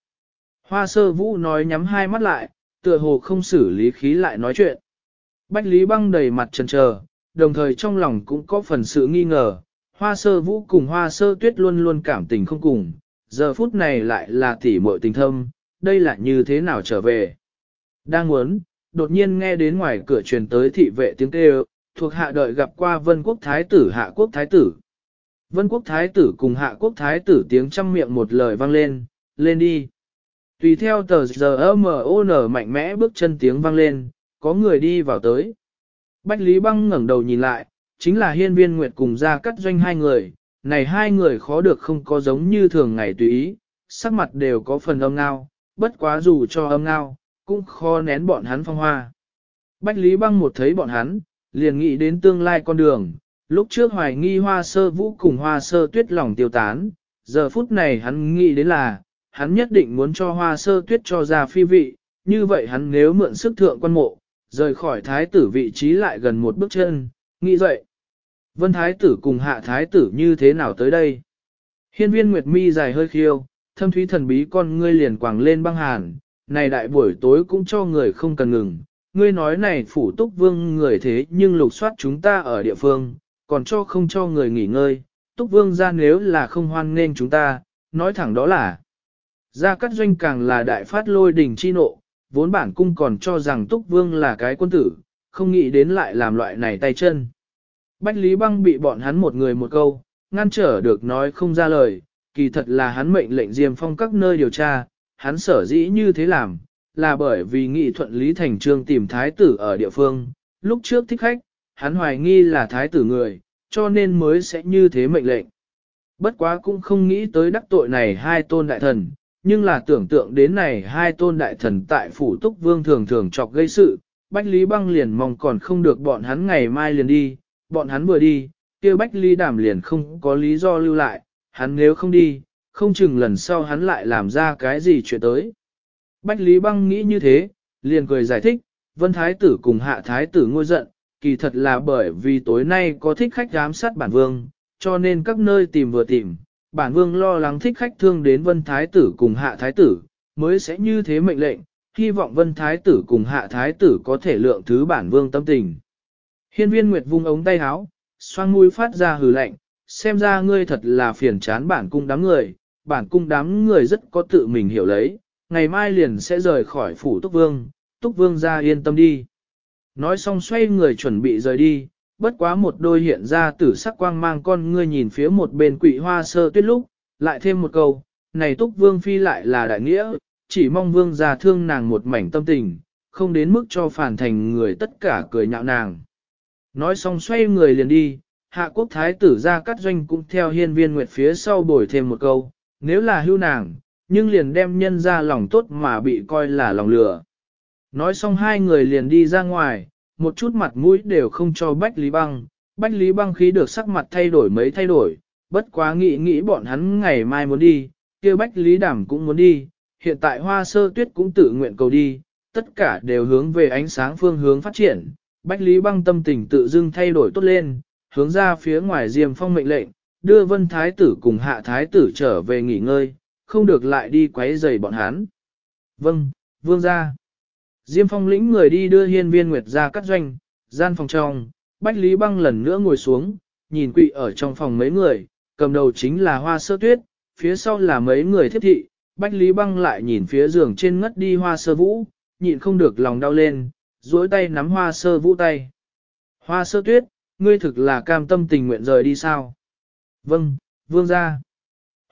Hoa sơ vũ nói nhắm hai mắt lại, tựa hồ không xử lý khí lại nói chuyện. Bách Lý băng đầy mặt trần trờ, đồng thời trong lòng cũng có phần sự nghi ngờ, hoa sơ vũ cùng hoa sơ tuyết luôn luôn cảm tình không cùng, giờ phút này lại là tỉ muội tình thâm, đây là như thế nào trở về. Đang muốn, đột nhiên nghe đến ngoài cửa truyền tới thị vệ tiếng kêu, thuộc hạ đợi gặp qua vân quốc thái tử hạ quốc thái tử. Vân quốc thái tử cùng hạ quốc thái tử tiếng trăm miệng một lời vang lên, lên đi. Tùy theo tờ giờ mạnh mẽ bước chân tiếng vang lên, có người đi vào tới. Bách Lý Băng ngẩng đầu nhìn lại, chính là hiên viên nguyệt cùng ra cắt doanh hai người, này hai người khó được không có giống như thường ngày tùy ý, sắc mặt đều có phần âm ngao, bất quá dù cho âm ngao, cũng khó nén bọn hắn phong hoa. Bách Lý Băng một thấy bọn hắn, liền nghĩ đến tương lai con đường, lúc trước hoài nghi hoa sơ vũ cùng hoa sơ tuyết lòng tiêu tán, giờ phút này hắn nghĩ đến là, hắn nhất định muốn cho hoa sơ tuyết cho ra phi vị, như vậy hắn nếu mượn sức thượng quan mộ, rời khỏi thái tử vị trí lại gần một bước chân, nghĩ dậy. Vân thái tử cùng hạ thái tử như thế nào tới đây? Hiên viên Nguyệt Mi dài hơi khiêu, thâm thúy thần bí con ngươi liền quàng lên băng hàn, này đại buổi tối cũng cho người không cần ngừng. Ngươi nói này phủ túc vương người thế nhưng lục soát chúng ta ở địa phương, còn cho không cho người nghỉ ngơi, túc vương ra nếu là không hoan nên chúng ta, nói thẳng đó là. Gia Cát Doanh càng là đại phát lôi đỉnh chi nộ, vốn bản cung còn cho rằng Túc Vương là cái quân tử, không nghĩ đến lại làm loại này tay chân. Bách Lý Băng bị bọn hắn một người một câu, ngăn trở được nói không ra lời, kỳ thật là hắn mệnh lệnh Diêm Phong các nơi điều tra, hắn sở dĩ như thế làm, là bởi vì nghị thuận Lý Thành Trương tìm thái tử ở địa phương, lúc trước thích khách, hắn hoài nghi là thái tử người, cho nên mới sẽ như thế mệnh lệnh. Bất quá cũng không nghĩ tới đắc tội này hai tôn đại thần, nhưng là tưởng tượng đến này hai tôn đại thần tại phủ túc vương thường thường chọc gây sự, Bách Lý Băng liền mong còn không được bọn hắn ngày mai liền đi, bọn hắn vừa đi, kia Bách Lý Đàm liền không có lý do lưu lại, hắn nếu không đi, không chừng lần sau hắn lại làm ra cái gì chuyện tới. Bách Lý Băng nghĩ như thế, liền cười giải thích, Vân Thái tử cùng Hạ Thái tử ngôi giận, kỳ thật là bởi vì tối nay có thích khách giám sát bản vương, cho nên các nơi tìm vừa tìm, bản vương lo lắng thích khách thương đến vân thái tử cùng hạ thái tử, mới sẽ như thế mệnh lệnh, hy vọng vân thái tử cùng hạ thái tử có thể lượng thứ bản vương tâm tình. Hiên viên Nguyệt vung ống tay háo, xoang mũi phát ra hừ lạnh, xem ra ngươi thật là phiền chán bản cung đám người, bản cung đám người rất có tự mình hiểu lấy, ngày mai liền sẽ rời khỏi phủ Túc Vương, Túc Vương ra yên tâm đi. Nói xong xoay người chuẩn bị rời đi, bất quá một đôi hiện ra tử sắc quang mang con ngươi nhìn phía một bên quỷ hoa sơ tuyết lúc, lại thêm một câu, này túc vương phi lại là đại nghĩa, chỉ mong vương già thương nàng một mảnh tâm tình, không đến mức cho phản thành người tất cả cười nhạo nàng. Nói xong xoay người liền đi, hạ quốc thái tử ra cắt doanh cũng theo hiên viên nguyệt phía sau bồi thêm một câu, nếu là hưu nàng, nhưng liền đem nhân ra lòng tốt mà bị coi là lòng lừa. Nói xong hai người liền đi ra ngoài, một chút mặt mũi đều không cho Bách Lý Băng. Bách Lý Băng khí được sắc mặt thay đổi mấy thay đổi, bất quá nghĩ nghĩ bọn hắn ngày mai muốn đi, kia Bách Lý Đảm cũng muốn đi, hiện tại hoa sơ tuyết cũng tự nguyện cầu đi, tất cả đều hướng về ánh sáng phương hướng phát triển. Bách Lý Băng tâm tình tự dưng thay đổi tốt lên, hướng ra phía ngoài Diêm Phong mệnh lệnh, đưa Vân Thái tử cùng Hạ Thái tử trở về nghỉ ngơi, không được lại đi quấy rầy bọn hắn. Vâng, vương gia. Diêm phong lĩnh người đi đưa hiên viên nguyệt ra cắt doanh, gian phòng trong, Bách Lý Băng lần nữa ngồi xuống, nhìn quỵ ở trong phòng mấy người, cầm đầu chính là hoa sơ tuyết, phía sau là mấy người thiết thị, Bách Lý Băng lại nhìn phía giường trên ngất đi hoa sơ vũ, nhịn không được lòng đau lên, duỗi tay nắm hoa sơ vũ tay. Hoa sơ tuyết, ngươi thực là cam tâm tình nguyện rời đi sao? Vâng, vương ra.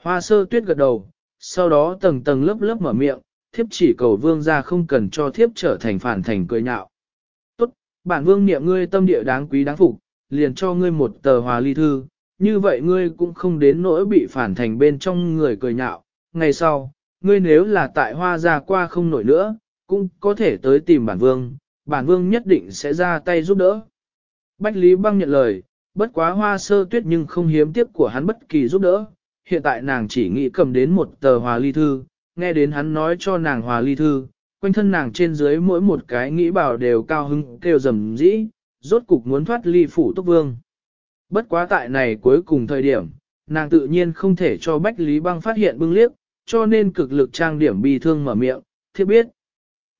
Hoa sơ tuyết gật đầu, sau đó tầng tầng lớp lớp mở miệng, thiếp chỉ cầu vương ra không cần cho thiếp trở thành phản thành cười nhạo. Tốt, bản vương niệm ngươi tâm địa đáng quý đáng phục, liền cho ngươi một tờ hòa ly thư, như vậy ngươi cũng không đến nỗi bị phản thành bên trong người cười nhạo. Ngày sau, ngươi nếu là tại hoa ra qua không nổi nữa, cũng có thể tới tìm bản vương, bản vương nhất định sẽ ra tay giúp đỡ. Bách Lý Băng nhận lời, bất quá hoa sơ tuyết nhưng không hiếm tiếp của hắn bất kỳ giúp đỡ. Hiện tại nàng chỉ nghĩ cầm đến một tờ hòa ly thư, nghe đến hắn nói cho nàng hòa ly thư, quanh thân nàng trên dưới mỗi một cái nghĩ bảo đều cao hứng kêu rầm rĩ, rốt cục muốn thoát ly phủ túc vương. Bất quá tại này cuối cùng thời điểm, nàng tự nhiên không thể cho Bách Lý Băng phát hiện bưng liếc, cho nên cực lực trang điểm bi thương mở miệng, thiết biết.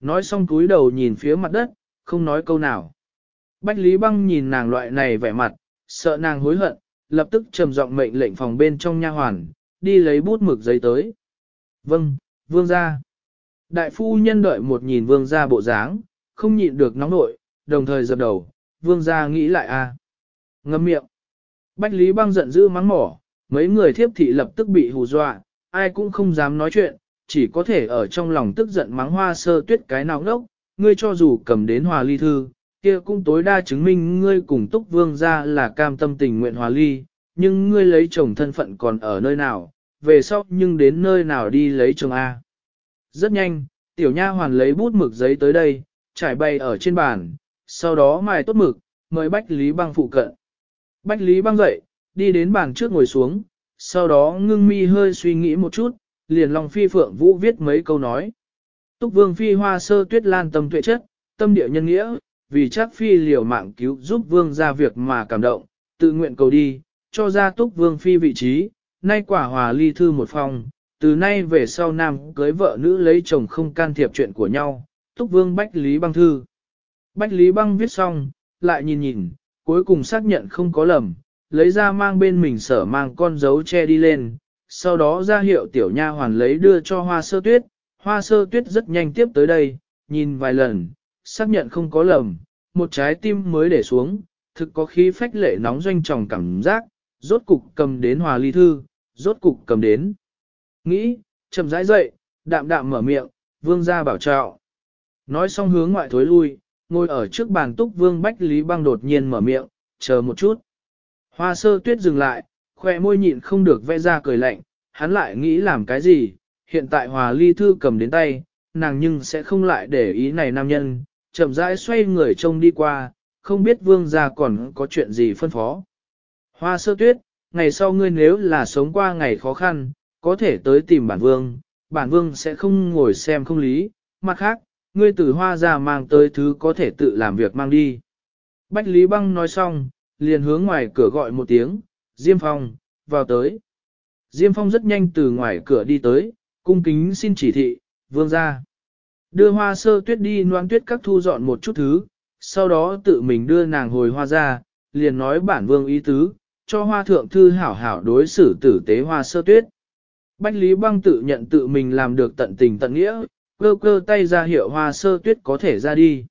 Nói xong túi đầu nhìn phía mặt đất, không nói câu nào. Bách Lý Băng nhìn nàng loại này vẻ mặt, sợ nàng hối hận, lập tức trầm giọng mệnh lệnh phòng bên trong nha hoàn, đi lấy bút mực giấy tới. Vâng, vương gia. Đại phu nhân đợi một nhìn vương gia bộ dáng, không nhịn được nóng nội, đồng thời dập đầu, vương gia nghĩ lại a, à. Ngâm miệng. Bách Lý băng giận dữ mắng mỏ, mấy người thiếp thị lập tức bị hù dọa, ai cũng không dám nói chuyện, chỉ có thể ở trong lòng tức giận mắng hoa sơ tuyết cái nào ngốc, ngươi cho dù cầm đến hòa ly thư, kia cũng tối đa chứng minh ngươi cùng túc vương gia là cam tâm tình nguyện hòa ly, nhưng ngươi lấy chồng thân phận còn ở nơi nào, về sau nhưng đến nơi nào đi lấy chồng A. Rất nhanh, tiểu nha hoàn lấy bút mực giấy tới đây, trải bay ở trên bàn, sau đó mài tốt mực, mời Bách Lý Băng phụ cận. Bách Lý Băng dậy, đi đến bàn trước ngồi xuống, sau đó ngưng mi hơi suy nghĩ một chút, liền lòng phi phượng vũ viết mấy câu nói. Túc vương phi hoa sơ tuyết lan tâm tuệ chất, tâm địa nhân nghĩa, vì chắc phi liều mạng cứu giúp vương ra việc mà cảm động, tự nguyện cầu đi, cho ra túc vương phi vị trí, nay quả hòa ly thư một phòng, từ nay về sau nam cưới vợ nữ lấy chồng không can thiệp chuyện của nhau, túc vương bách lý băng thư. Bách lý băng viết xong, lại nhìn nhìn, cuối cùng xác nhận không có lầm, lấy ra mang bên mình sở mang con dấu che đi lên, sau đó ra hiệu tiểu nha hoàn lấy đưa cho hoa sơ tuyết, hoa sơ tuyết rất nhanh tiếp tới đây, nhìn vài lần, xác nhận không có lầm, một trái tim mới để xuống, thực có khí phách lệ nóng doanh tròng cảm giác, rốt cục cầm đến hòa ly thư, rốt cục cầm đến. Nghĩ, chậm rãi dậy, đạm đạm mở miệng, vương ra bảo trạo. Nói xong hướng ngoại thối lui, ngồi ở trước bàn túc vương Bách Lý Băng đột nhiên mở miệng, chờ một chút. Hoa sơ tuyết dừng lại, khoe môi nhịn không được vẽ ra cười lạnh, hắn lại nghĩ làm cái gì, hiện tại hòa ly thư cầm đến tay, nàng nhưng sẽ không lại để ý này nam nhân, chậm rãi xoay người trông đi qua, không biết vương gia còn có chuyện gì phân phó. Hoa sơ tuyết, ngày sau ngươi nếu là sống qua ngày khó khăn, có thể tới tìm bản vương, bản vương sẽ không ngồi xem không lý, mặt khác, ngươi từ hoa ra mang tới thứ có thể tự làm việc mang đi. Bách Lý Băng nói xong, liền hướng ngoài cửa gọi một tiếng, Diêm Phong, vào tới. Diêm Phong rất nhanh từ ngoài cửa đi tới, cung kính xin chỉ thị, vương ra. Đưa hoa sơ tuyết đi noan tuyết các thu dọn một chút thứ, sau đó tự mình đưa nàng hồi hoa ra, liền nói bản vương ý tứ, cho hoa thượng thư hảo hảo đối xử tử tế hoa sơ tuyết. Bách Lý Băng tự nhận tự mình làm được tận tình tận nghĩa, cơ cơ tay ra hiệu hoa sơ tuyết có thể ra đi.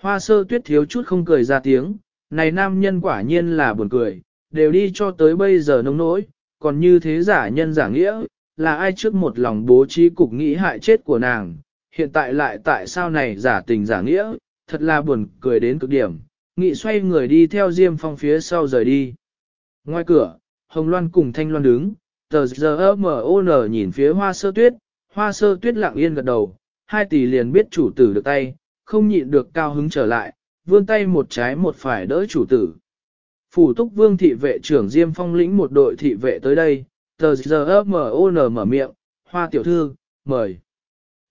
Hoa sơ tuyết thiếu chút không cười ra tiếng, này nam nhân quả nhiên là buồn cười, đều đi cho tới bây giờ nông nỗi, còn như thế giả nhân giả nghĩa, là ai trước một lòng bố trí cục nghĩ hại chết của nàng, hiện tại lại tại sao này giả tình giả nghĩa, thật là buồn cười đến cực điểm, nghị xoay người đi theo Diêm Phong phía sau rời đi. Ngoài cửa, Hồng Loan cùng Thanh Loan đứng, tờ giờ M.O.N. nhìn phía hoa sơ tuyết, hoa sơ tuyết lặng yên gật đầu, hai tỷ liền biết chủ tử được tay, không nhịn được cao hứng trở lại, vươn tay một trái một phải đỡ chủ tử. Phủ túc vương thị vệ trưởng Diêm Phong lĩnh một đội thị vệ tới đây, tờ giờ M.O.N. mở miệng, hoa tiểu thư, mời.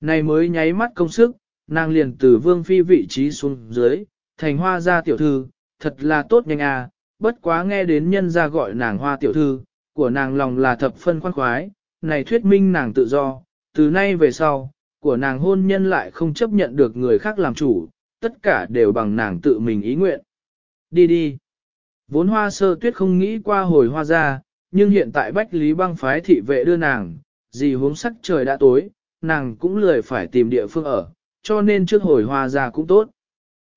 Này mới nháy mắt công sức, nàng liền từ vương phi vị trí xuống dưới, thành hoa gia tiểu thư, thật là tốt nhanh à, bất quá nghe đến nhân gia gọi nàng hoa tiểu thư, của nàng lòng là thập phân khoan khoái, này thuyết minh nàng tự do, từ nay về sau, của nàng hôn nhân lại không chấp nhận được người khác làm chủ, tất cả đều bằng nàng tự mình ý nguyện. Đi đi. Vốn hoa sơ tuyết không nghĩ qua hồi hoa ra, nhưng hiện tại Bách Lý băng phái thị vệ đưa nàng, gì hướng sắc trời đã tối, nàng cũng lười phải tìm địa phương ở, cho nên trước hồi hoa ra cũng tốt.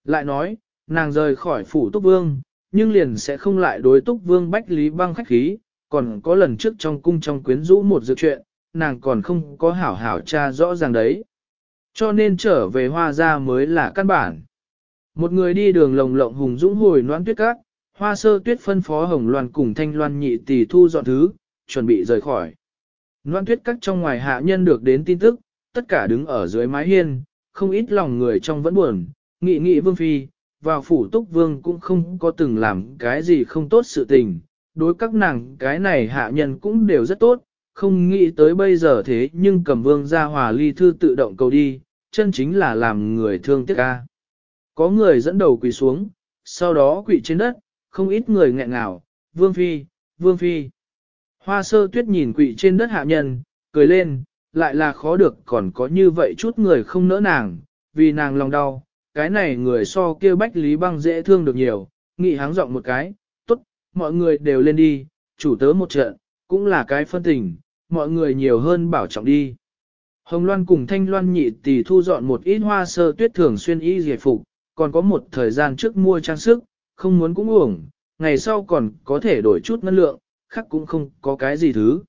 Lại nói, nàng rời khỏi phủ túc vương, nhưng liền sẽ không lại đối túc vương Bách Lý băng khách khí, còn có lần trước trong cung trong quyến rũ một dự chuyện, nàng còn không có hảo hảo tra rõ ràng đấy. Cho nên trở về hoa ra mới là căn bản. Một người đi đường lồng lộng hùng dũng hồi noãn tuyết cát, hoa sơ tuyết phân phó hồng loan cùng thanh loan nhị tỷ thu dọn thứ, chuẩn bị rời khỏi. Noan tuyết cát trong ngoài hạ nhân được đến tin tức, tất cả đứng ở dưới mái hiên, không ít lòng người trong vẫn buồn, nghị nghị vương phi, vào phủ túc vương cũng không có từng làm cái gì không tốt sự tình, đối các nàng cái này hạ nhân cũng đều rất tốt, không nghĩ tới bây giờ thế nhưng cầm vương ra hòa ly thư tự động cầu đi, chân chính là làm người thương tiếc ca. Có người dẫn đầu quỳ xuống, sau đó quỳ trên đất, không ít người nghẹn ngào, vương phi, vương phi. Hoa sơ tuyết nhìn quỳ trên đất hạ nhân, cười lên, lại là khó được còn có như vậy chút người không nỡ nàng, vì nàng lòng đau, cái này người so kia bách lý băng dễ thương được nhiều, nghị háng giọng một cái, tốt, mọi người đều lên đi, chủ tớ một trận, cũng là cái phân tình, mọi người nhiều hơn bảo trọng đi. Hồng Loan cùng Thanh Loan nhị tỷ thu dọn một ít hoa sơ tuyết thường xuyên y giải phục, còn có một thời gian trước mua trang sức, không muốn cũng uổng, ngày sau còn có thể đổi chút ngân lượng, khác cũng không có cái gì thứ.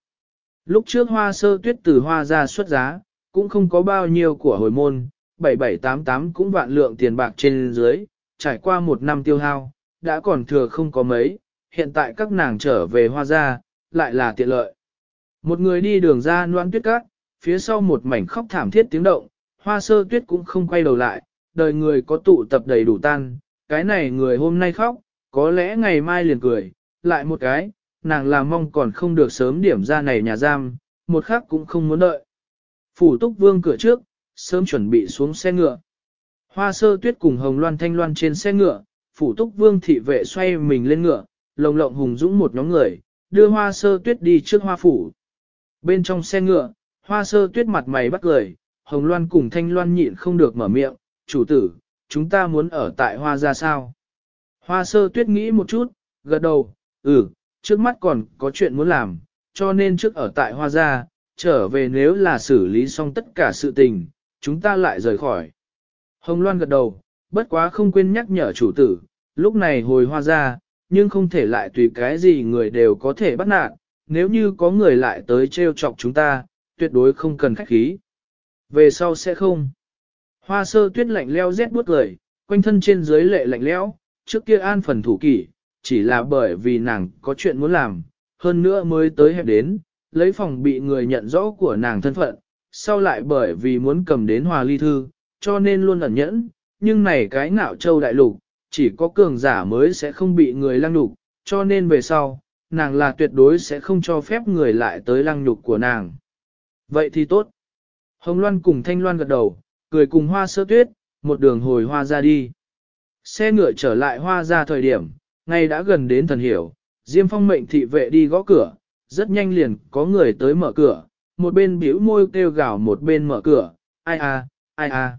Lúc trước hoa sơ tuyết từ hoa ra xuất giá, cũng không có bao nhiêu của hồi môn, 7788 cũng vạn lượng tiền bạc trên dưới, trải qua một năm tiêu hao, đã còn thừa không có mấy, hiện tại các nàng trở về hoa ra, lại là tiện lợi. Một người đi đường ra noan tuyết cát, phía sau một mảnh khóc thảm thiết tiếng động, hoa sơ tuyết cũng không quay đầu lại, đời người có tụ tập đầy đủ tan, cái này người hôm nay khóc, có lẽ ngày mai liền cười, lại một cái, nàng làm mong còn không được sớm điểm ra này nhà giam, một khắc cũng không muốn đợi. Phủ túc vương cửa trước, sớm chuẩn bị xuống xe ngựa. Hoa sơ tuyết cùng hồng loan thanh loan trên xe ngựa, phủ túc vương thị vệ xoay mình lên ngựa, lồng lộng hùng dũng một nhóm người, đưa hoa sơ tuyết đi trước hoa phủ. Bên trong xe ngựa, hoa sơ tuyết mặt mày bắt cười, hồng loan cùng thanh loan nhịn không được mở miệng, chủ tử, chúng ta muốn ở tại hoa ra sao? Hoa sơ tuyết nghĩ một chút, gật đầu, ừ, trước mắt còn có chuyện muốn làm, cho nên trước ở tại hoa gia, trở về nếu là xử lý xong tất cả sự tình, chúng ta lại rời khỏi. Hồng Loan gật đầu, bất quá không quên nhắc nhở chủ tử, lúc này hồi hoa ra, nhưng không thể lại tùy cái gì người đều có thể bắt nạt, nếu như có người lại tới trêu chọc chúng ta, tuyệt đối không cần khách khí. Về sau sẽ không. Hoa sơ tuyết lạnh leo rét buốt lời, quanh thân trên dưới lệ lạnh lẽo, trước kia an phần thủ kỷ, chỉ là bởi vì nàng có chuyện muốn làm, hơn nữa mới tới hẹp đến, lấy phòng bị người nhận rõ của nàng thân phận, sau lại bởi vì muốn cầm đến hòa ly thư, cho nên luôn ẩn nhẫn, nhưng này cái ngạo châu đại lục, chỉ có cường giả mới sẽ không bị người lăng nhục, cho nên về sau, nàng là tuyệt đối sẽ không cho phép người lại tới lăng nhục của nàng. Vậy thì tốt. Hồng Loan cùng Thanh Loan gật đầu, cười cùng hoa sơ tuyết, một đường hồi hoa ra đi. Xe ngựa trở lại hoa ra thời điểm, ngay đã gần đến thần hiểu, Diêm Phong mệnh thị vệ đi gõ cửa, rất nhanh liền có người tới mở cửa, một bên bĩu môi kêu gào một bên mở cửa, ai a, ai a.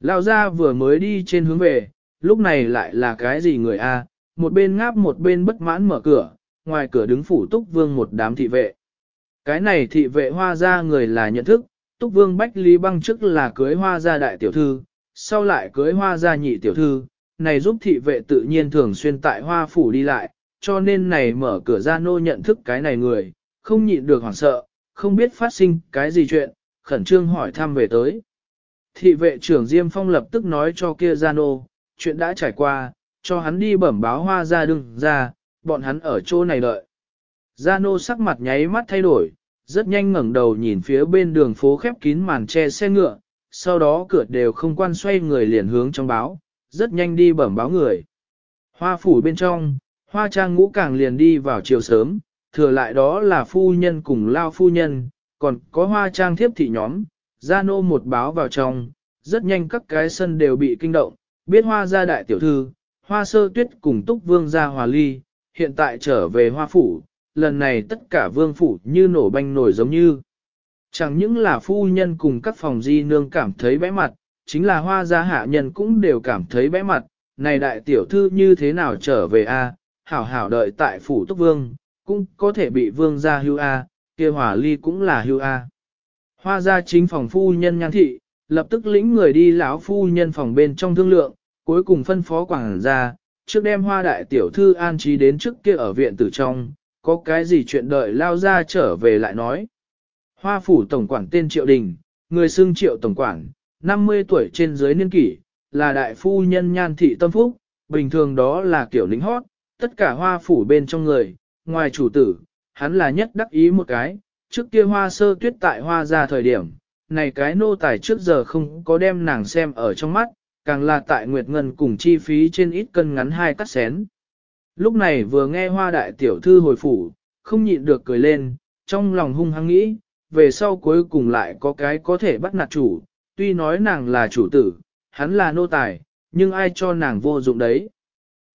lao ra vừa mới đi trên hướng về, lúc này lại là cái gì người a? một bên ngáp một bên bất mãn mở cửa, ngoài cửa đứng phủ túc vương một đám thị vệ. Cái này thị vệ hoa ra người là nhận thức, túc vương bách lý băng chức là cưới hoa ra đại tiểu thư, sau lại cưới hoa ra nhị tiểu thư, này giúp thị vệ tự nhiên thường xuyên tại hoa phủ đi lại, cho nên này mở cửa ra nô nhận thức cái này người, không nhịn được hoảng sợ, không biết phát sinh cái gì chuyện, khẩn trương hỏi thăm về tới. Thị vệ trưởng Diêm Phong lập tức nói cho kia ra nô, chuyện đã trải qua, cho hắn đi bẩm báo hoa ra đừng ra, bọn hắn ở chỗ này đợi. Gia nô sắc mặt nháy mắt thay đổi, rất nhanh ngẩng đầu nhìn phía bên đường phố khép kín màn che xe ngựa, sau đó cửa đều không quan xoay người liền hướng trong báo, rất nhanh đi bẩm báo người. Hoa phủ bên trong, hoa trang ngũ càng liền đi vào chiều sớm, thừa lại đó là phu nhân cùng lao phu nhân, còn có hoa trang thiếp thị nhóm, gia nô một báo vào trong, rất nhanh các cái sân đều bị kinh động, biết hoa gia đại tiểu thư, hoa sơ tuyết cùng túc vương gia hòa ly, hiện tại trở về hoa phủ, lần này tất cả vương phủ như nổ banh nổi giống như. Chẳng những là phu nhân cùng các phòng di nương cảm thấy bẽ mặt, chính là hoa gia hạ nhân cũng đều cảm thấy bẽ mặt, này đại tiểu thư như thế nào trở về a? hảo hảo đợi tại phủ túc vương, cũng có thể bị vương gia hưu a, kia hỏa ly cũng là hưu a. Hoa gia chính phòng phu nhân nhan thị, lập tức lĩnh người đi lão phu nhân phòng bên trong thương lượng, cuối cùng phân phó quảng ra, trước đem hoa đại tiểu thư an trí đến trước kia ở viện tử trong, có cái gì chuyện đợi lao ra trở về lại nói. Hoa phủ tổng quản tên Triệu Đình, người xưng Triệu tổng quản, 50 tuổi trên dưới niên kỷ, là đại phu nhân nhan thị tâm phúc, bình thường đó là kiểu lính hót, tất cả hoa phủ bên trong người, ngoài chủ tử, hắn là nhất đắc ý một cái, trước kia hoa sơ tuyết tại hoa ra thời điểm, này cái nô tài trước giờ không có đem nàng xem ở trong mắt, càng là tại Nguyệt Ngân cùng chi phí trên ít cân ngắn hai cắt xén. Lúc này vừa nghe hoa đại tiểu thư hồi phủ, không nhịn được cười lên, trong lòng hung hăng nghĩ, về sau cuối cùng lại có cái có thể bắt nạt chủ, tuy nói nàng là chủ tử, hắn là nô tài, nhưng ai cho nàng vô dụng đấy.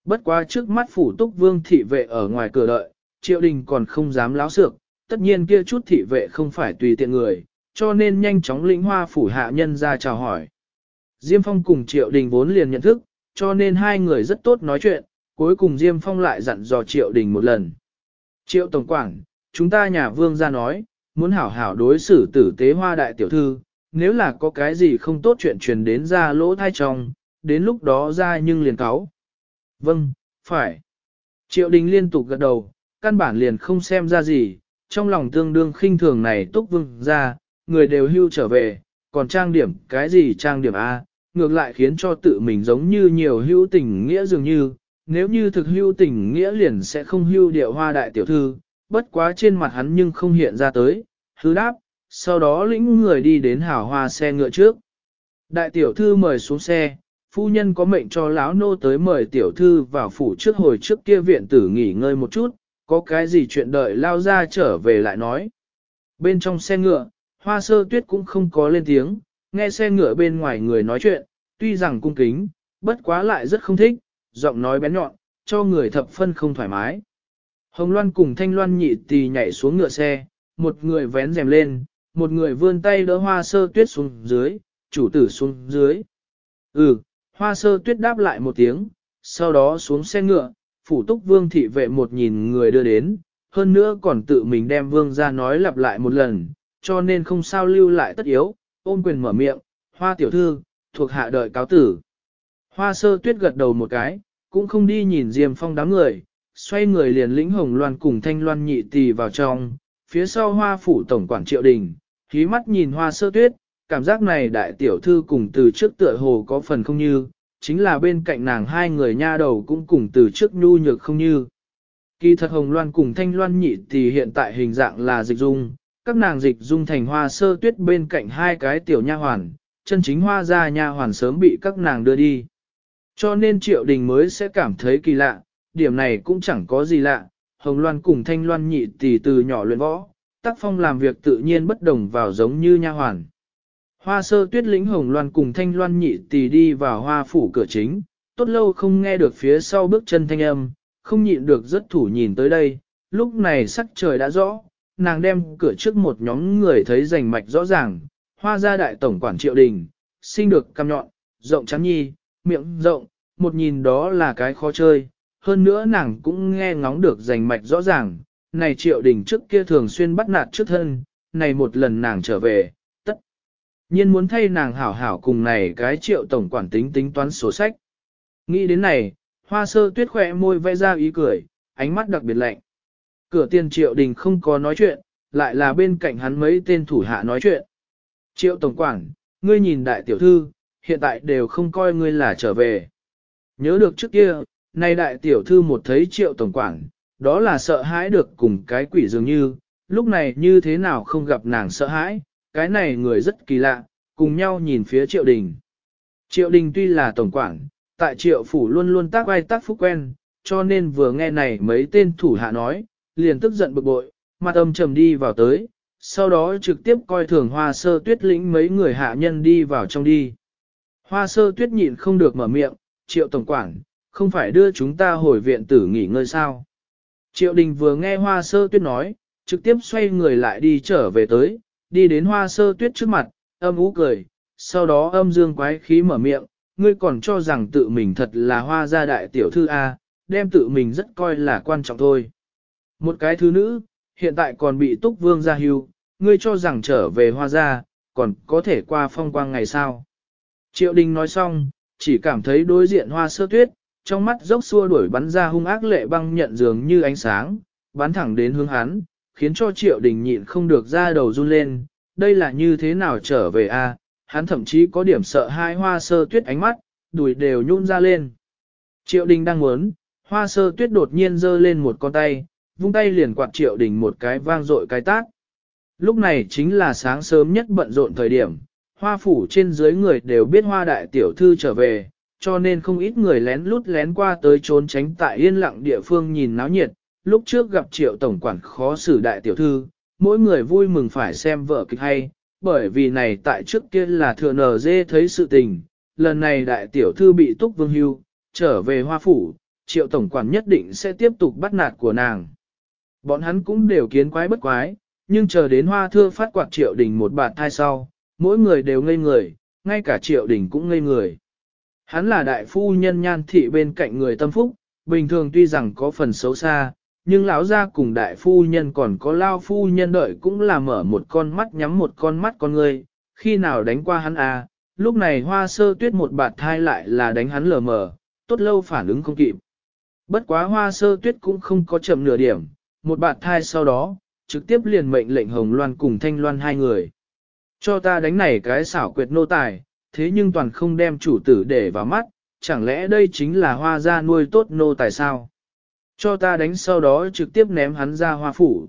Bất quá trước mắt phủ túc vương thị vệ ở ngoài cửa đợi, triệu đình còn không dám láo xược, tất nhiên kia chút thị vệ không phải tùy tiện người, cho nên nhanh chóng lĩnh hoa phủ hạ nhân ra chào hỏi. Diêm Phong cùng Triệu Đình vốn liền nhận thức, cho nên hai người rất tốt nói chuyện, cuối cùng Diêm Phong lại dặn dò Triệu Đình một lần. Triệu Tổng Quảng, chúng ta nhà vương ra nói, muốn hảo hảo đối xử tử tế hoa đại tiểu thư, nếu là có cái gì không tốt chuyện truyền đến ra lỗ thai trong, đến lúc đó ra nhưng liền cáo. Vâng, phải. Triệu Đình liên tục gật đầu, căn bản liền không xem ra gì, trong lòng tương đương khinh thường này túc vương ra, người đều hưu trở về, còn trang điểm cái gì trang điểm A, ngược lại khiến cho tự mình giống như nhiều hưu tình nghĩa dường như, nếu như thực hưu tình nghĩa liền sẽ không hưu điệu hoa đại tiểu thư, bất quá trên mặt hắn nhưng không hiện ra tới, hư đáp, sau đó lĩnh người đi đến hảo hoa xe ngựa trước. Đại tiểu thư mời xuống xe, phu nhân có mệnh cho lão nô tới mời tiểu thư vào phủ trước hồi trước kia viện tử nghỉ ngơi một chút, có cái gì chuyện đợi lao ra trở về lại nói. Bên trong xe ngựa, hoa sơ tuyết cũng không có lên tiếng, nghe xe ngựa bên ngoài người nói chuyện, tuy rằng cung kính, bất quá lại rất không thích, giọng nói bén nhọn, cho người thập phân không thoải mái. Hồng Loan cùng Thanh Loan nhị tì nhảy xuống ngựa xe, một người vén rèm lên, một người vươn tay đỡ hoa sơ tuyết xuống dưới, chủ tử xuống dưới. Ừ, hoa sơ tuyết đáp lại một tiếng, sau đó xuống xe ngựa, phủ túc vương thị vệ một nhìn người đưa đến, hơn nữa còn tự mình đem vương ra nói lặp lại một lần, cho nên không sao lưu lại tất yếu, ôm quyền mở miệng, hoa tiểu thư, thuộc hạ đợi cáo tử. Hoa sơ tuyết gật đầu một cái, cũng không đi nhìn Diêm Phong đám người, xoay người liền lĩnh hồng loan cùng thanh loan nhị tì vào trong, phía sau hoa phủ tổng quản triệu đình, khí mắt nhìn hoa sơ tuyết, cảm giác này đại tiểu thư cùng từ trước tựa hồ có phần không như, chính là bên cạnh nàng hai người nha đầu cũng cùng từ trước nhu nhược không như. Kỳ thật hồng loan cùng thanh loan nhị thì hiện tại hình dạng là dịch dung, các nàng dịch dung thành hoa sơ tuyết bên cạnh hai cái tiểu nha hoàn, chân chính hoa ra nha hoàn sớm bị các nàng đưa đi. Cho nên triệu đình mới sẽ cảm thấy kỳ lạ, điểm này cũng chẳng có gì lạ, Hồng Loan cùng Thanh Loan nhị tỷ từ nhỏ luyện võ, tác phong làm việc tự nhiên bất đồng vào giống như nha hoàn. Hoa sơ tuyết lĩnh Hồng Loan cùng Thanh Loan nhị tỷ đi vào hoa phủ cửa chính, tốt lâu không nghe được phía sau bước chân thanh âm, không nhịn được rất thủ nhìn tới đây, lúc này sắc trời đã rõ, nàng đem cửa trước một nhóm người thấy rành mạch rõ ràng, hoa gia đại tổng quản triệu đình, sinh được cam nhọn, rộng trắng nhi, miệng rộng, một nhìn đó là cái khó chơi, hơn nữa nàng cũng nghe ngóng được rành mạch rõ ràng, này triệu đình trước kia thường xuyên bắt nạt trước thân, này một lần nàng trở về, nhiên muốn thay nàng hảo hảo cùng này cái triệu tổng quản tính tính toán sổ sách. Nghĩ đến này, hoa sơ tuyết khỏe môi vẽ ra ý cười, ánh mắt đặc biệt lạnh. Cửa tiền triệu đình không có nói chuyện, lại là bên cạnh hắn mấy tên thủ hạ nói chuyện. Triệu tổng quản, ngươi nhìn đại tiểu thư, hiện tại đều không coi ngươi là trở về. Nhớ được trước kia, nay đại tiểu thư một thấy triệu tổng quản, đó là sợ hãi được cùng cái quỷ dường như, lúc này như thế nào không gặp nàng sợ hãi, cái này người rất kỳ lạ, cùng nhau nhìn phía triệu đình. Triệu đình tuy là tổng quản, tại triệu phủ luôn luôn tác vai tác phúc quen, cho nên vừa nghe này mấy tên thủ hạ nói, liền tức giận bực bội, mặt âm trầm đi vào tới, sau đó trực tiếp coi thường hoa sơ tuyết lĩnh mấy người hạ nhân đi vào trong đi. Hoa sơ tuyết nhịn không được mở miệng, triệu tổng quản, không phải đưa chúng ta hồi viện tử nghỉ ngơi sao. Triệu đình vừa nghe hoa sơ tuyết nói, trực tiếp xoay người lại đi trở về tới, đi đến hoa sơ tuyết trước mặt, âm ú cười, sau đó âm dương quái khí mở miệng, ngươi còn cho rằng tự mình thật là hoa gia đại tiểu thư A, đem tự mình rất coi là quan trọng thôi. Một cái thứ nữ, hiện tại còn bị túc vương gia hưu, ngươi cho rằng trở về hoa gia, còn có thể qua phong quang ngày sao. Triệu đình nói xong, chỉ cảm thấy đối diện hoa sơ tuyết, trong mắt dốc xua đuổi bắn ra hung ác lệ băng nhận dường như ánh sáng, bắn thẳng đến hướng hắn, khiến cho triệu đình nhịn không được ra đầu run lên, đây là như thế nào trở về a? hắn thậm chí có điểm sợ hai hoa sơ tuyết ánh mắt, đùi đều nhún ra lên. Triệu đình đang muốn, hoa sơ tuyết đột nhiên giơ lên một con tay, vung tay liền quạt triệu đình một cái vang dội cái tác. Lúc này chính là sáng sớm nhất bận rộn thời điểm, hoa phủ trên dưới người đều biết hoa đại tiểu thư trở về, cho nên không ít người lén lút lén qua tới trốn tránh tại yên lặng địa phương nhìn náo nhiệt, lúc trước gặp triệu tổng quản khó xử đại tiểu thư, mỗi người vui mừng phải xem vợ kịch hay, bởi vì này tại trước kia là thừa nở dê thấy sự tình, lần này đại tiểu thư bị túc vương hưu, trở về hoa phủ, triệu tổng quản nhất định sẽ tiếp tục bắt nạt của nàng. Bọn hắn cũng đều kiến quái bất quái, nhưng chờ đến hoa thưa phát quạt triệu đình một bạt thai sau, mỗi người đều ngây người, ngay cả triệu đình cũng ngây người. Hắn là đại phu nhân nhan thị bên cạnh người tâm phúc, bình thường tuy rằng có phần xấu xa, nhưng lão gia cùng đại phu nhân còn có lao phu nhân đợi cũng là mở một con mắt nhắm một con mắt con người, khi nào đánh qua hắn à, lúc này hoa sơ tuyết một bạt thai lại là đánh hắn lờ mờ, tốt lâu phản ứng không kịp. Bất quá hoa sơ tuyết cũng không có chậm nửa điểm, một bạt thai sau đó, trực tiếp liền mệnh lệnh Hồng Loan cùng Thanh Loan hai người. Cho ta đánh này cái xảo quyệt nô tài, thế nhưng toàn không đem chủ tử để vào mắt, chẳng lẽ đây chính là hoa gia nuôi tốt nô tài sao? Cho ta đánh sau đó trực tiếp ném hắn ra hoa phủ.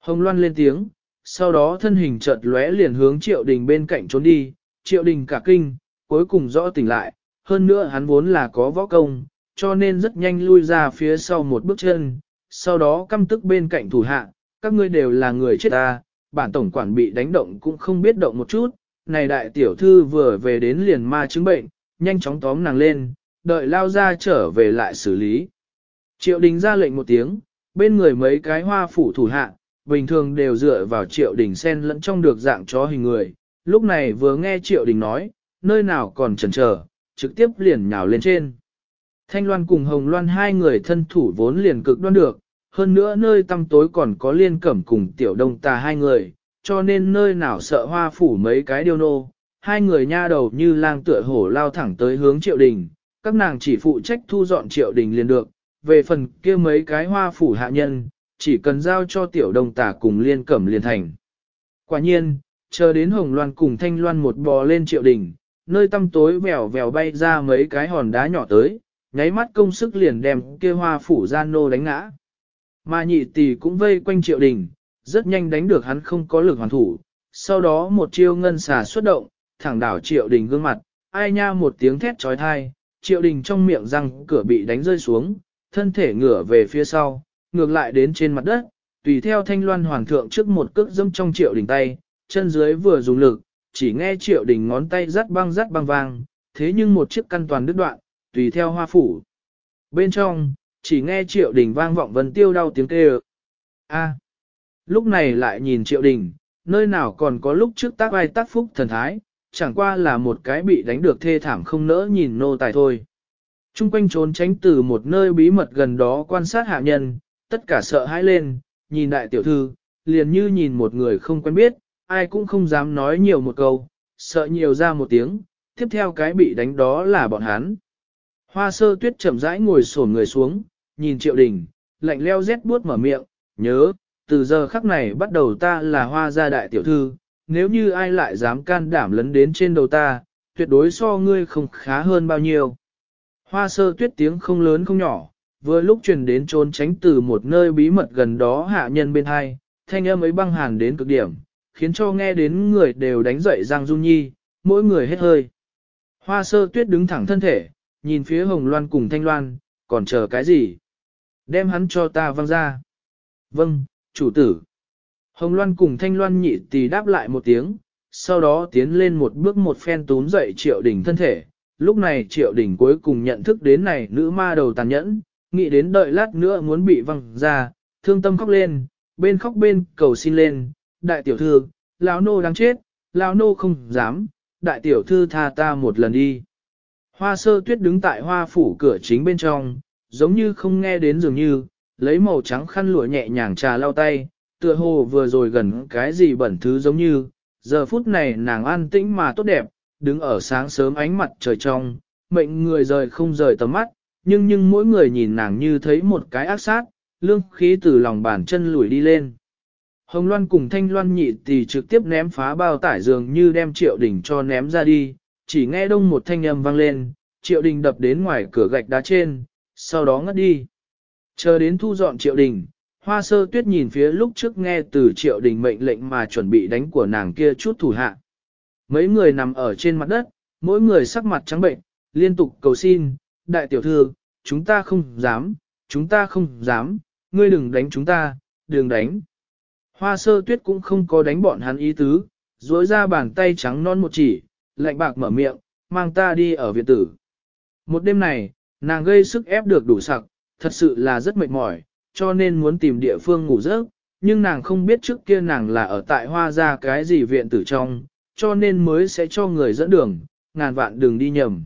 Hồng Loan lên tiếng, sau đó thân hình chợt lóe liền hướng triệu đình bên cạnh trốn đi, triệu đình cả kinh, cuối cùng rõ tỉnh lại, hơn nữa hắn vốn là có võ công, cho nên rất nhanh lui ra phía sau một bước chân, sau đó căm tức bên cạnh thủ hạ, các ngươi đều là người chết ta, bản tổng quản bị đánh động cũng không biết động một chút, này đại tiểu thư vừa về đến liền ma chứng bệnh, nhanh chóng tóm nàng lên, đợi lao ra trở về lại xử lý. Triệu đình ra lệnh một tiếng, bên người mấy cái hoa phủ thủ hạ, bình thường đều dựa vào triệu đình sen lẫn trong được dạng chó hình người, lúc này vừa nghe triệu đình nói, nơi nào còn chần chờ, trực tiếp liền nhào lên trên. Thanh Loan cùng Hồng Loan hai người thân thủ vốn liền cực đoan được, hơn nữa nơi tăm tối còn có liên cẩm cùng tiểu đông tà hai người, cho nên nơi nào sợ hoa phủ mấy cái điêu nô, hai người nha đầu như lang tựa hổ lao thẳng tới hướng triệu đình, các nàng chỉ phụ trách thu dọn triệu đình liền được, về phần kia mấy cái hoa phủ hạ nhân, chỉ cần giao cho tiểu đồng tả cùng liên cẩm liên thành. Quả nhiên, chờ đến hồng loan cùng thanh loan một bò lên triệu đình, nơi tăm tối vèo vèo bay ra mấy cái hòn đá nhỏ tới, nháy mắt công sức liền đem kia hoa phủ gian nô đánh ngã. Mà nhị tỷ cũng vây quanh triệu đình, rất nhanh đánh được hắn không có lực hoàn thủ, sau đó một chiêu ngân xà xuất động, thẳng đảo triệu đình gương mặt, ai nha một tiếng thét trói thai, triệu đình trong miệng răng cửa bị đánh rơi xuống, thân thể ngửa về phía sau, ngược lại đến trên mặt đất, tùy theo thanh loan hoàng thượng trước một cước dâm trong triệu đỉnh tay, chân dưới vừa dùng lực, chỉ nghe triệu đỉnh ngón tay rắt băng rắt băng vang, thế nhưng một chiếc căn toàn đứt đoạn, tùy theo hoa phủ. Bên trong, chỉ nghe triệu đỉnh vang vọng vân tiêu đau tiếng kêu. A. Lúc này lại nhìn triệu đình, nơi nào còn có lúc trước tác ai tác phúc thần thái, chẳng qua là một cái bị đánh được thê thảm không nỡ nhìn nô tài thôi. Trung quanh trốn tránh từ một nơi bí mật gần đó quan sát hạ nhân, tất cả sợ hãi lên, nhìn đại tiểu thư, liền như nhìn một người không quen biết, ai cũng không dám nói nhiều một câu, sợ nhiều ra một tiếng, tiếp theo cái bị đánh đó là bọn hắn. Hoa sơ tuyết chậm rãi ngồi sổn người xuống, nhìn triệu đình, lạnh leo rét buốt mở miệng, nhớ, từ giờ khắc này bắt đầu ta là hoa gia đại tiểu thư, nếu như ai lại dám can đảm lấn đến trên đầu ta, tuyệt đối so ngươi không khá hơn bao nhiêu. Hoa sơ tuyết tiếng không lớn không nhỏ, vừa lúc truyền đến trốn tránh từ một nơi bí mật gần đó hạ nhân bên hai, thanh âm ấy băng hàn đến cực điểm, khiến cho nghe đến người đều đánh dậy Giang Dung Nhi, mỗi người hết hơi. Hoa sơ tuyết đứng thẳng thân thể, nhìn phía Hồng Loan cùng Thanh Loan, còn chờ cái gì? Đem hắn cho ta văng ra. Vâng, chủ tử. Hồng Loan cùng Thanh Loan nhị tỳ đáp lại một tiếng, sau đó tiến lên một bước một phen túm dậy triệu đỉnh thân thể. Lúc này triệu đỉnh cuối cùng nhận thức đến này nữ ma đầu tàn nhẫn, nghĩ đến đợi lát nữa muốn bị văng ra, thương tâm khóc lên, bên khóc bên cầu xin lên, đại tiểu thư, lão nô đang chết, lão nô không dám, đại tiểu thư tha ta một lần đi. Hoa sơ tuyết đứng tại hoa phủ cửa chính bên trong, giống như không nghe đến dường như, lấy màu trắng khăn lụa nhẹ nhàng trà lau tay, tựa hồ vừa rồi gần cái gì bẩn thứ giống như, giờ phút này nàng an tĩnh mà tốt đẹp, đứng ở sáng sớm ánh mặt trời trong, mệnh người rời không rời tầm mắt, nhưng nhưng mỗi người nhìn nàng như thấy một cái ác sát, lương khí từ lòng bàn chân lùi đi lên. Hồng Loan cùng Thanh Loan nhị tỷ trực tiếp ném phá bao tải dường như đem triệu đình cho ném ra đi, chỉ nghe đông một thanh âm vang lên, triệu đình đập đến ngoài cửa gạch đá trên, sau đó ngất đi. Chờ đến thu dọn triệu đình, hoa sơ tuyết nhìn phía lúc trước nghe từ triệu đình mệnh lệnh mà chuẩn bị đánh của nàng kia chút thủ hạ. Mấy người nằm ở trên mặt đất, mỗi người sắc mặt trắng bệnh, liên tục cầu xin, đại tiểu thư, chúng ta không dám, chúng ta không dám, ngươi đừng đánh chúng ta, đừng đánh. Hoa sơ tuyết cũng không có đánh bọn hắn ý tứ, duỗi ra bàn tay trắng non một chỉ, lạnh bạc mở miệng, mang ta đi ở viện tử. Một đêm này, nàng gây sức ép được đủ sặc, thật sự là rất mệt mỏi, cho nên muốn tìm địa phương ngủ giấc, nhưng nàng không biết trước kia nàng là ở tại hoa ra cái gì viện tử trong, cho nên mới sẽ cho người dẫn đường, ngàn vạn đường đi nhầm.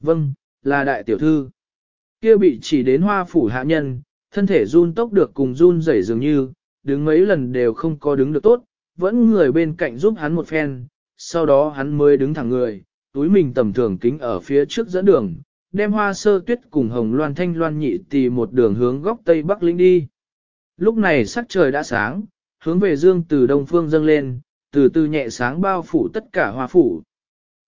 Vâng, là đại tiểu thư. Kia bị chỉ đến hoa phủ hạ nhân, thân thể run tốc được cùng run rẩy dường như, đứng mấy lần đều không có đứng được tốt, vẫn người bên cạnh giúp hắn một phen, sau đó hắn mới đứng thẳng người, túi mình tầm thường kính ở phía trước dẫn đường, đem hoa sơ tuyết cùng hồng loan thanh loan nhị tì một đường hướng góc tây bắc lĩnh đi. Lúc này sắc trời đã sáng, hướng về dương từ đông phương dâng lên, từ từ nhẹ sáng bao phủ tất cả hoa phủ.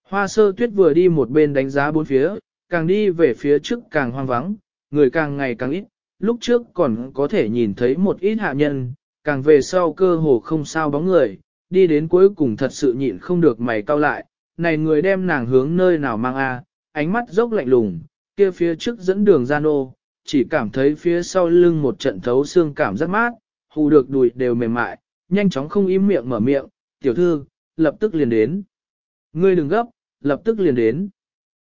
Hoa sơ tuyết vừa đi một bên đánh giá bốn phía, càng đi về phía trước càng hoang vắng, người càng ngày càng ít, lúc trước còn có thể nhìn thấy một ít hạ nhân, càng về sau cơ hồ không sao bóng người, đi đến cuối cùng thật sự nhịn không được mày cau lại, này người đem nàng hướng nơi nào mang a, ánh mắt dốc lạnh lùng, kia phía trước dẫn đường gian ô, chỉ cảm thấy phía sau lưng một trận thấu xương cảm rất mát, hù được đùi đều mềm mại, nhanh chóng không im miệng mở miệng, tiểu thư, lập tức liền đến. Ngươi đừng gấp, lập tức liền đến.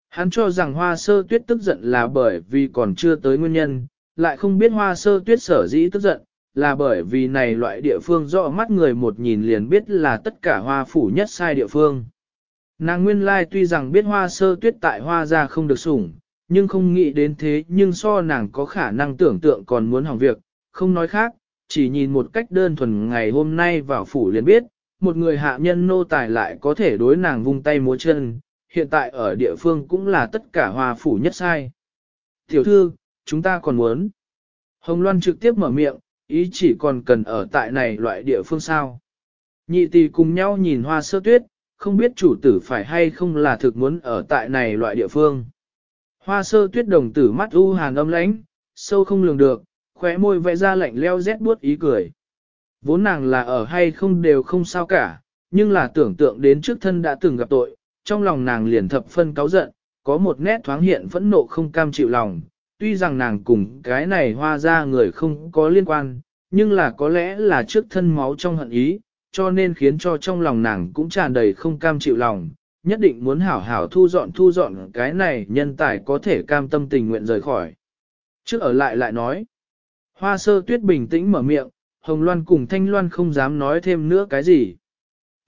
Hắn cho rằng hoa sơ tuyết tức giận là bởi vì còn chưa tới nguyên nhân, lại không biết hoa sơ tuyết sở dĩ tức giận, là bởi vì này loại địa phương rõ mắt người một nhìn liền biết là tất cả hoa phủ nhất sai địa phương. Nàng nguyên lai tuy rằng biết hoa sơ tuyết tại hoa ra không được sủng, nhưng không nghĩ đến thế nhưng so nàng có khả năng tưởng tượng còn muốn hỏng việc, không nói khác, chỉ nhìn một cách đơn thuần ngày hôm nay vào phủ liền biết, một người hạ nhân nô tài lại có thể đối nàng vung tay múa chân, hiện tại ở địa phương cũng là tất cả hòa phủ nhất sai. Tiểu thư, chúng ta còn muốn. Hồng Loan trực tiếp mở miệng, ý chỉ còn cần ở tại này loại địa phương sao. Nhị tỷ cùng nhau nhìn hoa sơ tuyết, không biết chủ tử phải hay không là thực muốn ở tại này loại địa phương. Hoa sơ tuyết đồng tử mắt u hàn âm lãnh, sâu không lường được, khóe môi vẽ ra lạnh leo rét buốt ý cười. Vốn nàng là ở hay không đều không sao cả, nhưng là tưởng tượng đến trước thân đã từng gặp tội, trong lòng nàng liền thập phân cáo giận, có một nét thoáng hiện phẫn nộ không cam chịu lòng. Tuy rằng nàng cùng cái này hoa ra người không có liên quan, nhưng là có lẽ là trước thân máu trong hận ý, cho nên khiến cho trong lòng nàng cũng tràn đầy không cam chịu lòng, nhất định muốn hảo hảo thu dọn thu dọn cái này nhân tài có thể cam tâm tình nguyện rời khỏi. Trước ở lại lại nói, hoa sơ tuyết bình tĩnh mở miệng, Hồng Loan cùng Thanh Loan không dám nói thêm nữa cái gì.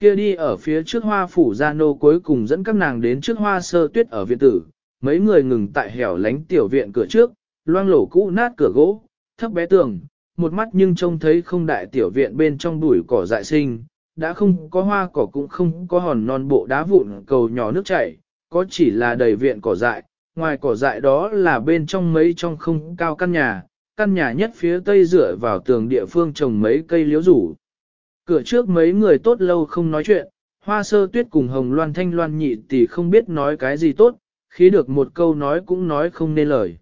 Kia đi ở phía trước hoa phủ gia nô cuối cùng dẫn các nàng đến trước hoa sơ tuyết ở viện tử, mấy người ngừng tại hẻo lánh tiểu viện cửa trước, loang lổ cũ nát cửa gỗ, thấp bé tường, một mắt nhưng trông thấy không đại tiểu viện bên trong bụi cỏ dại sinh, đã không có hoa cỏ cũng không có hòn non bộ đá vụn cầu nhỏ nước chảy, có chỉ là đầy viện cỏ dại, ngoài cỏ dại đó là bên trong mấy trong không cao căn nhà, căn nhà nhất phía tây dựa vào tường địa phương trồng mấy cây liễu rủ. Cửa trước mấy người tốt lâu không nói chuyện, hoa sơ tuyết cùng hồng loan thanh loan nhị tỷ không biết nói cái gì tốt, khi được một câu nói cũng nói không nên lời.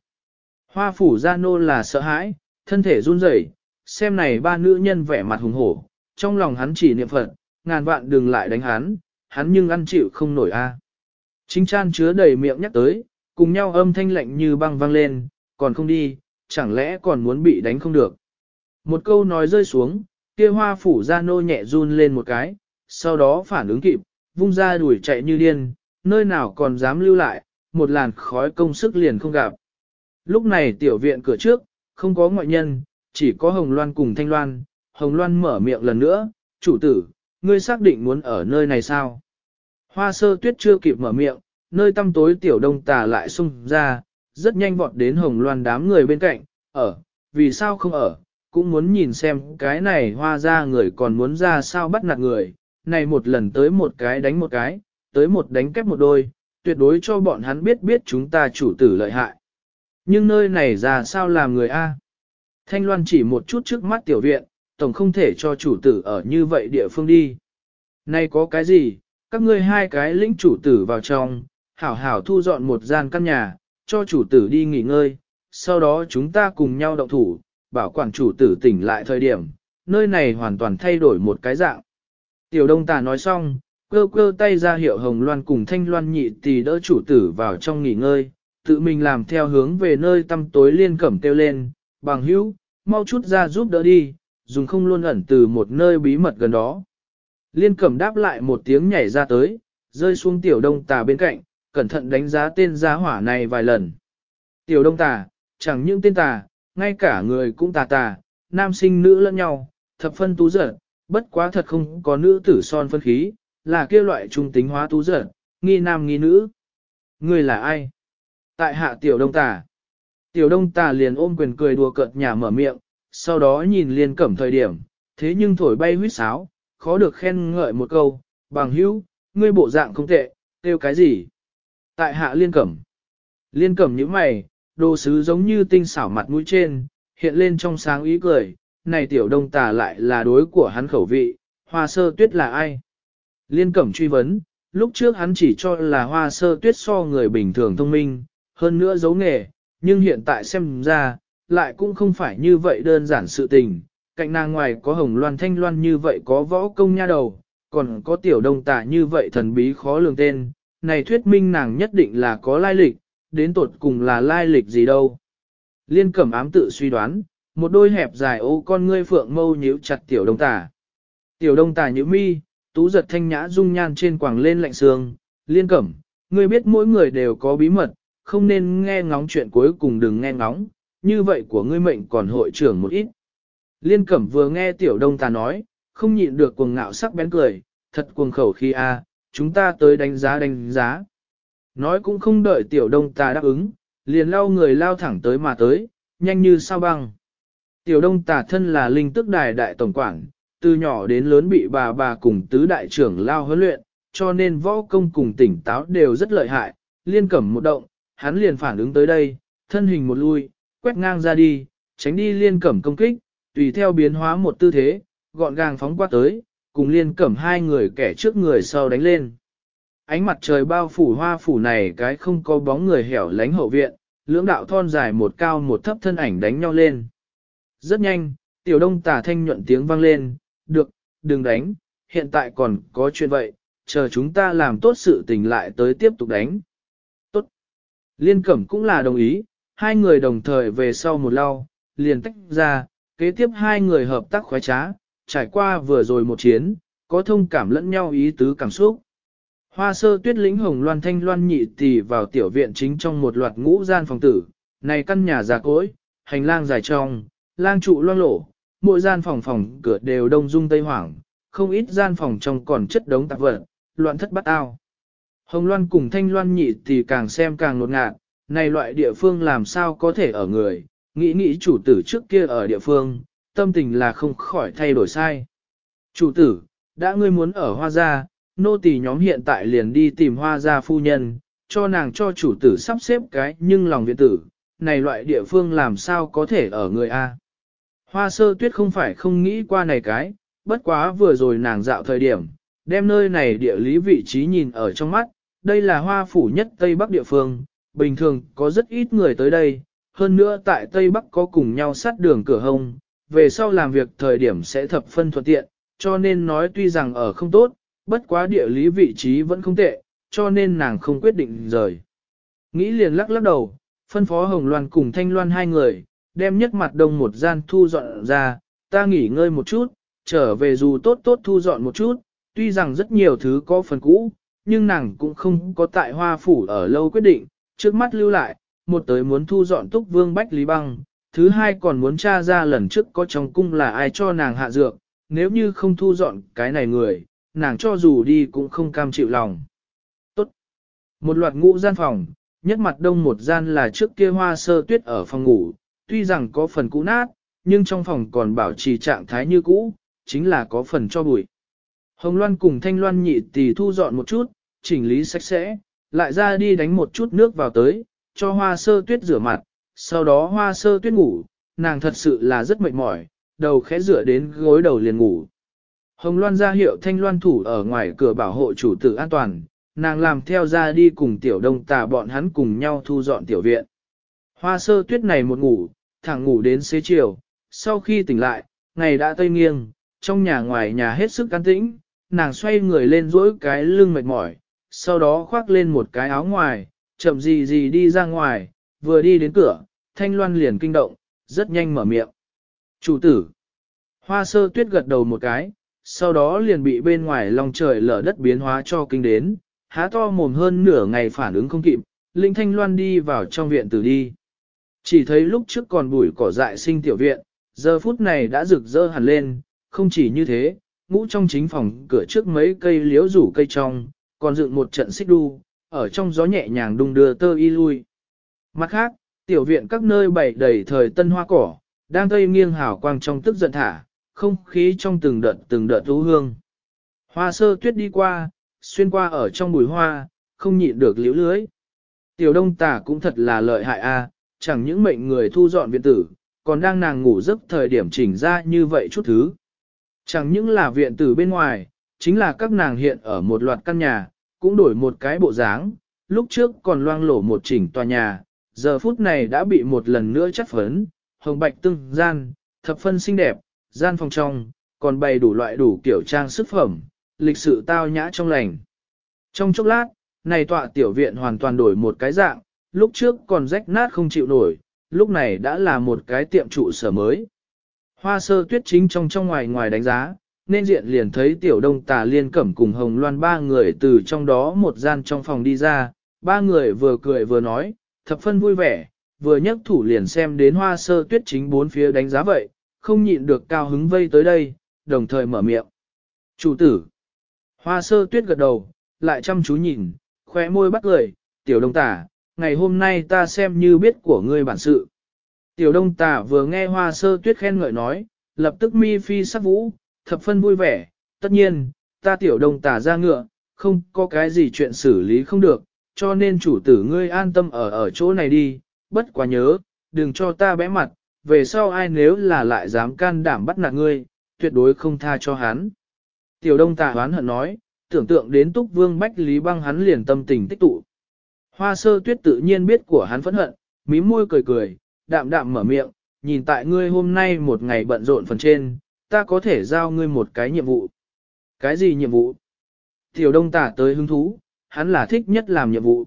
Hoa phủ gia nô là sợ hãi, thân thể run rẩy, xem này ba nữ nhân vẻ mặt hùng hổ, trong lòng hắn chỉ niệm phật, ngàn vạn đừng lại đánh hắn, hắn nhưng ăn chịu không nổi a. Chính chan chứa đầy miệng nhắc tới, cùng nhau âm thanh lạnh như băng vang lên, còn không đi, chẳng lẽ còn muốn bị đánh không được. Một câu nói rơi xuống, kia hoa phủ ra nô nhẹ run lên một cái, sau đó phản ứng kịp, vung ra đuổi chạy như điên, nơi nào còn dám lưu lại, một làn khói công sức liền không gặp. Lúc này tiểu viện cửa trước, không có ngoại nhân, chỉ có Hồng Loan cùng Thanh Loan, Hồng Loan mở miệng lần nữa, chủ tử, ngươi xác định muốn ở nơi này sao? Hoa sơ tuyết chưa kịp mở miệng, nơi tăm tối tiểu đông tà lại xung ra, rất nhanh vọt đến Hồng Loan đám người bên cạnh, ở, vì sao không ở, cũng muốn nhìn xem cái này hoa ra người còn muốn ra sao bắt nạt người, này một lần tới một cái đánh một cái, tới một đánh kép một đôi, tuyệt đối cho bọn hắn biết biết chúng ta chủ tử lợi hại. Nhưng nơi này ra sao làm người A? Thanh Loan chỉ một chút trước mắt tiểu viện, tổng không thể cho chủ tử ở như vậy địa phương đi. Này có cái gì, các ngươi hai cái lĩnh chủ tử vào trong, hảo hảo thu dọn một gian căn nhà, cho chủ tử đi nghỉ ngơi, sau đó chúng ta cùng nhau động thủ, bảo quản chủ tử tỉnh lại thời điểm, nơi này hoàn toàn thay đổi một cái dạng. Tiểu đông tà nói xong, cơ cơ tay ra hiệu hồng loan cùng thanh loan nhị tỷ đỡ chủ tử vào trong nghỉ ngơi, tự mình làm theo hướng về nơi tăm tối liên cẩm kêu lên, bằng hữu, mau chút ra giúp đỡ đi, dùng không luôn ẩn từ một nơi bí mật gần đó. Liên cẩm đáp lại một tiếng nhảy ra tới, rơi xuống tiểu đông tà bên cạnh, cẩn thận đánh giá tên giá hỏa này vài lần. Tiểu đông tà, chẳng những tên tà, ngay cả người cũng tà tà, nam sinh nữ lẫn nhau, thập phân tú giật, bất quá thật không có nữ tử son phân khí, là kia loại trung tính hóa tú giật, nghi nam nghi nữ. Người là ai? Tại hạ tiểu đông tà. Tiểu đông tà liền ôm quyền cười đùa cợt nhà mở miệng, sau đó nhìn liên cẩm thời điểm, thế nhưng thổi bay huyết sáo, khó được khen ngợi một câu, bằng hữu, ngươi bộ dạng không tệ, kêu cái gì? Tại hạ liên cẩm. Liên cẩm như mày, đồ sứ giống như tinh xảo mặt mũi trên, hiện lên trong sáng ý cười, này tiểu đông tà lại là đối của hắn khẩu vị, hoa sơ tuyết là ai? Liên cẩm truy vấn, lúc trước hắn chỉ cho là hoa sơ tuyết so người bình thường thông minh, hơn nữa giấu nghề, nhưng hiện tại xem ra, lại cũng không phải như vậy đơn giản sự tình. Cạnh nàng ngoài có hồng loan thanh loan như vậy có võ công nha đầu, còn có tiểu đông tà như vậy thần bí khó lường tên, này thuyết minh nàng nhất định là có lai lịch, đến tột cùng là lai lịch gì đâu. Liên cẩm ám tự suy đoán, một đôi hẹp dài ô con ngươi phượng mâu nhíu chặt tiểu đông tà. Tiểu đông tà nhíu mi, tú giật thanh nhã dung nhan trên quảng lên lạnh sương, liên cẩm, ngươi biết mỗi người đều có bí mật, không nên nghe ngóng chuyện cuối cùng đừng nghe ngóng, như vậy của ngươi mệnh còn hội trưởng một ít. Liên cẩm vừa nghe tiểu đông tà nói, không nhịn được cuồng ngạo sắc bén cười, thật cuồng khẩu khi a, chúng ta tới đánh giá đánh giá. Nói cũng không đợi tiểu đông tà đáp ứng, liền lao người lao thẳng tới mà tới, nhanh như sao băng. Tiểu đông tà thân là linh tức đài đại tổng quản, từ nhỏ đến lớn bị bà bà cùng tứ đại trưởng lao huấn luyện, cho nên võ công cùng tỉnh táo đều rất lợi hại, liên cẩm một động, hắn liền phản ứng tới đây, thân hình một lui, quét ngang ra đi, tránh đi liên cẩm công kích, tùy theo biến hóa một tư thế, gọn gàng phóng qua tới, cùng liên cẩm hai người kẻ trước người sau đánh lên. Ánh mặt trời bao phủ hoa phủ này cái không có bóng người hẻo lánh hậu viện, lưỡng đạo thon dài một cao một thấp thân ảnh đánh nhau lên. Rất nhanh, tiểu đông tả thanh nhuận tiếng vang lên, được, đừng đánh, hiện tại còn có chuyện vậy, chờ chúng ta làm tốt sự tình lại tới tiếp tục đánh. Tốt. Liên cẩm cũng là đồng ý, hai người đồng thời về sau một lau, liền tách ra, kế tiếp hai người hợp tác khoái trá, trải qua vừa rồi một chiến, có thông cảm lẫn nhau ý tứ cảm xúc. Hoa sơ tuyết lĩnh hồng loan thanh loan nhị tỷ vào tiểu viện chính trong một loạt ngũ gian phòng tử, này căn nhà già cỗi, hành lang dài trong, lang trụ loan lộ, mỗi gian phòng phòng cửa đều đông dung tây hoảng, không ít gian phòng trong còn chất đống tạp vật, loạn thất bắt ao. Hồng loan cùng thanh loan nhị tỷ càng xem càng nột ngạt, này loại địa phương làm sao có thể ở người, nghĩ nghĩ chủ tử trước kia ở địa phương, tâm tình là không khỏi thay đổi sai. Chủ tử, đã ngươi muốn ở hoa gia, nô tỳ nhóm hiện tại liền đi tìm hoa gia phu nhân, cho nàng cho chủ tử sắp xếp cái nhưng lòng viện tử, này loại địa phương làm sao có thể ở người A. Hoa sơ tuyết không phải không nghĩ qua này cái, bất quá vừa rồi nàng dạo thời điểm, đem nơi này địa lý vị trí nhìn ở trong mắt, đây là hoa phủ nhất Tây Bắc địa phương, bình thường có rất ít người tới đây, hơn nữa tại Tây Bắc có cùng nhau sát đường cửa hông, về sau làm việc thời điểm sẽ thập phân thuận tiện, cho nên nói tuy rằng ở không tốt, bất quá địa lý vị trí vẫn không tệ, cho nên nàng không quyết định rời. Nghĩ liền lắc lắc đầu, phân phó Hồng Loan cùng Thanh Loan hai người, đem nhất mặt đông một gian thu dọn ra, ta nghỉ ngơi một chút, trở về dù tốt tốt thu dọn một chút, tuy rằng rất nhiều thứ có phần cũ, nhưng nàng cũng không có tại hoa phủ ở lâu quyết định, trước mắt lưu lại, một tới muốn thu dọn túc vương bách lý băng, thứ hai còn muốn tra ra lần trước có trong cung là ai cho nàng hạ dược, nếu như không thu dọn cái này người, nàng cho dù đi cũng không cam chịu lòng. Tốt. Một loạt ngũ gian phòng, nhất mặt đông một gian là trước kia hoa sơ tuyết ở phòng ngủ, tuy rằng có phần cũ nát, nhưng trong phòng còn bảo trì trạng thái như cũ, chính là có phần cho bụi. Hồng Loan cùng Thanh Loan nhị tỷ thu dọn một chút, chỉnh lý sạch sẽ, lại ra đi đánh một chút nước vào tới, cho hoa sơ tuyết rửa mặt, sau đó hoa sơ tuyết ngủ, nàng thật sự là rất mệt mỏi, đầu khẽ rửa đến gối đầu liền ngủ. Hồng Loan ra hiệu Thanh Loan thủ ở ngoài cửa bảo hộ chủ tử an toàn, nàng làm theo ra đi cùng tiểu đông tà bọn hắn cùng nhau thu dọn tiểu viện. Hoa sơ tuyết này một ngủ, thẳng ngủ đến xế chiều, sau khi tỉnh lại, ngày đã tây nghiêng, trong nhà ngoài nhà hết sức can tĩnh, nàng xoay người lên duỗi cái lưng mệt mỏi, sau đó khoác lên một cái áo ngoài, chậm gì gì đi ra ngoài, vừa đi đến cửa, thanh loan liền kinh động, rất nhanh mở miệng. Chủ tử, hoa sơ tuyết gật đầu một cái, sau đó liền bị bên ngoài lòng trời lở đất biến hóa cho kinh đến, há to mồm hơn nửa ngày phản ứng không kịp, linh thanh loan đi vào trong viện tử đi. Chỉ thấy lúc trước còn bụi cỏ dại sinh tiểu viện, giờ phút này đã rực rỡ hẳn lên, không chỉ như thế, ngũ trong chính phòng cửa trước mấy cây liễu rủ cây trong, còn dựng một trận xích đu, ở trong gió nhẹ nhàng đung đưa tơ y lui. Mặt khác, tiểu viện các nơi bày đầy thời tân hoa cỏ, đang tây nghiêng hào quang trong tức giận thả, không khí trong từng đợt từng đợt thú hương. Hoa sơ tuyết đi qua, xuyên qua ở trong bụi hoa, không nhịn được liễu lưới. Tiểu đông tả cũng thật là lợi hại a, chẳng những mệnh người thu dọn viện tử, còn đang nàng ngủ giấc thời điểm chỉnh ra như vậy chút thứ. Chẳng những là viện tử bên ngoài, chính là các nàng hiện ở một loạt căn nhà, cũng đổi một cái bộ dáng, lúc trước còn loang lổ một chỉnh tòa nhà, giờ phút này đã bị một lần nữa chất phấn, hồng bạch tương gian, thập phân xinh đẹp, gian phòng trong, còn bày đủ loại đủ kiểu trang sức phẩm, lịch sự tao nhã trong lành. Trong chốc lát, này tọa tiểu viện hoàn toàn đổi một cái dạng, lúc trước còn rách nát không chịu nổi, lúc này đã là một cái tiệm trụ sở mới. Hoa sơ tuyết chính trong trong ngoài ngoài đánh giá, nên diện liền thấy tiểu đông tà liên cẩm cùng hồng loan ba người từ trong đó một gian trong phòng đi ra, ba người vừa cười vừa nói, thập phân vui vẻ, vừa nhấc thủ liền xem đến hoa sơ tuyết chính bốn phía đánh giá vậy, không nhịn được cao hứng vây tới đây, đồng thời mở miệng. Chủ tử. Hoa sơ tuyết gật đầu, lại chăm chú nhìn, khóe môi bắt cười, tiểu đông tả, ngày hôm nay ta xem như biết của ngươi bản sự. Tiểu đông tả vừa nghe hoa sơ tuyết khen ngợi nói, lập tức mi phi sắc vũ, thập phân vui vẻ, tất nhiên, ta tiểu đông tả ra ngựa, không có cái gì chuyện xử lý không được, cho nên chủ tử ngươi an tâm ở ở chỗ này đi, bất quá nhớ, đừng cho ta bẽ mặt, về sau ai nếu là lại dám can đảm bắt nạt ngươi, tuyệt đối không tha cho hắn. Tiểu đông tà hoán hận nói, tưởng tượng đến túc vương bách lý băng hắn liền tâm tình tích tụ. Hoa sơ tuyết tự nhiên biết của hắn phẫn hận, mím môi cười cười, đạm đạm mở miệng, nhìn tại ngươi hôm nay một ngày bận rộn phần trên, ta có thể giao ngươi một cái nhiệm vụ. Cái gì nhiệm vụ? Tiểu đông tả tới hứng thú, hắn là thích nhất làm nhiệm vụ.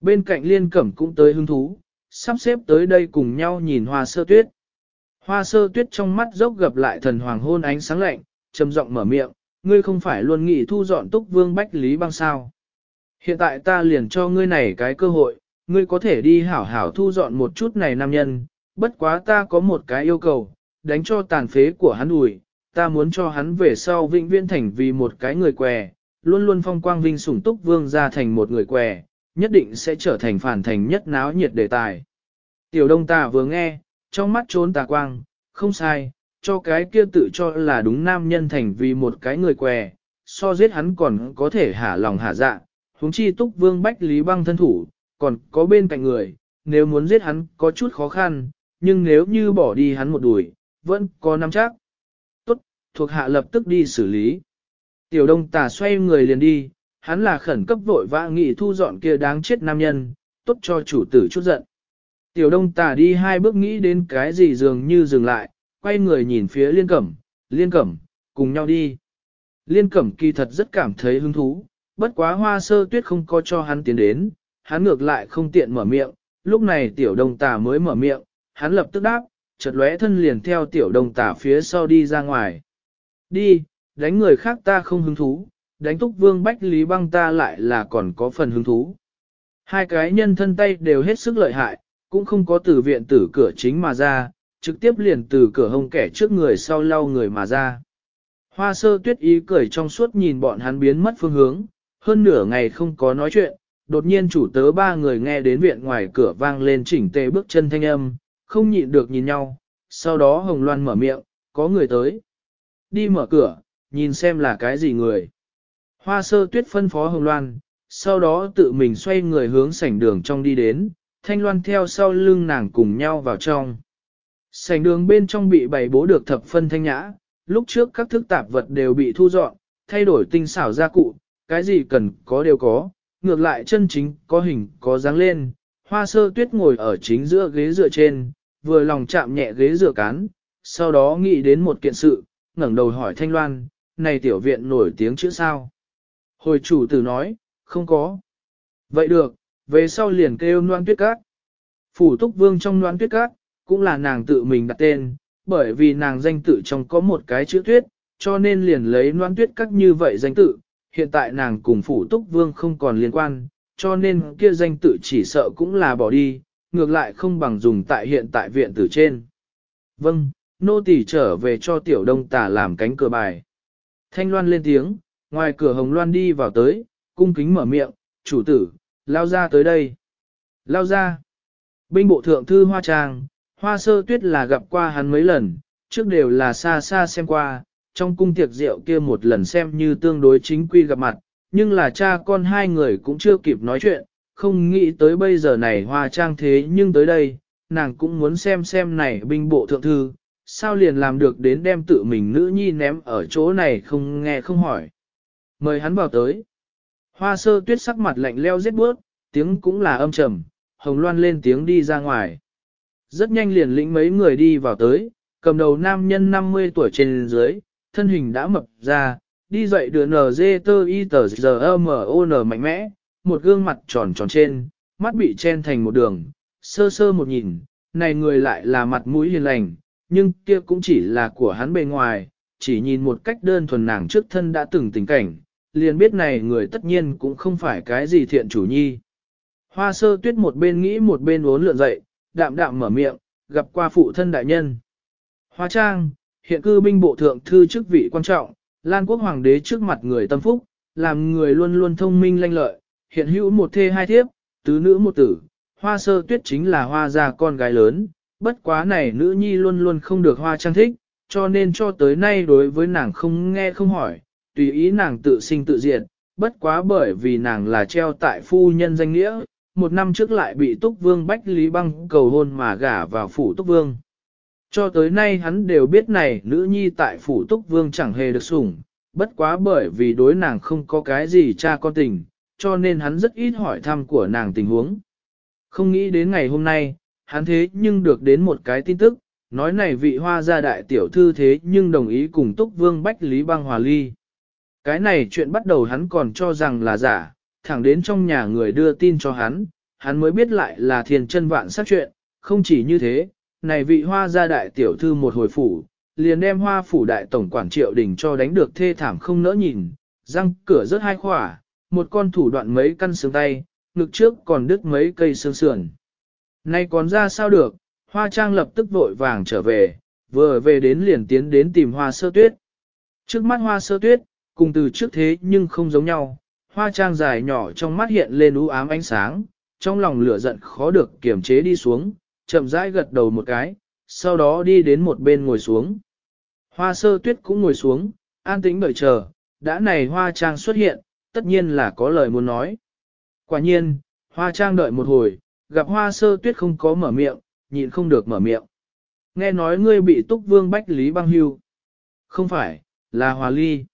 Bên cạnh liên cẩm cũng tới hứng thú, sắp xếp tới đây cùng nhau nhìn hoa sơ tuyết. Hoa sơ tuyết trong mắt dốc gặp lại thần hoàng hôn ánh sáng lạnh, trầm giọng mở miệng, ngươi không phải luôn nghĩ thu dọn túc vương bách lý băng sao. Hiện tại ta liền cho ngươi này cái cơ hội, ngươi có thể đi hảo hảo thu dọn một chút này nam nhân, bất quá ta có một cái yêu cầu, đánh cho tàn phế của hắn ủi, ta muốn cho hắn về sau vĩnh viễn thành vì một cái người què, luôn luôn phong quang vinh sủng túc vương ra thành một người què, nhất định sẽ trở thành phản thành nhất náo nhiệt đề tài. Tiểu đông ta vừa nghe, trong mắt trốn tà quang, không sai, cho cái kia tự cho là đúng nam nhân thành vì một cái người què, so giết hắn còn có thể hả lòng hả dạ, huống chi túc vương bách lý băng thân thủ, còn có bên cạnh người, nếu muốn giết hắn có chút khó khăn, nhưng nếu như bỏ đi hắn một đùi, vẫn có nắm chắc. Tốt, thuộc hạ lập tức đi xử lý. Tiểu đông tà xoay người liền đi, hắn là khẩn cấp vội vã nghị thu dọn kia đáng chết nam nhân, tốt cho chủ tử chút giận. Tiểu đông tà đi hai bước nghĩ đến cái gì dường như dừng lại, quay người nhìn phía liên cẩm, liên cẩm, cùng nhau đi. Liên cẩm kỳ thật rất cảm thấy hứng thú, bất quá hoa sơ tuyết không có cho hắn tiến đến, hắn ngược lại không tiện mở miệng, lúc này tiểu đông tà mới mở miệng, hắn lập tức đáp, chợt lóe thân liền theo tiểu đông tà phía sau đi ra ngoài. Đi, đánh người khác ta không hứng thú, đánh túc vương bách lý băng ta lại là còn có phần hứng thú. Hai cái nhân thân tay đều hết sức lợi hại, cũng không có từ viện tử cửa chính mà ra, trực tiếp liền từ cửa hông kẻ trước người sau lau người mà ra. Hoa sơ tuyết ý cười trong suốt nhìn bọn hắn biến mất phương hướng, hơn nửa ngày không có nói chuyện, đột nhiên chủ tớ ba người nghe đến viện ngoài cửa vang lên chỉnh tề bước chân thanh âm, không nhịn được nhìn nhau, sau đó Hồng Loan mở miệng, có người tới. Đi mở cửa, nhìn xem là cái gì người. Hoa sơ tuyết phân phó Hồng Loan, sau đó tự mình xoay người hướng sảnh đường trong đi đến, Thanh Loan theo sau lưng nàng cùng nhau vào trong. Sảnh đường bên trong bị bày bố được thập phân thanh nhã, lúc trước các thức tạp vật đều bị thu dọn, thay đổi tinh xảo gia cụ, cái gì cần có đều có, ngược lại chân chính có hình có dáng lên. Hoa sơ tuyết ngồi ở chính giữa ghế dựa trên, vừa lòng chạm nhẹ ghế dựa cán, sau đó nghĩ đến một kiện sự, ngẩng đầu hỏi Thanh Loan, này tiểu viện nổi tiếng chữ sao? Hồi chủ tử nói, không có. Vậy được, về sau liền kêu Loan Tuyết Cát. Phủ Túc Vương trong Loan Tuyết Cát, cũng là nàng tự mình đặt tên, bởi vì nàng danh tự trong có một cái chữ tuyết, cho nên liền lấy Loan Tuyết Cát như vậy danh tự. Hiện tại nàng cùng Phủ Túc Vương không còn liên quan, cho nên kia danh tự chỉ sợ cũng là bỏ đi, ngược lại không bằng dùng tại hiện tại viện tử trên. Vâng, nô tỳ trở về cho tiểu đông tả làm cánh cửa bài. Thanh Loan lên tiếng, ngoài cửa Hồng Loan đi vào tới, cung kính mở miệng, chủ tử, lao ra tới đây. Lao ra. Binh bộ thượng thư hoa trang, hoa sơ tuyết là gặp qua hắn mấy lần, trước đều là xa xa xem qua, trong cung tiệc rượu kia một lần xem như tương đối chính quy gặp mặt, nhưng là cha con hai người cũng chưa kịp nói chuyện, không nghĩ tới bây giờ này hoa trang thế nhưng tới đây, nàng cũng muốn xem xem này binh bộ thượng thư, sao liền làm được đến đem tự mình nữ nhi ném ở chỗ này không nghe không hỏi. Mời hắn vào tới. Hoa sơ tuyết sắc mặt lạnh leo rét bước, tiếng cũng là âm trầm, hồng loan lên tiếng đi ra ngoài. Rất nhanh liền lĩnh mấy người đi vào tới, cầm đầu nam nhân 50 tuổi trên dưới, thân hình đã mập ra, đi dậy đưa NG tơ y tờ giờ m o n mạnh mẽ, một gương mặt tròn tròn trên, mắt bị chen thành một đường, sơ sơ một nhìn, này người lại là mặt mũi hiền lành, nhưng kia cũng chỉ là của hắn bề ngoài, chỉ nhìn một cách đơn thuần nàng trước thân đã từng tình cảnh, liền biết này người tất nhiên cũng không phải cái gì thiện chủ nhi. Hoa sơ tuyết một bên nghĩ một bên uốn lượn dậy, đạm đạm mở miệng, gặp qua phụ thân đại nhân. Hoa trang, hiện cư binh bộ thượng thư chức vị quan trọng, Lan quốc hoàng đế trước mặt người tâm phúc, làm người luôn luôn thông minh lanh lợi, hiện hữu một thê hai thiếp, tứ nữ một tử, hoa sơ tuyết chính là hoa gia con gái lớn, bất quá này nữ nhi luôn luôn không được hoa trang thích, cho nên cho tới nay đối với nàng không nghe không hỏi, tùy ý nàng tự sinh tự diệt, bất quá bởi vì nàng là treo tại phu nhân danh nghĩa, một năm trước lại bị Túc Vương Bách Lý Băng cầu hôn mà gả vào phủ Túc Vương. Cho tới nay hắn đều biết này nữ nhi tại phủ Túc Vương chẳng hề được sủng, bất quá bởi vì đối nàng không có cái gì cha con tình, cho nên hắn rất ít hỏi thăm của nàng tình huống. Không nghĩ đến ngày hôm nay, hắn thế nhưng được đến một cái tin tức, nói này vị hoa gia đại tiểu thư thế nhưng đồng ý cùng Túc Vương Bách Lý Băng Hòa Ly. Cái này chuyện bắt đầu hắn còn cho rằng là giả, thẳng đến trong nhà người đưa tin cho hắn, hắn mới biết lại là thiền chân vạn sát chuyện, không chỉ như thế, này vị hoa gia đại tiểu thư một hồi phủ, liền đem hoa phủ đại tổng quản triệu đình cho đánh được thê thảm không nỡ nhìn, răng cửa rớt hai khỏa, một con thủ đoạn mấy căn xương tay, ngực trước còn đứt mấy cây xương sườn. Nay còn ra sao được, hoa trang lập tức vội vàng trở về, vừa về đến liền tiến đến tìm hoa sơ tuyết. Trước mắt hoa sơ tuyết, cùng từ trước thế nhưng không giống nhau, hoa trang dài nhỏ trong mắt hiện lên u ám ánh sáng, trong lòng lửa giận khó được kiềm chế đi xuống, chậm rãi gật đầu một cái, sau đó đi đến một bên ngồi xuống. Hoa sơ tuyết cũng ngồi xuống, an tĩnh đợi chờ, đã này hoa trang xuất hiện, tất nhiên là có lời muốn nói. Quả nhiên, hoa trang đợi một hồi, gặp hoa sơ tuyết không có mở miệng, nhịn không được mở miệng. Nghe nói ngươi bị túc vương bách lý băng hưu. Không phải, là hòa ly.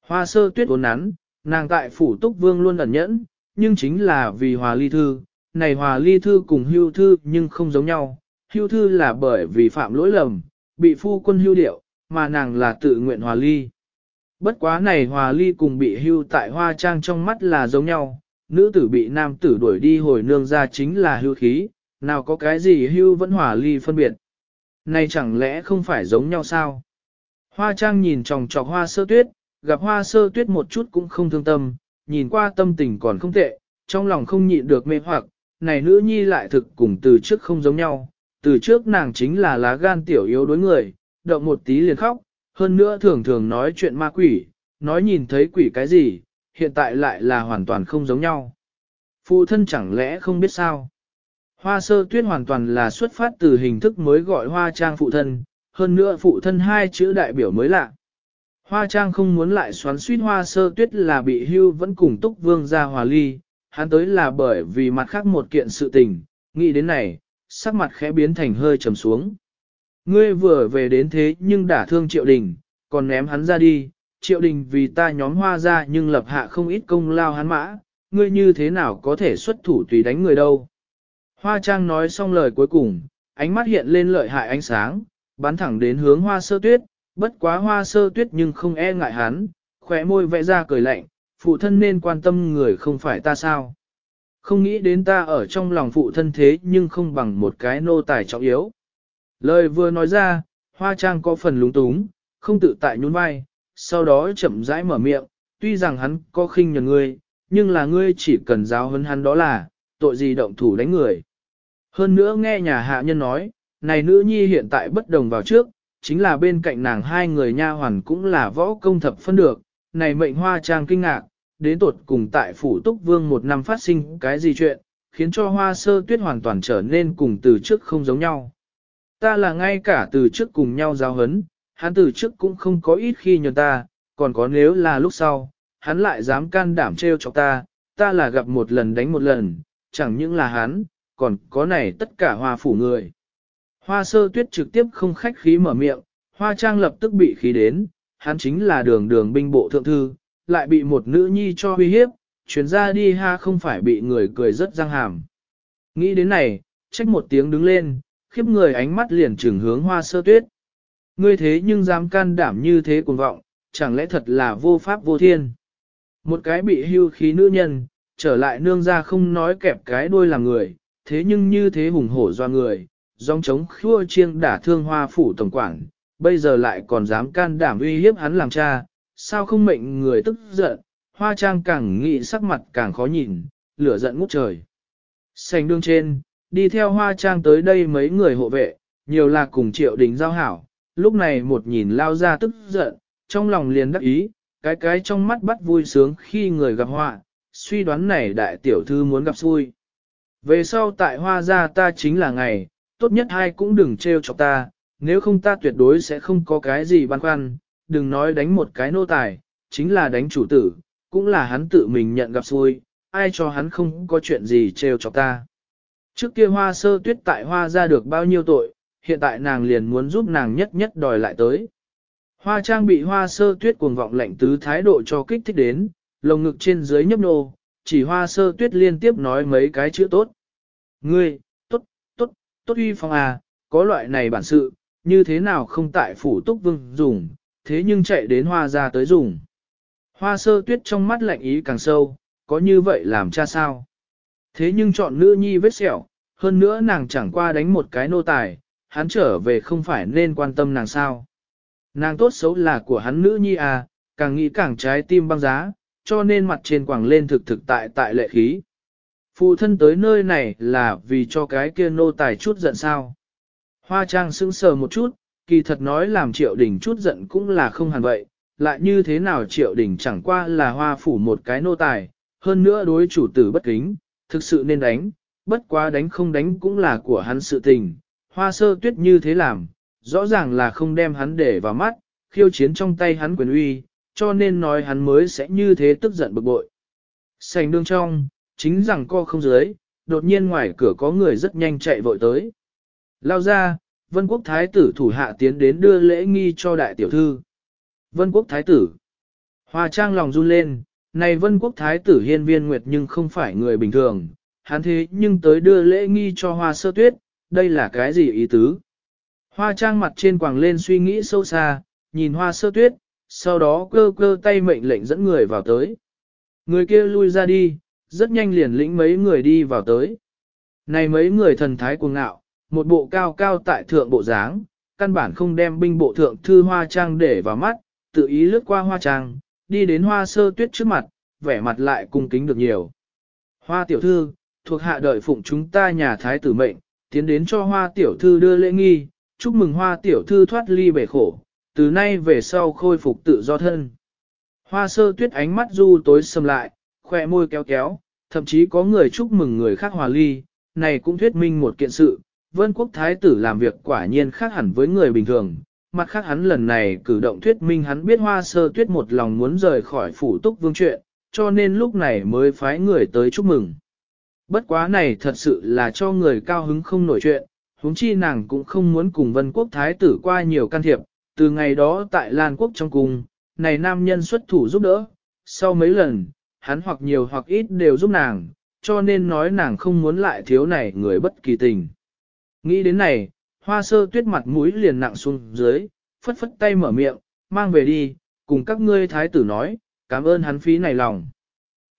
Hoa sơ tuyết ốn nắn, nàng tại phủ túc vương luôn ẩn nhẫn, nhưng chính là vì hòa ly thư. Này hòa ly thư cùng hưu thư nhưng không giống nhau. Hưu thư là bởi vì phạm lỗi lầm, bị phu quân hưu điệu, mà nàng là tự nguyện hòa ly. Bất quá này hòa ly cùng bị hưu tại hoa trang trong mắt là giống nhau, nữ tử bị nam tử đuổi đi hồi nương ra chính là hưu khí, nào có cái gì hưu vẫn hòa ly phân biệt. Này chẳng lẽ không phải giống nhau sao? Hoa trang nhìn tròng trọc hoa sơ tuyết, gặp hoa sơ tuyết một chút cũng không thương tâm, nhìn qua tâm tình còn không tệ, trong lòng không nhịn được mê hoặc, này nữ nhi lại thực cùng từ trước không giống nhau, từ trước nàng chính là lá gan tiểu yếu đối người, động một tí liền khóc, hơn nữa thường thường nói chuyện ma quỷ, nói nhìn thấy quỷ cái gì, hiện tại lại là hoàn toàn không giống nhau. Phụ thân chẳng lẽ không biết sao? Hoa sơ tuyết hoàn toàn là xuất phát từ hình thức mới gọi hoa trang phụ thân, hơn nữa phụ thân hai chữ đại biểu mới lạ. Hoa trang không muốn lại xoắn suýt hoa sơ tuyết là bị hưu vẫn cùng túc vương ra hòa ly, hắn tới là bởi vì mặt khác một kiện sự tình, nghĩ đến này, sắc mặt khẽ biến thành hơi trầm xuống. Ngươi vừa về đến thế nhưng đã thương triệu đình, còn ném hắn ra đi, triệu đình vì ta nhóm hoa ra nhưng lập hạ không ít công lao hắn mã, ngươi như thế nào có thể xuất thủ tùy đánh người đâu. Hoa trang nói xong lời cuối cùng, ánh mắt hiện lên lợi hại ánh sáng, bắn thẳng đến hướng hoa sơ tuyết, bất quá hoa sơ tuyết nhưng không e ngại hắn, khỏe môi vẽ ra cười lạnh, phụ thân nên quan tâm người không phải ta sao. Không nghĩ đến ta ở trong lòng phụ thân thế nhưng không bằng một cái nô tài trọng yếu. Lời vừa nói ra, hoa trang có phần lúng túng, không tự tại nhún vai, sau đó chậm rãi mở miệng, tuy rằng hắn có khinh nhờ ngươi, nhưng là ngươi chỉ cần giáo huấn hắn đó là, tội gì động thủ đánh người. Hơn nữa nghe nhà hạ nhân nói, này nữ nhi hiện tại bất đồng vào trước, chính là bên cạnh nàng hai người nha hoàn cũng là võ công thập phân được, này mệnh hoa trang kinh ngạc, đến tột cùng tại phủ túc vương một năm phát sinh cái gì chuyện, khiến cho hoa sơ tuyết hoàn toàn trở nên cùng từ trước không giống nhau. Ta là ngay cả từ trước cùng nhau giáo hấn, hắn từ trước cũng không có ít khi nhờ ta, còn có nếu là lúc sau, hắn lại dám can đảm trêu chọc ta, ta là gặp một lần đánh một lần, chẳng những là hắn, còn có này tất cả hoa phủ người. Hoa sơ tuyết trực tiếp không khách khí mở miệng, hoa trang lập tức bị khí đến, hắn chính là đường đường binh bộ thượng thư, lại bị một nữ nhi cho uy hiếp, chuyến ra đi ha không phải bị người cười rất răng hàm. Nghĩ đến này, trách một tiếng đứng lên, khiếp người ánh mắt liền trừng hướng hoa sơ tuyết. Ngươi thế nhưng dám can đảm như thế cuồng vọng, chẳng lẽ thật là vô pháp vô thiên. Một cái bị hưu khí nữ nhân, trở lại nương ra không nói kẹp cái đuôi làm người, thế nhưng như thế hùng hổ do người, dòng chống khua chiêng đả thương hoa phủ tổng quản, bây giờ lại còn dám can đảm uy hiếp hắn làm cha, sao không mệnh người tức giận, hoa trang càng nghị sắc mặt càng khó nhìn, lửa giận ngút trời. Sành đương trên, đi theo hoa trang tới đây mấy người hộ vệ, nhiều là cùng triệu đình giao hảo, lúc này một nhìn lao ra tức giận, trong lòng liền đắc ý, cái cái trong mắt bắt vui sướng khi người gặp họa, suy đoán này đại tiểu thư muốn gặp xui. Về sau tại hoa gia ta chính là ngày, tốt nhất hai cũng đừng trêu chọc ta, nếu không ta tuyệt đối sẽ không có cái gì băn khoăn, đừng nói đánh một cái nô tài, chính là đánh chủ tử, cũng là hắn tự mình nhận gặp xui, ai cho hắn không có chuyện gì trêu chọc ta. Trước kia hoa sơ tuyết tại hoa ra được bao nhiêu tội, hiện tại nàng liền muốn giúp nàng nhất nhất đòi lại tới. Hoa trang bị hoa sơ tuyết cuồng vọng lệnh tứ thái độ cho kích thích đến, lồng ngực trên dưới nhấp nô, chỉ hoa sơ tuyết liên tiếp nói mấy cái chữ tốt. Ngươi, tốt, tốt, tốt uy phong à, có loại này bản sự, như thế nào không tại phủ túc vương dùng, thế nhưng chạy đến hoa ra tới dùng. Hoa sơ tuyết trong mắt lạnh ý càng sâu, có như vậy làm cha sao? Thế nhưng chọn nữ nhi vết sẹo, hơn nữa nàng chẳng qua đánh một cái nô tài, hắn trở về không phải nên quan tâm nàng sao. Nàng tốt xấu là của hắn nữ nhi à, càng nghĩ càng trái tim băng giá, cho nên mặt trên quảng lên thực thực tại tại lệ khí. Phụ thân tới nơi này là vì cho cái kia nô tài chút giận sao. Hoa trang sững sờ một chút, kỳ thật nói làm triệu đình chút giận cũng là không hẳn vậy, lại như thế nào triệu đình chẳng qua là hoa phủ một cái nô tài, hơn nữa đối chủ tử bất kính, thực sự nên đánh, bất quá đánh không đánh cũng là của hắn sự tình, hoa sơ tuyết như thế làm, rõ ràng là không đem hắn để vào mắt, khiêu chiến trong tay hắn quyền uy, cho nên nói hắn mới sẽ như thế tức giận bực bội. Sành đương trong, chính rằng co không dưới, đột nhiên ngoài cửa có người rất nhanh chạy vội tới. Lao ra, vân quốc thái tử thủ hạ tiến đến đưa lễ nghi cho đại tiểu thư. Vân quốc thái tử. Hoa trang lòng run lên, này vân quốc thái tử hiên viên nguyệt nhưng không phải người bình thường, hắn thế nhưng tới đưa lễ nghi cho hoa sơ tuyết, đây là cái gì ý tứ? Hoa trang mặt trên quàng lên suy nghĩ sâu xa, nhìn hoa sơ tuyết, sau đó cơ cơ tay mệnh lệnh dẫn người vào tới. Người kia lui ra đi, rất nhanh liền lĩnh mấy người đi vào tới. Này mấy người thần thái cuồng ngạo, một bộ cao cao tại thượng bộ dáng, căn bản không đem binh bộ thượng thư hoa trang để vào mắt, tự ý lướt qua hoa trang, đi đến hoa sơ tuyết trước mặt, vẻ mặt lại cung kính được nhiều. Hoa tiểu thư, thuộc hạ đợi phụng chúng ta nhà thái tử mệnh, tiến đến cho hoa tiểu thư đưa lễ nghi, chúc mừng hoa tiểu thư thoát ly bể khổ, từ nay về sau khôi phục tự do thân. Hoa sơ tuyết ánh mắt du tối sầm lại, khỏe môi kéo kéo, thậm chí có người chúc mừng người khác hòa ly, này cũng thuyết minh một kiện sự, vân quốc thái tử làm việc quả nhiên khác hẳn với người bình thường. Mặt khác hắn lần này cử động thuyết minh hắn biết hoa sơ tuyết một lòng muốn rời khỏi phủ túc vương chuyện, cho nên lúc này mới phái người tới chúc mừng. Bất quá này thật sự là cho người cao hứng không nổi chuyện, huống chi nàng cũng không muốn cùng vân quốc thái tử qua nhiều can thiệp, từ ngày đó tại Lan quốc trong cung, này nam nhân xuất thủ giúp đỡ, sau mấy lần, hắn hoặc nhiều hoặc ít đều giúp nàng, cho nên nói nàng không muốn lại thiếu này người bất kỳ tình. Nghĩ đến này, hoa sơ tuyết mặt mũi liền nặng xuống dưới, phất phất tay mở miệng, mang về đi, cùng các ngươi thái tử nói, cảm ơn hắn phí này lòng.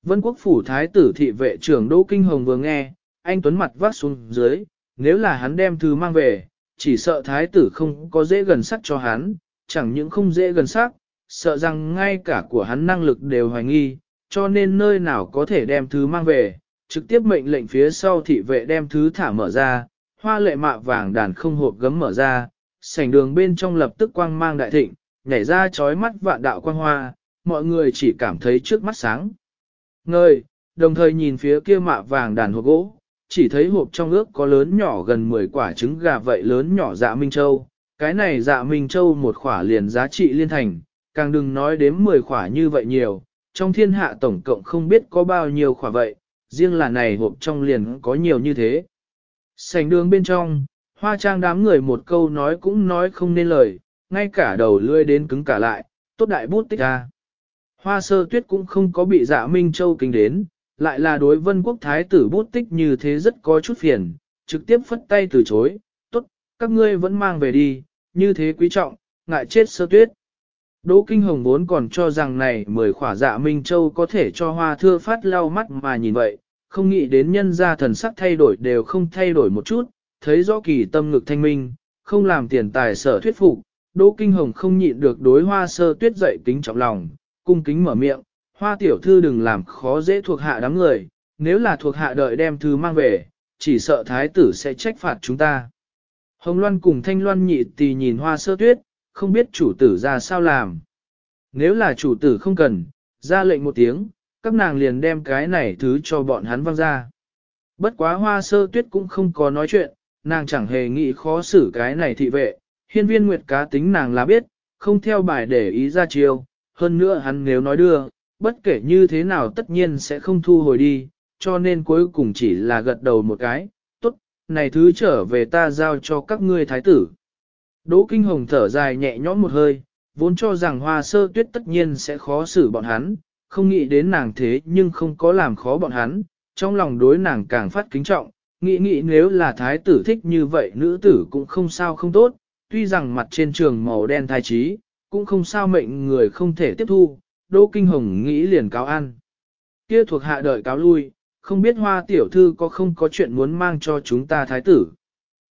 Vân quốc phủ thái tử thị vệ trưởng Đỗ Kinh Hồng vừa nghe, anh Tuấn mặt vác xuống dưới, nếu là hắn đem thư mang về, chỉ sợ thái tử không có dễ gần sắc cho hắn, chẳng những không dễ gần sắc, sợ rằng ngay cả của hắn năng lực đều hoài nghi, cho nên nơi nào có thể đem thứ mang về, trực tiếp mệnh lệnh phía sau thị vệ đem thứ thả mở ra, hoa lệ mạ vàng đàn không hộp gấm mở ra, sảnh đường bên trong lập tức quang mang đại thịnh, nhảy ra chói mắt vạn đạo quang hoa, mọi người chỉ cảm thấy trước mắt sáng. Ngơi, đồng thời nhìn phía kia mạ vàng đàn hộp gỗ, chỉ thấy hộp trong ước có lớn nhỏ gần 10 quả trứng gà vậy lớn nhỏ dạ Minh Châu. Cái này dạ Minh Châu một khỏa liền giá trị liên thành, càng đừng nói đến 10 khỏa như vậy nhiều, trong thiên hạ tổng cộng không biết có bao nhiêu khỏa vậy, riêng là này hộp trong liền có nhiều như thế. Sành đường bên trong, hoa trang đám người một câu nói cũng nói không nên lời, ngay cả đầu lươi đến cứng cả lại, tốt đại bút tích ra. Hoa sơ tuyết cũng không có bị dạ Minh Châu kinh đến, lại là đối vân quốc thái tử bút tích như thế rất có chút phiền, trực tiếp phất tay từ chối, tốt, các ngươi vẫn mang về đi, như thế quý trọng, ngại chết sơ tuyết. Đỗ Kinh Hồng vốn còn cho rằng này mười khỏa dạ Minh Châu có thể cho hoa thưa phát lau mắt mà nhìn vậy, không nghĩ đến nhân gia thần sắc thay đổi đều không thay đổi một chút, thấy rõ kỳ tâm ngực thanh minh, không làm tiền tài sở thuyết phục, Đỗ Kinh Hồng không nhịn được đối hoa sơ tuyết dậy kính trọng lòng, cung kính mở miệng, hoa tiểu thư đừng làm khó dễ thuộc hạ đám người, nếu là thuộc hạ đợi đem thư mang về, chỉ sợ thái tử sẽ trách phạt chúng ta. Hồng Loan cùng Thanh Loan nhị tì nhìn hoa sơ tuyết, không biết chủ tử ra sao làm. Nếu là chủ tử không cần, ra lệnh một tiếng, các nàng liền đem cái này thứ cho bọn hắn văng ra. Bất quá hoa sơ tuyết cũng không có nói chuyện, nàng chẳng hề nghĩ khó xử cái này thị vệ, hiên viên nguyệt cá tính nàng là biết, không theo bài để ý ra chiêu, hơn nữa hắn nếu nói đưa, bất kể như thế nào tất nhiên sẽ không thu hồi đi, cho nên cuối cùng chỉ là gật đầu một cái, tốt, này thứ trở về ta giao cho các ngươi thái tử. Đỗ Kinh Hồng thở dài nhẹ nhõm một hơi, vốn cho rằng hoa sơ tuyết tất nhiên sẽ khó xử bọn hắn, không nghĩ đến nàng thế nhưng không có làm khó bọn hắn, trong lòng đối nàng càng phát kính trọng, nghĩ nghĩ nếu là thái tử thích như vậy nữ tử cũng không sao không tốt, tuy rằng mặt trên trường màu đen thai trí, cũng không sao mệnh người không thể tiếp thu, Đỗ Kinh Hồng nghĩ liền cáo ăn. Kia thuộc hạ đợi cáo lui, không biết hoa tiểu thư có không có chuyện muốn mang cho chúng ta thái tử.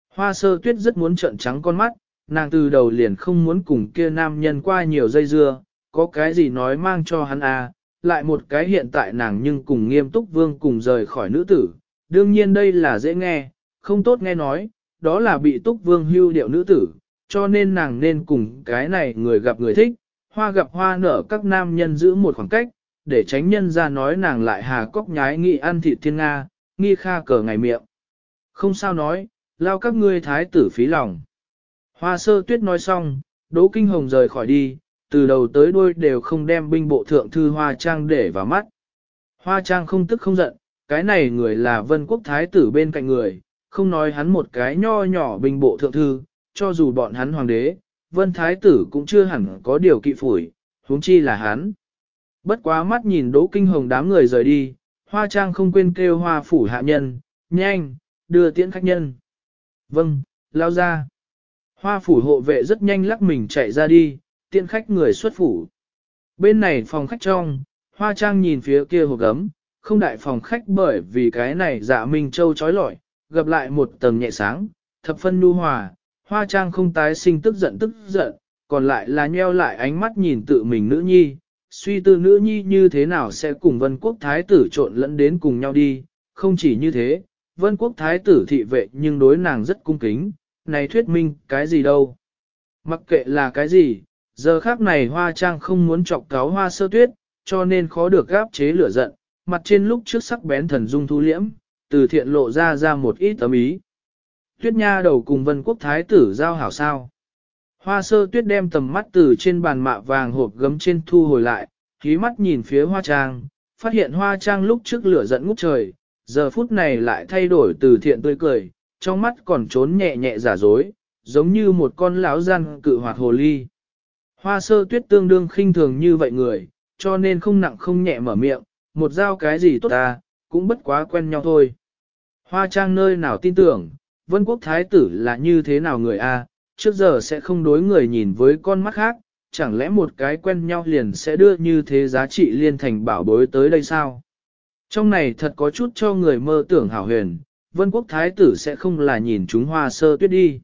Hoa sơ tuyết rất muốn trợn trắng con mắt, nàng từ đầu liền không muốn cùng kia nam nhân qua nhiều dây dưa, có cái gì nói mang cho hắn à, lại một cái hiện tại nàng nhưng cùng nghiêm túc vương cùng rời khỏi nữ tử, đương nhiên đây là dễ nghe, không tốt nghe nói, đó là bị túc vương hưu điệu nữ tử, cho nên nàng nên cùng cái này người gặp người thích, hoa gặp hoa nở các nam nhân giữ một khoảng cách, để tránh nhân ra nói nàng lại hà cóc nhái nghị ăn thịt thiên Nga, nghi kha cờ ngày miệng. Không sao nói, lao các ngươi thái tử phí lòng. Hoa sơ tuyết nói xong, Đỗ Kinh Hồng rời khỏi đi, từ đầu tới đuôi đều không đem binh bộ thượng thư Hoa Trang để vào mắt. Hoa Trang không tức không giận, cái này người là vân quốc thái tử bên cạnh người, không nói hắn một cái nho nhỏ binh bộ thượng thư, cho dù bọn hắn hoàng đế, vân thái tử cũng chưa hẳn có điều kỵ phủi, huống chi là hắn. Bất quá mắt nhìn Đỗ Kinh Hồng đám người rời đi, Hoa Trang không quên kêu Hoa phủ hạ nhân, nhanh, đưa tiễn khách nhân. Vâng, lao ra. Hoa phủ hộ vệ rất nhanh lắc mình chạy ra đi, tiễn khách người xuất phủ. Bên này phòng khách trong, Hoa Trang nhìn phía kia hộp gấm, không đại phòng khách bởi vì cái này dạ Minh Châu trói lọi, gặp lại một tầng nhẹ sáng, thập phân nu hòa, Hoa Trang không tái sinh tức giận tức giận, còn lại là nheo lại ánh mắt nhìn tự mình nữ nhi, suy tư nữ nhi như thế nào sẽ cùng vân quốc thái tử trộn lẫn đến cùng nhau đi, không chỉ như thế, vân quốc thái tử thị vệ nhưng đối nàng rất cung kính, này thuyết minh cái gì đâu. Mặc kệ là cái gì, giờ khác này hoa trang không muốn chọc cáo hoa sơ tuyết, cho nên khó được gáp chế lửa giận, mặt trên lúc trước sắc bén thần dung thu liễm, từ thiện lộ ra ra một ít tấm ý. Tuyết nha đầu cùng vân quốc thái tử giao hảo sao. Hoa sơ tuyết đem tầm mắt từ trên bàn mạ vàng hộp gấm trên thu hồi lại, khí mắt nhìn phía hoa trang, phát hiện hoa trang lúc trước lửa giận ngút trời, giờ phút này lại thay đổi từ thiện tươi cười, trong mắt còn trốn nhẹ nhẹ giả dối, giống như một con lão gian cự hoạt hồ ly. Hoa sơ tuyết tương đương khinh thường như vậy người, cho nên không nặng không nhẹ mở miệng, một dao cái gì tốt ta, cũng bất quá quen nhau thôi. Hoa trang nơi nào tin tưởng, vân quốc thái tử là như thế nào người a trước giờ sẽ không đối người nhìn với con mắt khác, chẳng lẽ một cái quen nhau liền sẽ đưa như thế giá trị liên thành bảo bối tới đây sao? Trong này thật có chút cho người mơ tưởng hảo huyền, vân quốc thái tử sẽ không là nhìn chúng hoa sơ tuyết đi.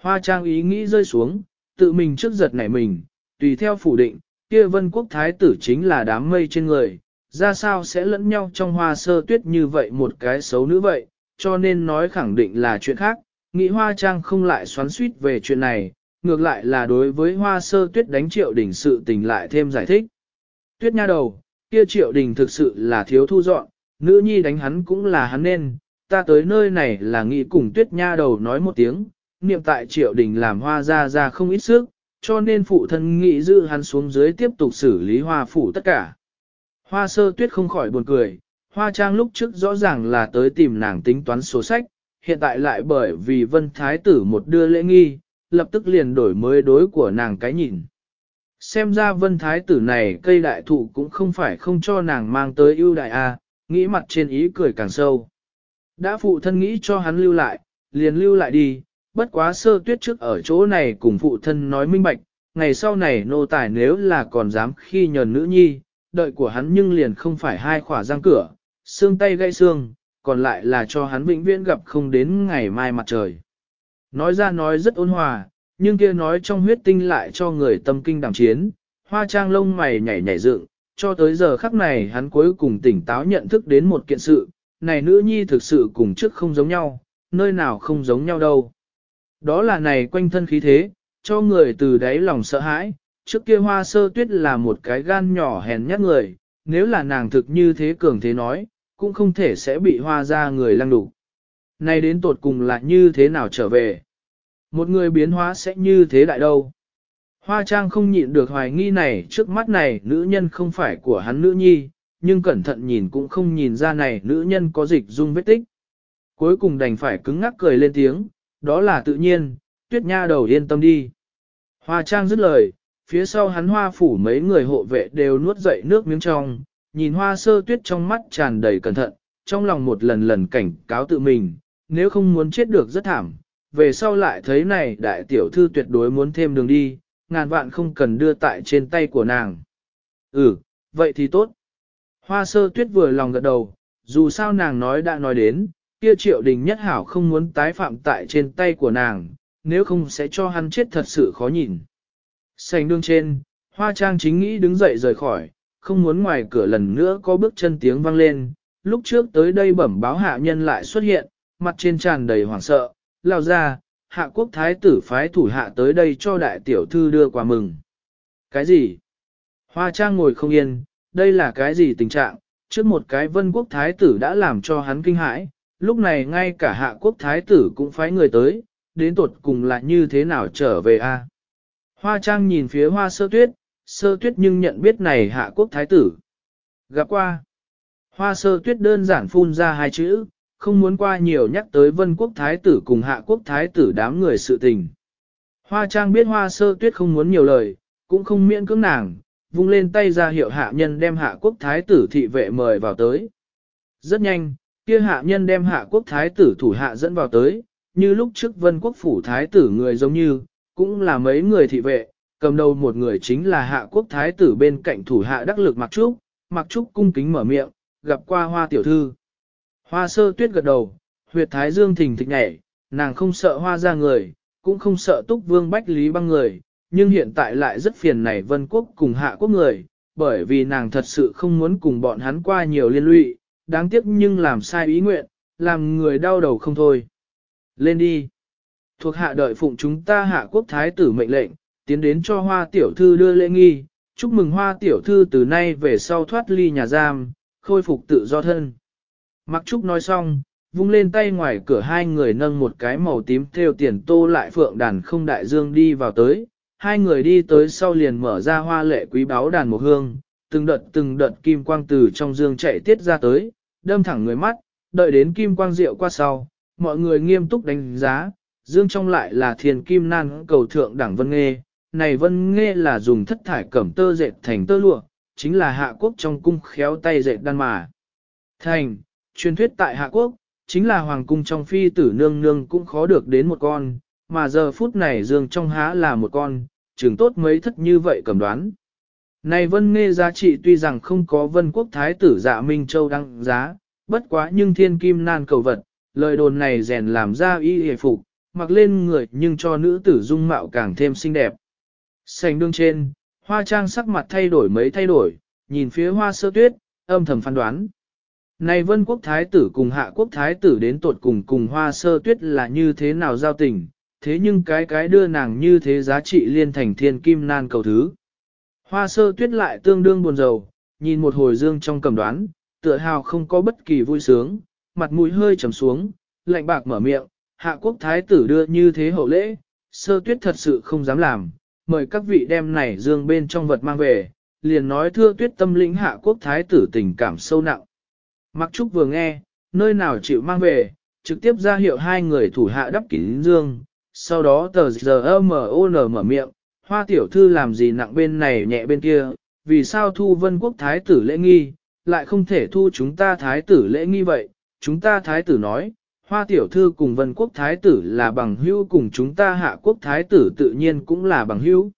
Hoa trang ý nghĩ rơi xuống, tự mình trước giật nảy mình, tùy theo phủ định, kia vân quốc thái tử chính là đám mây trên người, ra sao sẽ lẫn nhau trong hoa sơ tuyết như vậy một cái xấu nữ vậy, cho nên nói khẳng định là chuyện khác, nghĩ hoa trang không lại xoắn suýt về chuyện này, ngược lại là đối với hoa sơ tuyết đánh triệu đình sự tình lại thêm giải thích. Tuyết nha đầu, kia triệu đình thực sự là thiếu thu dọn, nữ nhi đánh hắn cũng là hắn nên, ta tới nơi này là nghĩ cùng tuyết nha đầu nói một tiếng, niệm tại triệu đình làm hoa ra ra không ít sức, cho nên phụ thân nghĩ giữ hắn xuống dưới tiếp tục xử lý hoa phủ tất cả. Hoa sơ tuyết không khỏi buồn cười, hoa trang lúc trước rõ ràng là tới tìm nàng tính toán số sách, hiện tại lại bởi vì vân thái tử một đưa lễ nghi, lập tức liền đổi mới đối của nàng cái nhìn. Xem ra vân thái tử này cây đại thụ cũng không phải không cho nàng mang tới ưu đại a, nghĩ mặt trên ý cười càng sâu. Đã phụ thân nghĩ cho hắn lưu lại, liền lưu lại đi, bất quá sơ tuyết trước ở chỗ này cùng phụ thân nói minh bạch, ngày sau này nô tài nếu là còn dám khi nhờn nữ nhi, đợi của hắn nhưng liền không phải hai khỏa răng cửa, xương tay gãy xương, còn lại là cho hắn vĩnh viễn gặp không đến ngày mai mặt trời. Nói ra nói rất ôn hòa, nhưng kia nói trong huyết tinh lại cho người tâm kinh đảm chiến, hoa trang lông mày nhảy nhảy dựng, cho tới giờ khắc này hắn cuối cùng tỉnh táo nhận thức đến một kiện sự, này nữ nhi thực sự cùng trước không giống nhau, nơi nào không giống nhau đâu. Đó là này quanh thân khí thế, cho người từ đáy lòng sợ hãi, trước kia hoa sơ tuyết là một cái gan nhỏ hèn nhát người, nếu là nàng thực như thế cường thế nói, cũng không thể sẽ bị hoa ra người lăng đủ. nay đến tột cùng là như thế nào trở về? Một người biến hóa sẽ như thế đại đâu? Hoa trang không nhịn được hoài nghi này trước mắt này nữ nhân không phải của hắn nữ nhi, nhưng cẩn thận nhìn cũng không nhìn ra này nữ nhân có dịch dung vết tích. Cuối cùng đành phải cứng ngắc cười lên tiếng, đó là tự nhiên, tuyết nha đầu yên tâm đi. Hoa trang dứt lời, phía sau hắn hoa phủ mấy người hộ vệ đều nuốt dậy nước miếng trong, nhìn hoa sơ tuyết trong mắt tràn đầy cẩn thận, trong lòng một lần lần cảnh cáo tự mình, nếu không muốn chết được rất thảm, về sau lại thấy này đại tiểu thư tuyệt đối muốn thêm đường đi, ngàn vạn không cần đưa tại trên tay của nàng. Ừ, vậy thì tốt. Hoa sơ tuyết vừa lòng gật đầu, dù sao nàng nói đã nói đến, kia triệu đình nhất hảo không muốn tái phạm tại trên tay của nàng, nếu không sẽ cho hắn chết thật sự khó nhìn. Sành đương trên, hoa trang chính nghĩ đứng dậy rời khỏi, không muốn ngoài cửa lần nữa có bước chân tiếng vang lên, lúc trước tới đây bẩm báo hạ nhân lại xuất hiện, mặt trên tràn đầy hoảng sợ, lao ra, hạ quốc thái tử phái thủ hạ tới đây cho đại tiểu thư đưa quà mừng. Cái gì? Hoa trang ngồi không yên, đây là cái gì tình trạng? Trước một cái vân quốc thái tử đã làm cho hắn kinh hãi, lúc này ngay cả hạ quốc thái tử cũng phái người tới, đến tột cùng là như thế nào trở về a? Hoa trang nhìn phía hoa sơ tuyết, sơ tuyết nhưng nhận biết này hạ quốc thái tử. Gặp qua. Hoa sơ tuyết đơn giản phun ra hai chữ, không muốn qua nhiều nhắc tới vân quốc thái tử cùng hạ quốc thái tử đám người sự tình. Hoa trang biết hoa sơ tuyết không muốn nhiều lời, cũng không miễn cưỡng nàng, vung lên tay ra hiệu hạ nhân đem hạ quốc thái tử thị vệ mời vào tới. Rất nhanh, kia hạ nhân đem hạ quốc thái tử thủ hạ dẫn vào tới, như lúc trước vân quốc phủ thái tử người giống như, cũng là mấy người thị vệ, cầm đầu một người chính là hạ quốc thái tử bên cạnh thủ hạ đắc lực Mặc Trúc, Mặc Trúc cung kính mở miệng, gặp qua hoa tiểu thư. Hoa sơ tuyết gật đầu, huyệt thái dương thình thịch nhảy, nàng không sợ hoa ra người, cũng không sợ túc vương bách lý băng người, nhưng hiện tại lại rất phiền này vân quốc cùng hạ quốc người, bởi vì nàng thật sự không muốn cùng bọn hắn qua nhiều liên lụy, đáng tiếc nhưng làm sai ý nguyện, làm người đau đầu không thôi. Lên đi. Thuộc hạ đợi phụng chúng ta hạ quốc thái tử mệnh lệnh, tiến đến cho hoa tiểu thư đưa lễ nghi, chúc mừng hoa tiểu thư từ nay về sau thoát ly nhà giam, khôi phục tự do thân. Mặc trúc nói xong, vung lên tay ngoài cửa hai người nâng một cái màu tím theo tiền tô lại phượng đàn không đại dương đi vào tới, hai người đi tới sau liền mở ra hoa lệ quý báo đàn một hương, từng đợt từng đợt kim quang từ trong dương chạy tiết ra tới, đâm thẳng người mắt, đợi đến kim quang rượu qua sau, mọi người nghiêm túc đánh giá, dương trong lại là thiền kim nan cầu thượng đẳng vân nghê, này vân nghê là dùng thất thải cẩm tơ dệt thành tơ lụa, chính là hạ quốc trong cung khéo tay dệt đan mà. Thành, truyền thuyết tại hạ quốc, chính là hoàng cung trong phi tử nương nương cũng khó được đến một con, mà giờ phút này dương trong há là một con, trường tốt mấy thất như vậy cầm đoán. Này vân nghe giá trị tuy rằng không có vân quốc thái tử dạ Minh Châu đăng giá, bất quá nhưng thiên kim nan cầu vật, lời đồn này rèn làm ra y hề phục, mặc lên người nhưng cho nữ tử dung mạo càng thêm xinh đẹp. Sành đương trên, hoa trang sắc mặt thay đổi mấy thay đổi, nhìn phía hoa sơ tuyết, âm thầm phán đoán. Này vân quốc thái tử cùng hạ quốc thái tử đến tột cùng cùng hoa sơ tuyết là như thế nào giao tình, thế nhưng cái cái đưa nàng như thế giá trị liên thành thiên kim nan cầu thứ. Hoa sơ tuyết lại tương đương buồn rầu, nhìn một hồi dương trong cầm đoán, tựa hào không có bất kỳ vui sướng, mặt mũi hơi trầm xuống, lạnh bạc mở miệng, hạ quốc thái tử đưa như thế hậu lễ, sơ tuyết thật sự không dám làm, mời các vị đem này dương bên trong vật mang về, liền nói thưa tuyết tâm lĩnh hạ quốc thái tử tình cảm sâu nặng. Mặc trúc vừa nghe, nơi nào chịu mang về, trực tiếp ra hiệu hai người thủ hạ đắp kín dương, sau đó tờ giờ M.O.N. mở miệng, hoa tiểu thư làm gì nặng bên này nhẹ bên kia, vì sao thu vân quốc thái tử lễ nghi, lại không thể thu chúng ta thái tử lễ nghi vậy, chúng ta thái tử nói, hoa tiểu thư cùng vân quốc thái tử là bằng hữu cùng chúng ta hạ quốc thái tử tự nhiên cũng là bằng hữu.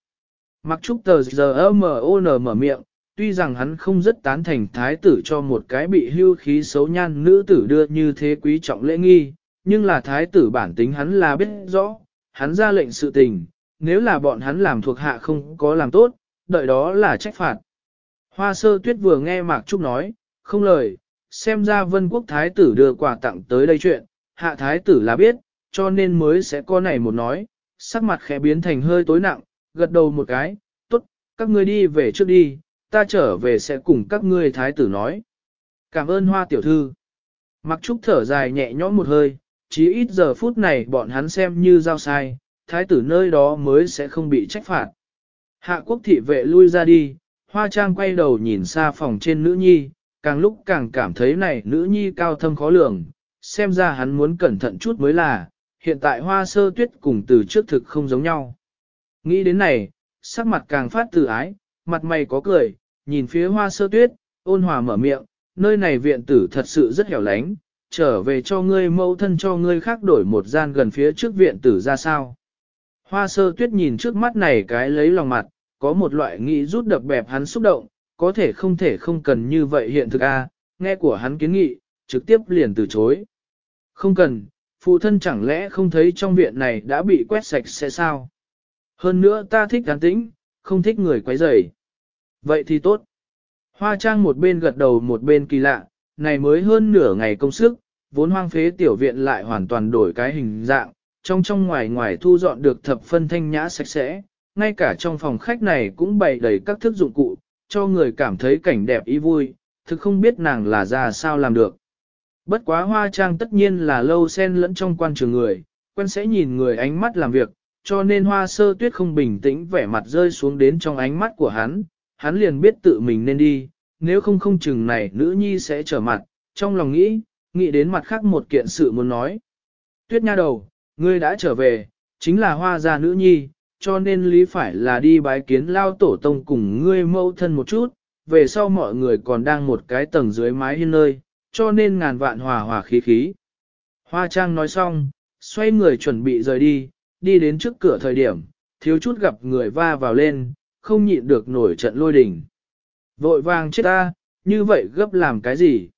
Mặc trúc tờ giờ M.O.N. mở miệng, tuy rằng hắn không rất tán thành thái tử cho một cái bị hưu khí xấu nhan nữ tử đưa như thế quý trọng lễ nghi, nhưng là thái tử bản tính hắn là biết rõ, hắn ra lệnh sự tình, nếu là bọn hắn làm thuộc hạ không có làm tốt, đợi đó là trách phạt. Hoa sơ tuyết vừa nghe Mạc Trúc nói, không lời, xem ra vân quốc thái tử đưa quà tặng tới đây chuyện, hạ thái tử là biết, cho nên mới sẽ có này một nói, sắc mặt khẽ biến thành hơi tối nặng, gật đầu một cái, tốt, các ngươi đi về trước đi, ta trở về sẽ cùng các ngươi thái tử nói. Cảm ơn hoa tiểu thư. Mặc trúc thở dài nhẹ nhõm một hơi, chỉ ít giờ phút này bọn hắn xem như giao sai, thái tử nơi đó mới sẽ không bị trách phạt. Hạ quốc thị vệ lui ra đi, hoa trang quay đầu nhìn xa phòng trên nữ nhi, càng lúc càng cảm thấy này nữ nhi cao thâm khó lường, xem ra hắn muốn cẩn thận chút mới là, hiện tại hoa sơ tuyết cùng từ trước thực không giống nhau. Nghĩ đến này, sắc mặt càng phát từ ái, mặt mày có cười, nhìn phía hoa sơ tuyết, ôn hòa mở miệng, nơi này viện tử thật sự rất hẻo lánh, trở về cho ngươi mẫu thân cho ngươi khác đổi một gian gần phía trước viện tử ra sao. Hoa sơ tuyết nhìn trước mắt này cái lấy lòng mặt, có một loại nghĩ rút đập bẹp hắn xúc động, có thể không thể không cần như vậy hiện thực a nghe của hắn kiến nghị, trực tiếp liền từ chối. Không cần, phụ thân chẳng lẽ không thấy trong viện này đã bị quét sạch sẽ sao? Hơn nữa ta thích an tĩnh, không thích người quấy rầy. Vậy thì tốt. Hoa trang một bên gật đầu một bên kỳ lạ, này mới hơn nửa ngày công sức, vốn hoang phế tiểu viện lại hoàn toàn đổi cái hình dạng, trong trong ngoài ngoài thu dọn được thập phân thanh nhã sạch sẽ, ngay cả trong phòng khách này cũng bày đầy các thức dụng cụ, cho người cảm thấy cảnh đẹp ý vui, thực không biết nàng là ra sao làm được. Bất quá hoa trang tất nhiên là lâu sen lẫn trong quan trường người, quen sẽ nhìn người ánh mắt làm việc, cho nên hoa sơ tuyết không bình tĩnh vẻ mặt rơi xuống đến trong ánh mắt của hắn, hắn liền biết tự mình nên đi, nếu không không chừng này nữ nhi sẽ trở mặt, trong lòng nghĩ, nghĩ đến mặt khác một kiện sự muốn nói. Tuyết nha đầu, ngươi đã trở về, chính là hoa gia nữ nhi, cho nên lý phải là đi bái kiến lao tổ tông cùng ngươi mâu thân một chút, về sau mọi người còn đang một cái tầng dưới mái hiên nơi, cho nên ngàn vạn hòa hòa khí khí. Hoa Trang nói xong, xoay người chuẩn bị rời đi, đi đến trước cửa thời điểm, thiếu chút gặp người va vào lên, không nhịn được nổi trận lôi đình. Vội vàng chết ta, như vậy gấp làm cái gì?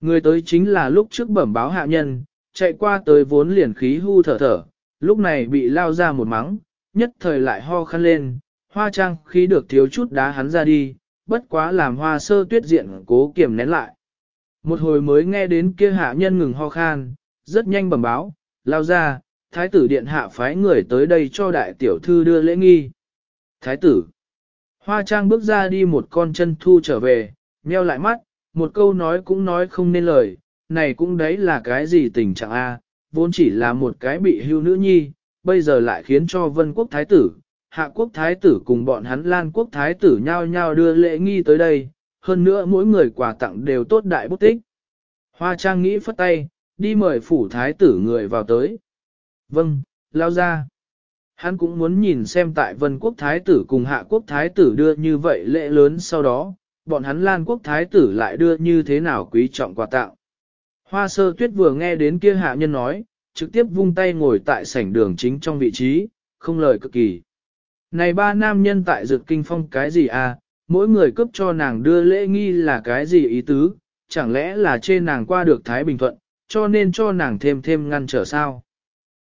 Người tới chính là lúc trước bẩm báo hạ nhân, chạy qua tới vốn liền khí hưu thở thở, lúc này bị lao ra một mắng, nhất thời lại ho khăn lên, hoa trang khí được thiếu chút đá hắn ra đi, bất quá làm hoa sơ tuyết diện cố kiểm nén lại. Một hồi mới nghe đến kia hạ nhân ngừng ho khan, rất nhanh bẩm báo, lao ra, thái tử điện hạ phái người tới đây cho đại tiểu thư đưa lễ nghi. Thái tử. Hoa trang bước ra đi một con chân thu trở về, meo lại mắt, một câu nói cũng nói không nên lời, này cũng đấy là cái gì tình trạng a vốn chỉ là một cái bị hưu nữ nhi, bây giờ lại khiến cho vân quốc thái tử, hạ quốc thái tử cùng bọn hắn lan quốc thái tử nhau nhau đưa lễ nghi tới đây, hơn nữa mỗi người quà tặng đều tốt đại bút tích. Hoa trang nghĩ phất tay, đi mời phủ thái tử người vào tới. Vâng, lao ra. Hắn cũng muốn nhìn xem tại vân quốc thái tử cùng hạ quốc thái tử đưa như vậy lễ lớn sau đó, bọn hắn lan quốc thái tử lại đưa như thế nào quý trọng quà tặng. Hoa sơ tuyết vừa nghe đến kia hạ nhân nói, trực tiếp vung tay ngồi tại sảnh đường chính trong vị trí, không lời cực kỳ. Này ba nam nhân tại dược kinh phong cái gì à, mỗi người cấp cho nàng đưa lễ nghi là cái gì ý tứ, chẳng lẽ là trên nàng qua được Thái Bình Thuận, cho nên cho nàng thêm thêm ngăn trở sao.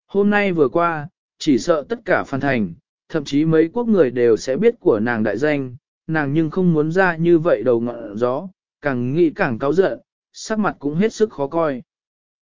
Hôm nay vừa qua, chỉ sợ tất cả phan thành, thậm chí mấy quốc người đều sẽ biết của nàng đại danh, nàng nhưng không muốn ra như vậy đầu ngọn gió, càng nghĩ càng cáu giận, sắc mặt cũng hết sức khó coi.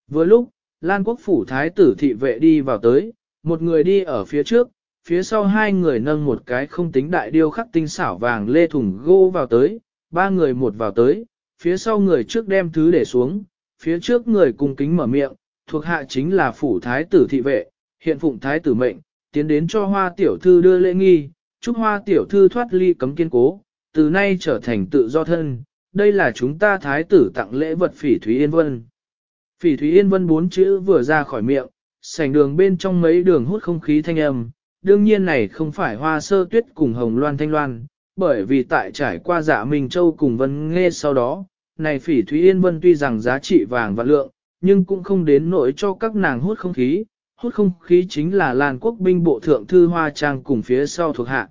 Vừa lúc, Lan quốc phủ thái tử thị vệ đi vào tới, một người đi ở phía trước, phía sau hai người nâng một cái không tính đại điêu khắc tinh xảo vàng lê thùng gỗ vào tới, ba người một vào tới, phía sau người trước đem thứ để xuống, phía trước người cung kính mở miệng, thuộc hạ chính là phủ thái tử thị vệ, hiện phụng thái tử mệnh, tiến đến cho hoa tiểu thư đưa lễ nghi, chúc hoa tiểu thư thoát ly cấm kiên cố, từ nay trở thành tự do thân, đây là chúng ta thái tử tặng lễ vật phỉ Thúy Yên Vân. Phỉ Thúy Yên Vân bốn chữ vừa ra khỏi miệng, sảnh đường bên trong mấy đường hút không khí thanh âm, đương nhiên này không phải hoa sơ tuyết cùng hồng loan thanh loan, bởi vì tại trải qua dạ Minh Châu cùng Vân Nghe sau đó, này phỉ Thúy Yên Vân tuy rằng giá trị vàng và lượng, nhưng cũng không đến nỗi cho các nàng hút không khí, hút không khí chính là làn quốc binh bộ thượng thư Hoa Trang cùng phía sau thuộc hạ.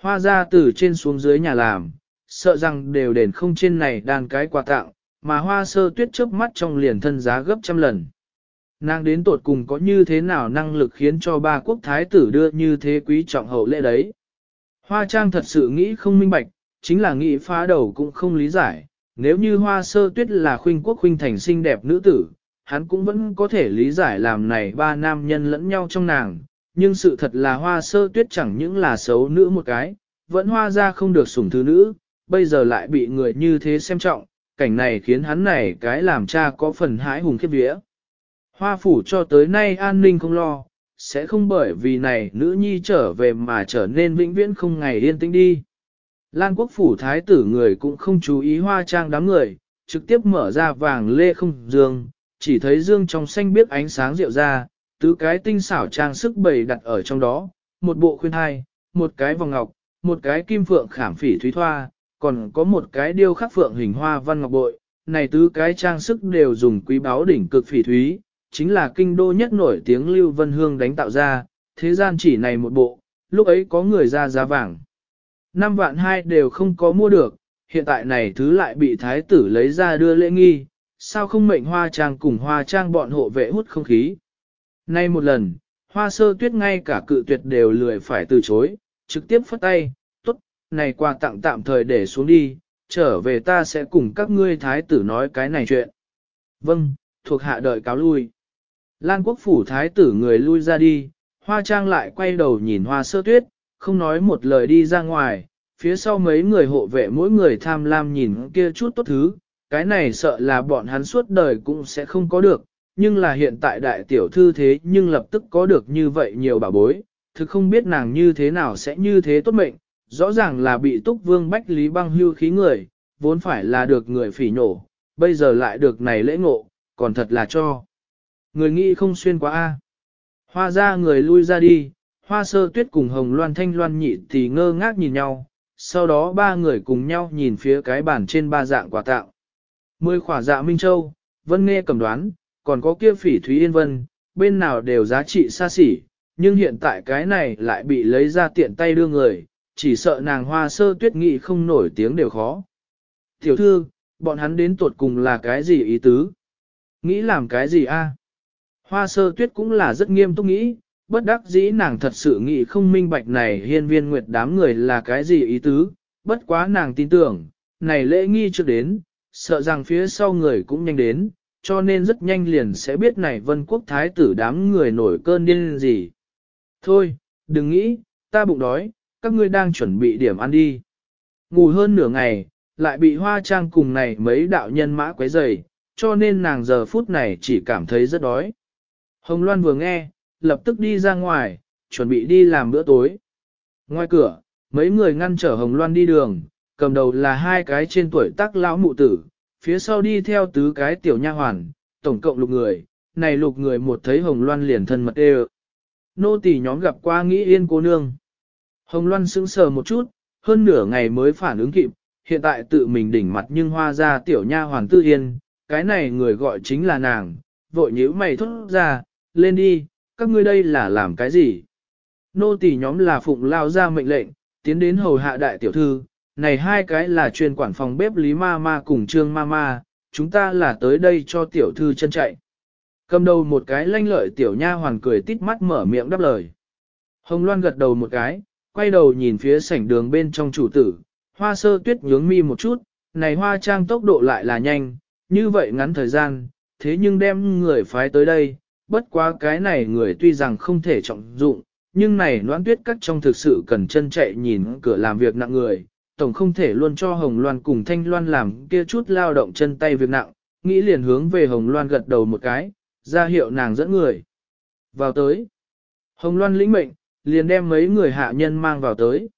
Hoa ra từ trên xuống dưới nhà làm, sợ rằng đều đền không trên này đàn cái quà tặng, mà hoa sơ tuyết chớp mắt trong liền thân giá gấp trăm lần. Nàng đến tột cùng có như thế nào năng lực khiến cho ba quốc thái tử đưa như thế quý trọng hậu lễ đấy. Hoa trang thật sự nghĩ không minh bạch, chính là nghĩ phá đầu cũng không lý giải, nếu như hoa sơ tuyết là khuynh quốc khuynh thành xinh đẹp nữ tử, hắn cũng vẫn có thể lý giải làm này ba nam nhân lẫn nhau trong nàng, nhưng sự thật là hoa sơ tuyết chẳng những là xấu nữ một cái, vẫn hoa ra không được sủng thứ nữ, bây giờ lại bị người như thế xem trọng, cảnh này khiến hắn này cái làm cha có phần hãi hùng khiếp vía. Hoa phủ cho tới nay an ninh không lo, sẽ không bởi vì này nữ nhi trở về mà trở nên vĩnh viễn không ngày yên tĩnh đi. Lan quốc phủ thái tử người cũng không chú ý hoa trang đám người, trực tiếp mở ra vàng lê không dương, chỉ thấy dương trong xanh biết ánh sáng rượu ra, tứ cái tinh xảo trang sức bày đặt ở trong đó, một bộ khuyên hai, một cái vòng ngọc, một cái kim phượng khảm phỉ thúy thoa, còn có một cái điêu khắc phượng hình hoa văn ngọc bội, này tứ cái trang sức đều dùng quý báu đỉnh cực phỉ thúy, chính là kinh đô nhất nổi tiếng Lưu Vân Hương đánh tạo ra, thế gian chỉ này một bộ, lúc ấy có người ra giá vàng. Năm vạn hai đều không có mua được, hiện tại này thứ lại bị thái tử lấy ra đưa lễ nghi, sao không mệnh hoa trang cùng hoa trang bọn hộ vệ hút không khí. Nay một lần, hoa sơ tuyết ngay cả cự tuyệt đều lười phải từ chối, trực tiếp phất tay, tốt, này quà tặng tạm thời để xuống đi, trở về ta sẽ cùng các ngươi thái tử nói cái này chuyện. Vâng, thuộc hạ đợi cáo lui. Lan quốc phủ thái tử người lui ra đi, hoa trang lại quay đầu nhìn hoa sơ tuyết, không nói một lời đi ra ngoài, phía sau mấy người hộ vệ mỗi người tham lam nhìn kia chút tốt thứ, cái này sợ là bọn hắn suốt đời cũng sẽ không có được, nhưng là hiện tại đại tiểu thư thế nhưng lập tức có được như vậy nhiều bảo bối, thực không biết nàng như thế nào sẽ như thế tốt mệnh, rõ ràng là bị túc vương bách lý băng hưu khí người, vốn phải là được người phỉ nổ, bây giờ lại được này lễ ngộ, còn thật là cho. Người nghĩ không xuyên quá a. Hoa ra người lui ra đi, hoa sơ tuyết cùng hồng loan thanh loan nhị thì ngơ ngác nhìn nhau, sau đó ba người cùng nhau nhìn phía cái bàn trên ba dạng quà tạo. Mười khỏa dạ Minh Châu, Vân nghe cầm đoán, còn có kia phỉ Thúy Yên Vân, bên nào đều giá trị xa xỉ, nhưng hiện tại cái này lại bị lấy ra tiện tay đưa người, chỉ sợ nàng hoa sơ tuyết nghị không nổi tiếng đều khó. Tiểu thư, bọn hắn đến tuột cùng là cái gì ý tứ? Nghĩ làm cái gì a? Hoa sơ tuyết cũng là rất nghiêm túc nghĩ, bất đắc dĩ nàng thật sự nghĩ không minh bạch này hiên viên nguyệt đám người là cái gì ý tứ, bất quá nàng tin tưởng, này lễ nghi chưa đến, sợ rằng phía sau người cũng nhanh đến, cho nên rất nhanh liền sẽ biết này vân quốc thái tử đám người nổi cơn điên gì. Thôi, đừng nghĩ, ta bụng đói, các ngươi đang chuẩn bị điểm ăn đi. Ngủ hơn nửa ngày, lại bị hoa trang cùng này mấy đạo nhân mã quấy rầy, cho nên nàng giờ phút này chỉ cảm thấy rất đói. Hồng Loan vừa nghe, lập tức đi ra ngoài, chuẩn bị đi làm bữa tối. Ngoài cửa, mấy người ngăn trở Hồng Loan đi đường, cầm đầu là hai cái trên tuổi tác lão mụ tử, phía sau đi theo tứ cái tiểu nha hoàn, tổng cộng lục người, này lục người một thấy Hồng Loan liền thân mật đê Nô tỳ nhóm gặp qua nghĩ yên cô nương. Hồng Loan sững sờ một chút, hơn nửa ngày mới phản ứng kịp, hiện tại tự mình đỉnh mặt nhưng hoa ra tiểu nha hoàn tư yên, cái này người gọi chính là nàng, vội nhíu mày thốt ra, lên đi, các ngươi đây là làm cái gì? Nô tỳ nhóm là phụng lao ra mệnh lệnh, tiến đến hầu hạ đại tiểu thư, này hai cái là chuyên quản phòng bếp Lý Ma Ma cùng Trương Ma Ma, chúng ta là tới đây cho tiểu thư chân chạy. Cầm đầu một cái lanh lợi tiểu nha hoàn cười tít mắt mở miệng đáp lời. Hồng Loan gật đầu một cái, quay đầu nhìn phía sảnh đường bên trong chủ tử, hoa sơ tuyết nhướng mi một chút, này hoa trang tốc độ lại là nhanh, như vậy ngắn thời gian, thế nhưng đem người phái tới đây, bất quá cái này người tuy rằng không thể trọng dụng, nhưng này noãn tuyết cắt trong thực sự cần chân chạy nhìn cửa làm việc nặng người, tổng không thể luôn cho Hồng Loan cùng Thanh Loan làm kia chút lao động chân tay việc nặng, nghĩ liền hướng về Hồng Loan gật đầu một cái, ra hiệu nàng dẫn người. Vào tới, Hồng Loan lĩnh mệnh, liền đem mấy người hạ nhân mang vào tới.